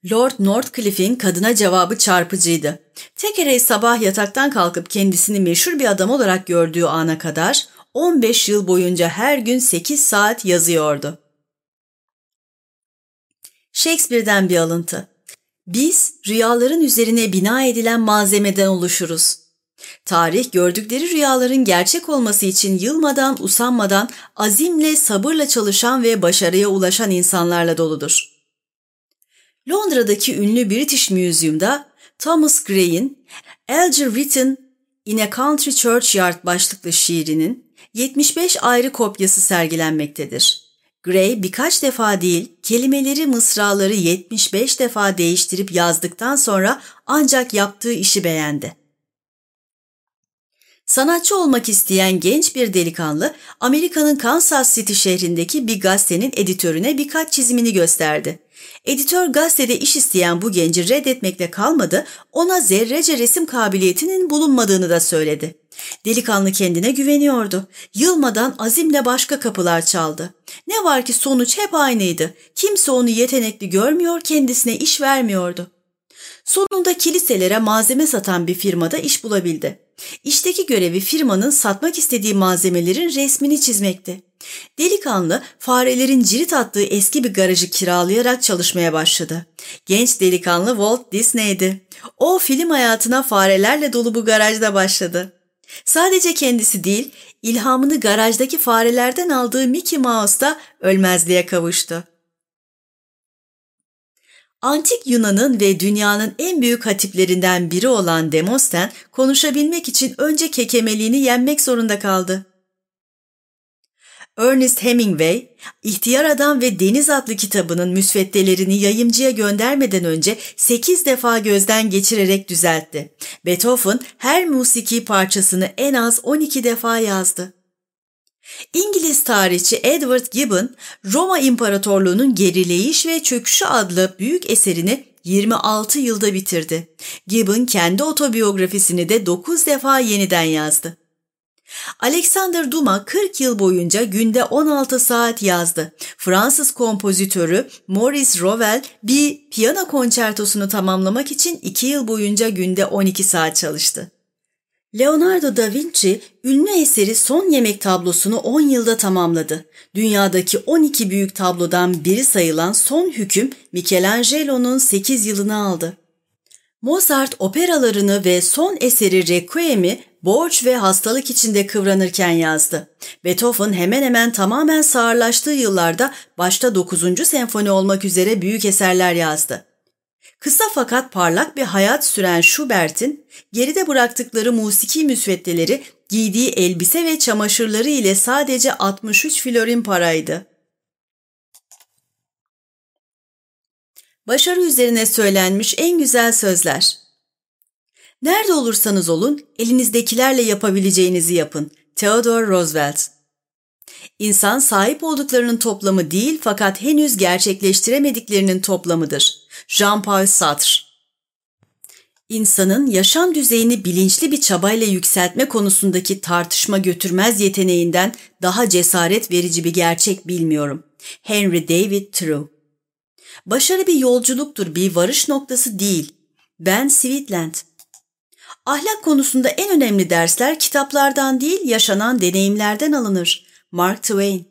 Lord Northcliffe'in kadına cevabı çarpıcıydı. Thackeray sabah yataktan kalkıp kendisini meşhur bir adam olarak gördüğü ana kadar 15 yıl boyunca her gün 8 saat yazıyordu. Shakespeare'den bir alıntı. Biz rüyaların üzerine bina edilen malzemeden oluşuruz. Tarih gördükleri rüyaların gerçek olması için yılmadan, usanmadan, azimle, sabırla çalışan ve başarıya ulaşan insanlarla doludur. Londra'daki ünlü British Museum'da Thomas Gray'in Alger Written in a Country Churchyard başlıklı şiirinin 75 ayrı kopyası sergilenmektedir. Gray birkaç defa değil, kelimeleri mısraları 75 defa değiştirip yazdıktan sonra ancak yaptığı işi beğendi. Sanatçı olmak isteyen genç bir delikanlı Amerika'nın Kansas City şehrindeki bir gazetenin editörüne birkaç çizimini gösterdi. Editör gazetede iş isteyen bu genci reddetmekle kalmadı, ona zerrece resim kabiliyetinin bulunmadığını da söyledi. Delikanlı kendine güveniyordu. Yılmadan azimle başka kapılar çaldı. Ne var ki sonuç hep aynıydı. Kimse onu yetenekli görmüyor, kendisine iş vermiyordu. Sonunda kiliselere malzeme satan bir firmada iş bulabildi. İşteki görevi firmanın satmak istediği malzemelerin resmini çizmekti. Delikanlı farelerin cirit attığı eski bir garajı kiralayarak çalışmaya başladı. Genç delikanlı Walt Disney'di. O film hayatına farelerle dolu bu garajda başladı. Sadece kendisi değil, ilhamını garajdaki farelerden aldığı Mickey Mouse da ölmezliğe kavuştu. Antik Yunan'ın ve dünyanın en büyük hatiplerinden biri olan Demosten konuşabilmek için önce kekemeliğini yenmek zorunda kaldı. Ernest Hemingway, İhtiyar Adam ve Deniz adlı kitabının müsveddelerini yayımcıya göndermeden önce 8 defa gözden geçirerek düzeltti. Beethoven her musiki parçasını en az 12 defa yazdı. İngiliz tarihçi Edward Gibbon, Roma İmparatorluğu'nun Gerileyiş ve Çöküşü adlı büyük eserini 26 yılda bitirdi. Gibbon kendi otobiyografisini de 9 defa yeniden yazdı. Alexander Dumas 40 yıl boyunca günde 16 saat yazdı. Fransız kompozitörü Maurice Ravel bir piyano konçertosunu tamamlamak için 2 yıl boyunca günde 12 saat çalıştı. Leonardo da Vinci ünlü eseri Son Yemek tablosunu 10 yılda tamamladı. Dünyadaki 12 büyük tablodan biri sayılan Son Hüküm Michelangelo'nun 8 yılını aldı. Mozart operalarını ve son eseri Requiem'i borç ve hastalık içinde kıvranırken yazdı. Beethoven hemen hemen tamamen sağırlaştığı yıllarda başta 9. senfoni olmak üzere büyük eserler yazdı. Kısa fakat parlak bir hayat süren Schubert'in geride bıraktıkları musiki müsveddeleri giydiği elbise ve çamaşırları ile sadece 63 florin paraydı. Başarı üzerine söylenmiş en güzel sözler. Nerede olursanız olun elinizdekilerle yapabileceğinizi yapın. Theodore Roosevelt İnsan sahip olduklarının toplamı değil fakat henüz gerçekleştiremediklerinin toplamıdır. Jean-Paul Sartre İnsanın yaşam düzeyini bilinçli bir çabayla yükseltme konusundaki tartışma götürmez yeteneğinden daha cesaret verici bir gerçek bilmiyorum. Henry David Thoreau Başarı bir yolculuktur, bir varış noktası değil. Ben Sweetland. Ahlak konusunda en önemli dersler kitaplardan değil, yaşanan deneyimlerden alınır. Mark Twain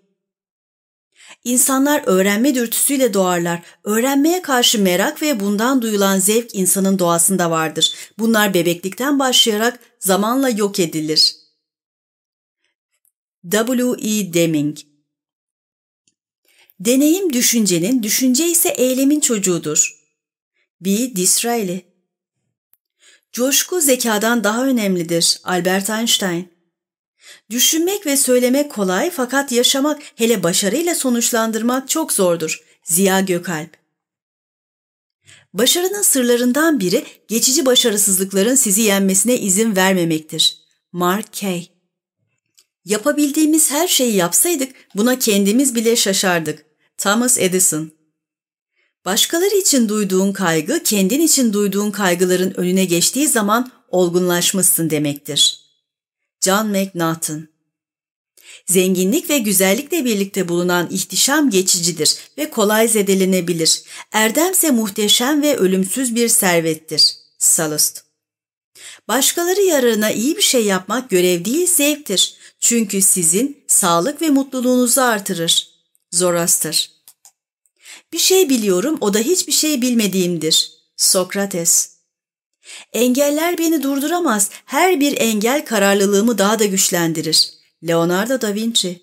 İnsanlar öğrenme dürtüsüyle doğarlar. Öğrenmeye karşı merak ve bundan duyulan zevk insanın doğasında vardır. Bunlar bebeklikten başlayarak zamanla yok edilir. W. E. Deming Deneyim düşüncenin, düşünce ise eylemin çocuğudur. B. Disraeli Coşku zekadan daha önemlidir. Albert Einstein Düşünmek ve söylemek kolay fakat yaşamak hele başarıyla sonuçlandırmak çok zordur. Ziya Gökalp Başarının sırlarından biri geçici başarısızlıkların sizi yenmesine izin vermemektir. Mark Kay Yapabildiğimiz her şeyi yapsaydık buna kendimiz bile şaşardık. Thomas Edison Başkaları için duyduğun kaygı kendin için duyduğun kaygıların önüne geçtiği zaman olgunlaşmışsın demektir. John McNaughton Zenginlik ve güzellikle birlikte bulunan ihtişam geçicidir ve kolay zedelenebilir. Erdemse muhteşem ve ölümsüz bir servettir. Salust Başkaları yararına iyi bir şey yapmak görev değil zevktir. Çünkü sizin sağlık ve mutluluğunuzu artırır. Zoroaster Bir şey biliyorum o da hiçbir şey bilmediğimdir. Sokrates Engeller beni durduramaz. Her bir engel kararlılığımı daha da güçlendirir. Leonardo da Vinci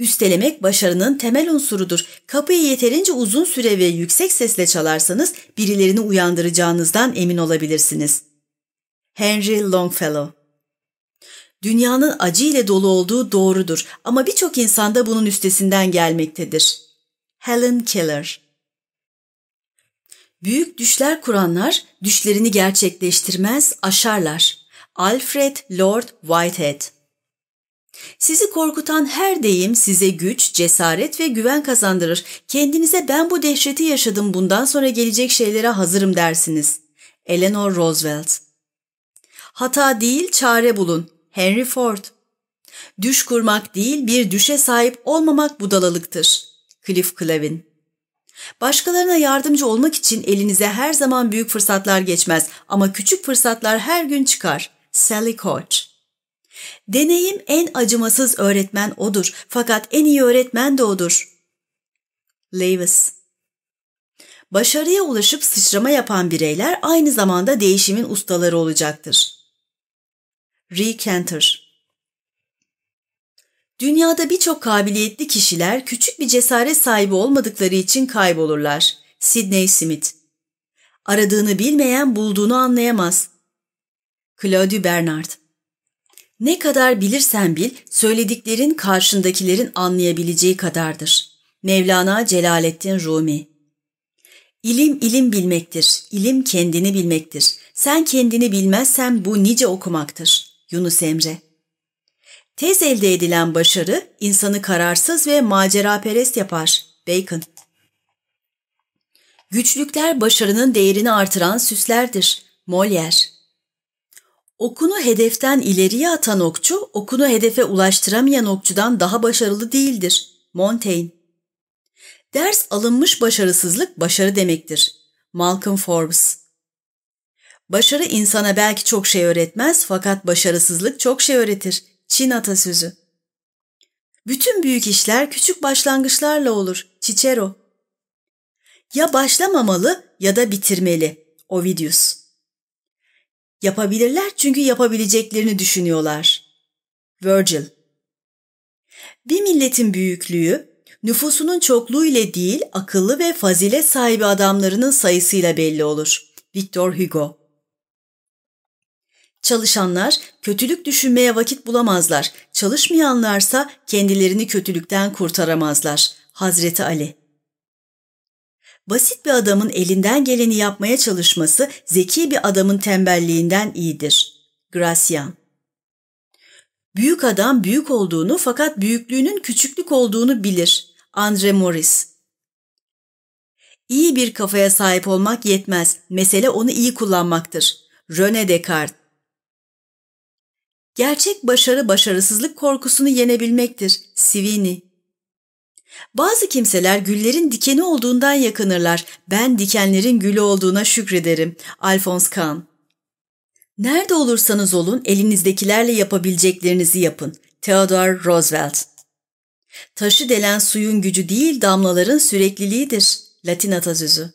Üstelemek başarının temel unsurudur. Kapıyı yeterince uzun süre ve yüksek sesle çalarsanız birilerini uyandıracağınızdan emin olabilirsiniz. Henry Longfellow Dünyanın acı dolu olduğu doğrudur ama birçok insanda bunun üstesinden gelmektedir. Helen Keller Büyük düşler kuranlar düşlerini gerçekleştirmez, aşarlar. Alfred Lord Whitehead Sizi korkutan her deyim size güç, cesaret ve güven kazandırır. Kendinize ben bu dehşeti yaşadım bundan sonra gelecek şeylere hazırım dersiniz. Eleanor Roosevelt Hata değil çare bulun. Henry Ford Düş kurmak değil bir düşe sahip olmamak budalalıktır. Cliff Clavin Başkalarına yardımcı olmak için elinize her zaman büyük fırsatlar geçmez ama küçük fırsatlar her gün çıkar. Sally Koch Deneyim en acımasız öğretmen odur fakat en iyi öğretmen de odur. Lewis Başarıya ulaşıp sıçrama yapan bireyler aynı zamanda değişimin ustaları olacaktır. Ree Cantor Dünyada birçok kabiliyetli kişiler küçük bir cesaret sahibi olmadıkları için kaybolurlar. Sidney Smith Aradığını bilmeyen bulduğunu anlayamaz. Claude Bernard Ne kadar bilirsen bil, söylediklerin karşındakilerin anlayabileceği kadardır. Mevlana Celaleddin Rumi İlim ilim bilmektir, ilim kendini bilmektir. Sen kendini bilmezsen bu nice okumaktır. Yunus Emre Tez elde edilen başarı insanı kararsız ve maceraperest yapar. Bacon Güçlükler başarının değerini artıran süslerdir. Molière Okunu hedeften ileriye atan okçu, okunu hedefe ulaştıramayan okçudan daha başarılı değildir. Montaigne Ders alınmış başarısızlık başarı demektir. Malcolm Forbes Başarı insana belki çok şey öğretmez fakat başarısızlık çok şey öğretir. Çin atasözü. Bütün büyük işler küçük başlangıçlarla olur. Cicero. Ya başlamamalı ya da bitirmeli. Ovidius. Yapabilirler çünkü yapabileceklerini düşünüyorlar. Virgil. Bir milletin büyüklüğü, nüfusunun çokluğu ile değil, akıllı ve fazilet sahibi adamlarının sayısıyla belli olur. Victor Hugo Çalışanlar kötülük düşünmeye vakit bulamazlar. Çalışmayanlarsa kendilerini kötülükten kurtaramazlar. Hazreti Ali Basit bir adamın elinden geleni yapmaya çalışması zeki bir adamın tembelliğinden iyidir. Gracian Büyük adam büyük olduğunu fakat büyüklüğünün küçüklük olduğunu bilir. Andre Morris İyi bir kafaya sahip olmak yetmez. Mesele onu iyi kullanmaktır. René Descartes Gerçek başarı başarısızlık korkusunu yenebilmektir. Sivini Bazı kimseler güllerin dikeni olduğundan yakınırlar. Ben dikenlerin gülü olduğuna şükrederim. Alphonse Kahn Nerede olursanız olun elinizdekilerle yapabileceklerinizi yapın. Theodore Roosevelt Taşı delen suyun gücü değil damlaların sürekliliğidir. Latin atasözü.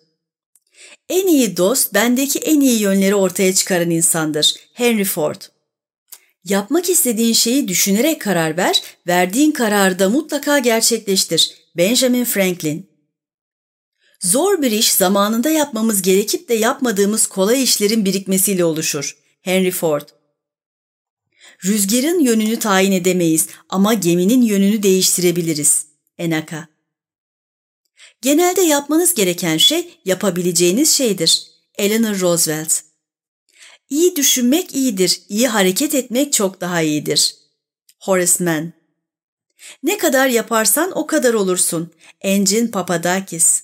En iyi dost bendeki en iyi yönleri ortaya çıkaran insandır. Henry Ford. Yapmak istediğin şeyi düşünerek karar ver, verdiğin kararı da mutlaka gerçekleştir. Benjamin Franklin. Zor bir iş zamanında yapmamız gerekip de yapmadığımız kolay işlerin birikmesiyle oluşur. Henry Ford. Rüzgarın yönünü tayin edemeyiz ama geminin yönünü değiştirebiliriz. Enaka. Genelde yapmanız gereken şey yapabileceğiniz şeydir. Eleanor Roosevelt. İyi düşünmek iyidir, iyi hareket etmek çok daha iyidir. Horace Mann. Ne kadar yaparsan o kadar olursun. Engin Papadakis.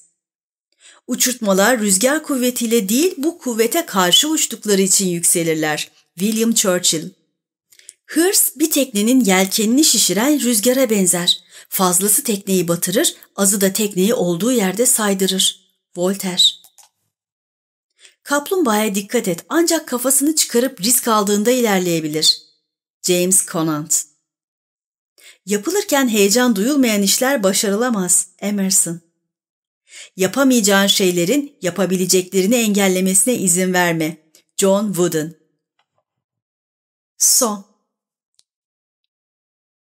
Uçurtmalar rüzgar kuvvetiyle değil bu kuvvete karşı uçtukları için yükselirler. William Churchill. Hırs bir teknenin yelkenini şişiren rüzgara benzer. Fazlası tekneyi batırır, azı da tekneyi olduğu yerde saydırır. Voltaire Kaplumbağaya dikkat et ancak kafasını çıkarıp risk aldığında ilerleyebilir. James Conant Yapılırken heyecan duyulmayan işler başarılamaz. Emerson Yapamayacağın şeylerin yapabileceklerini engellemesine izin verme. John Wooden Son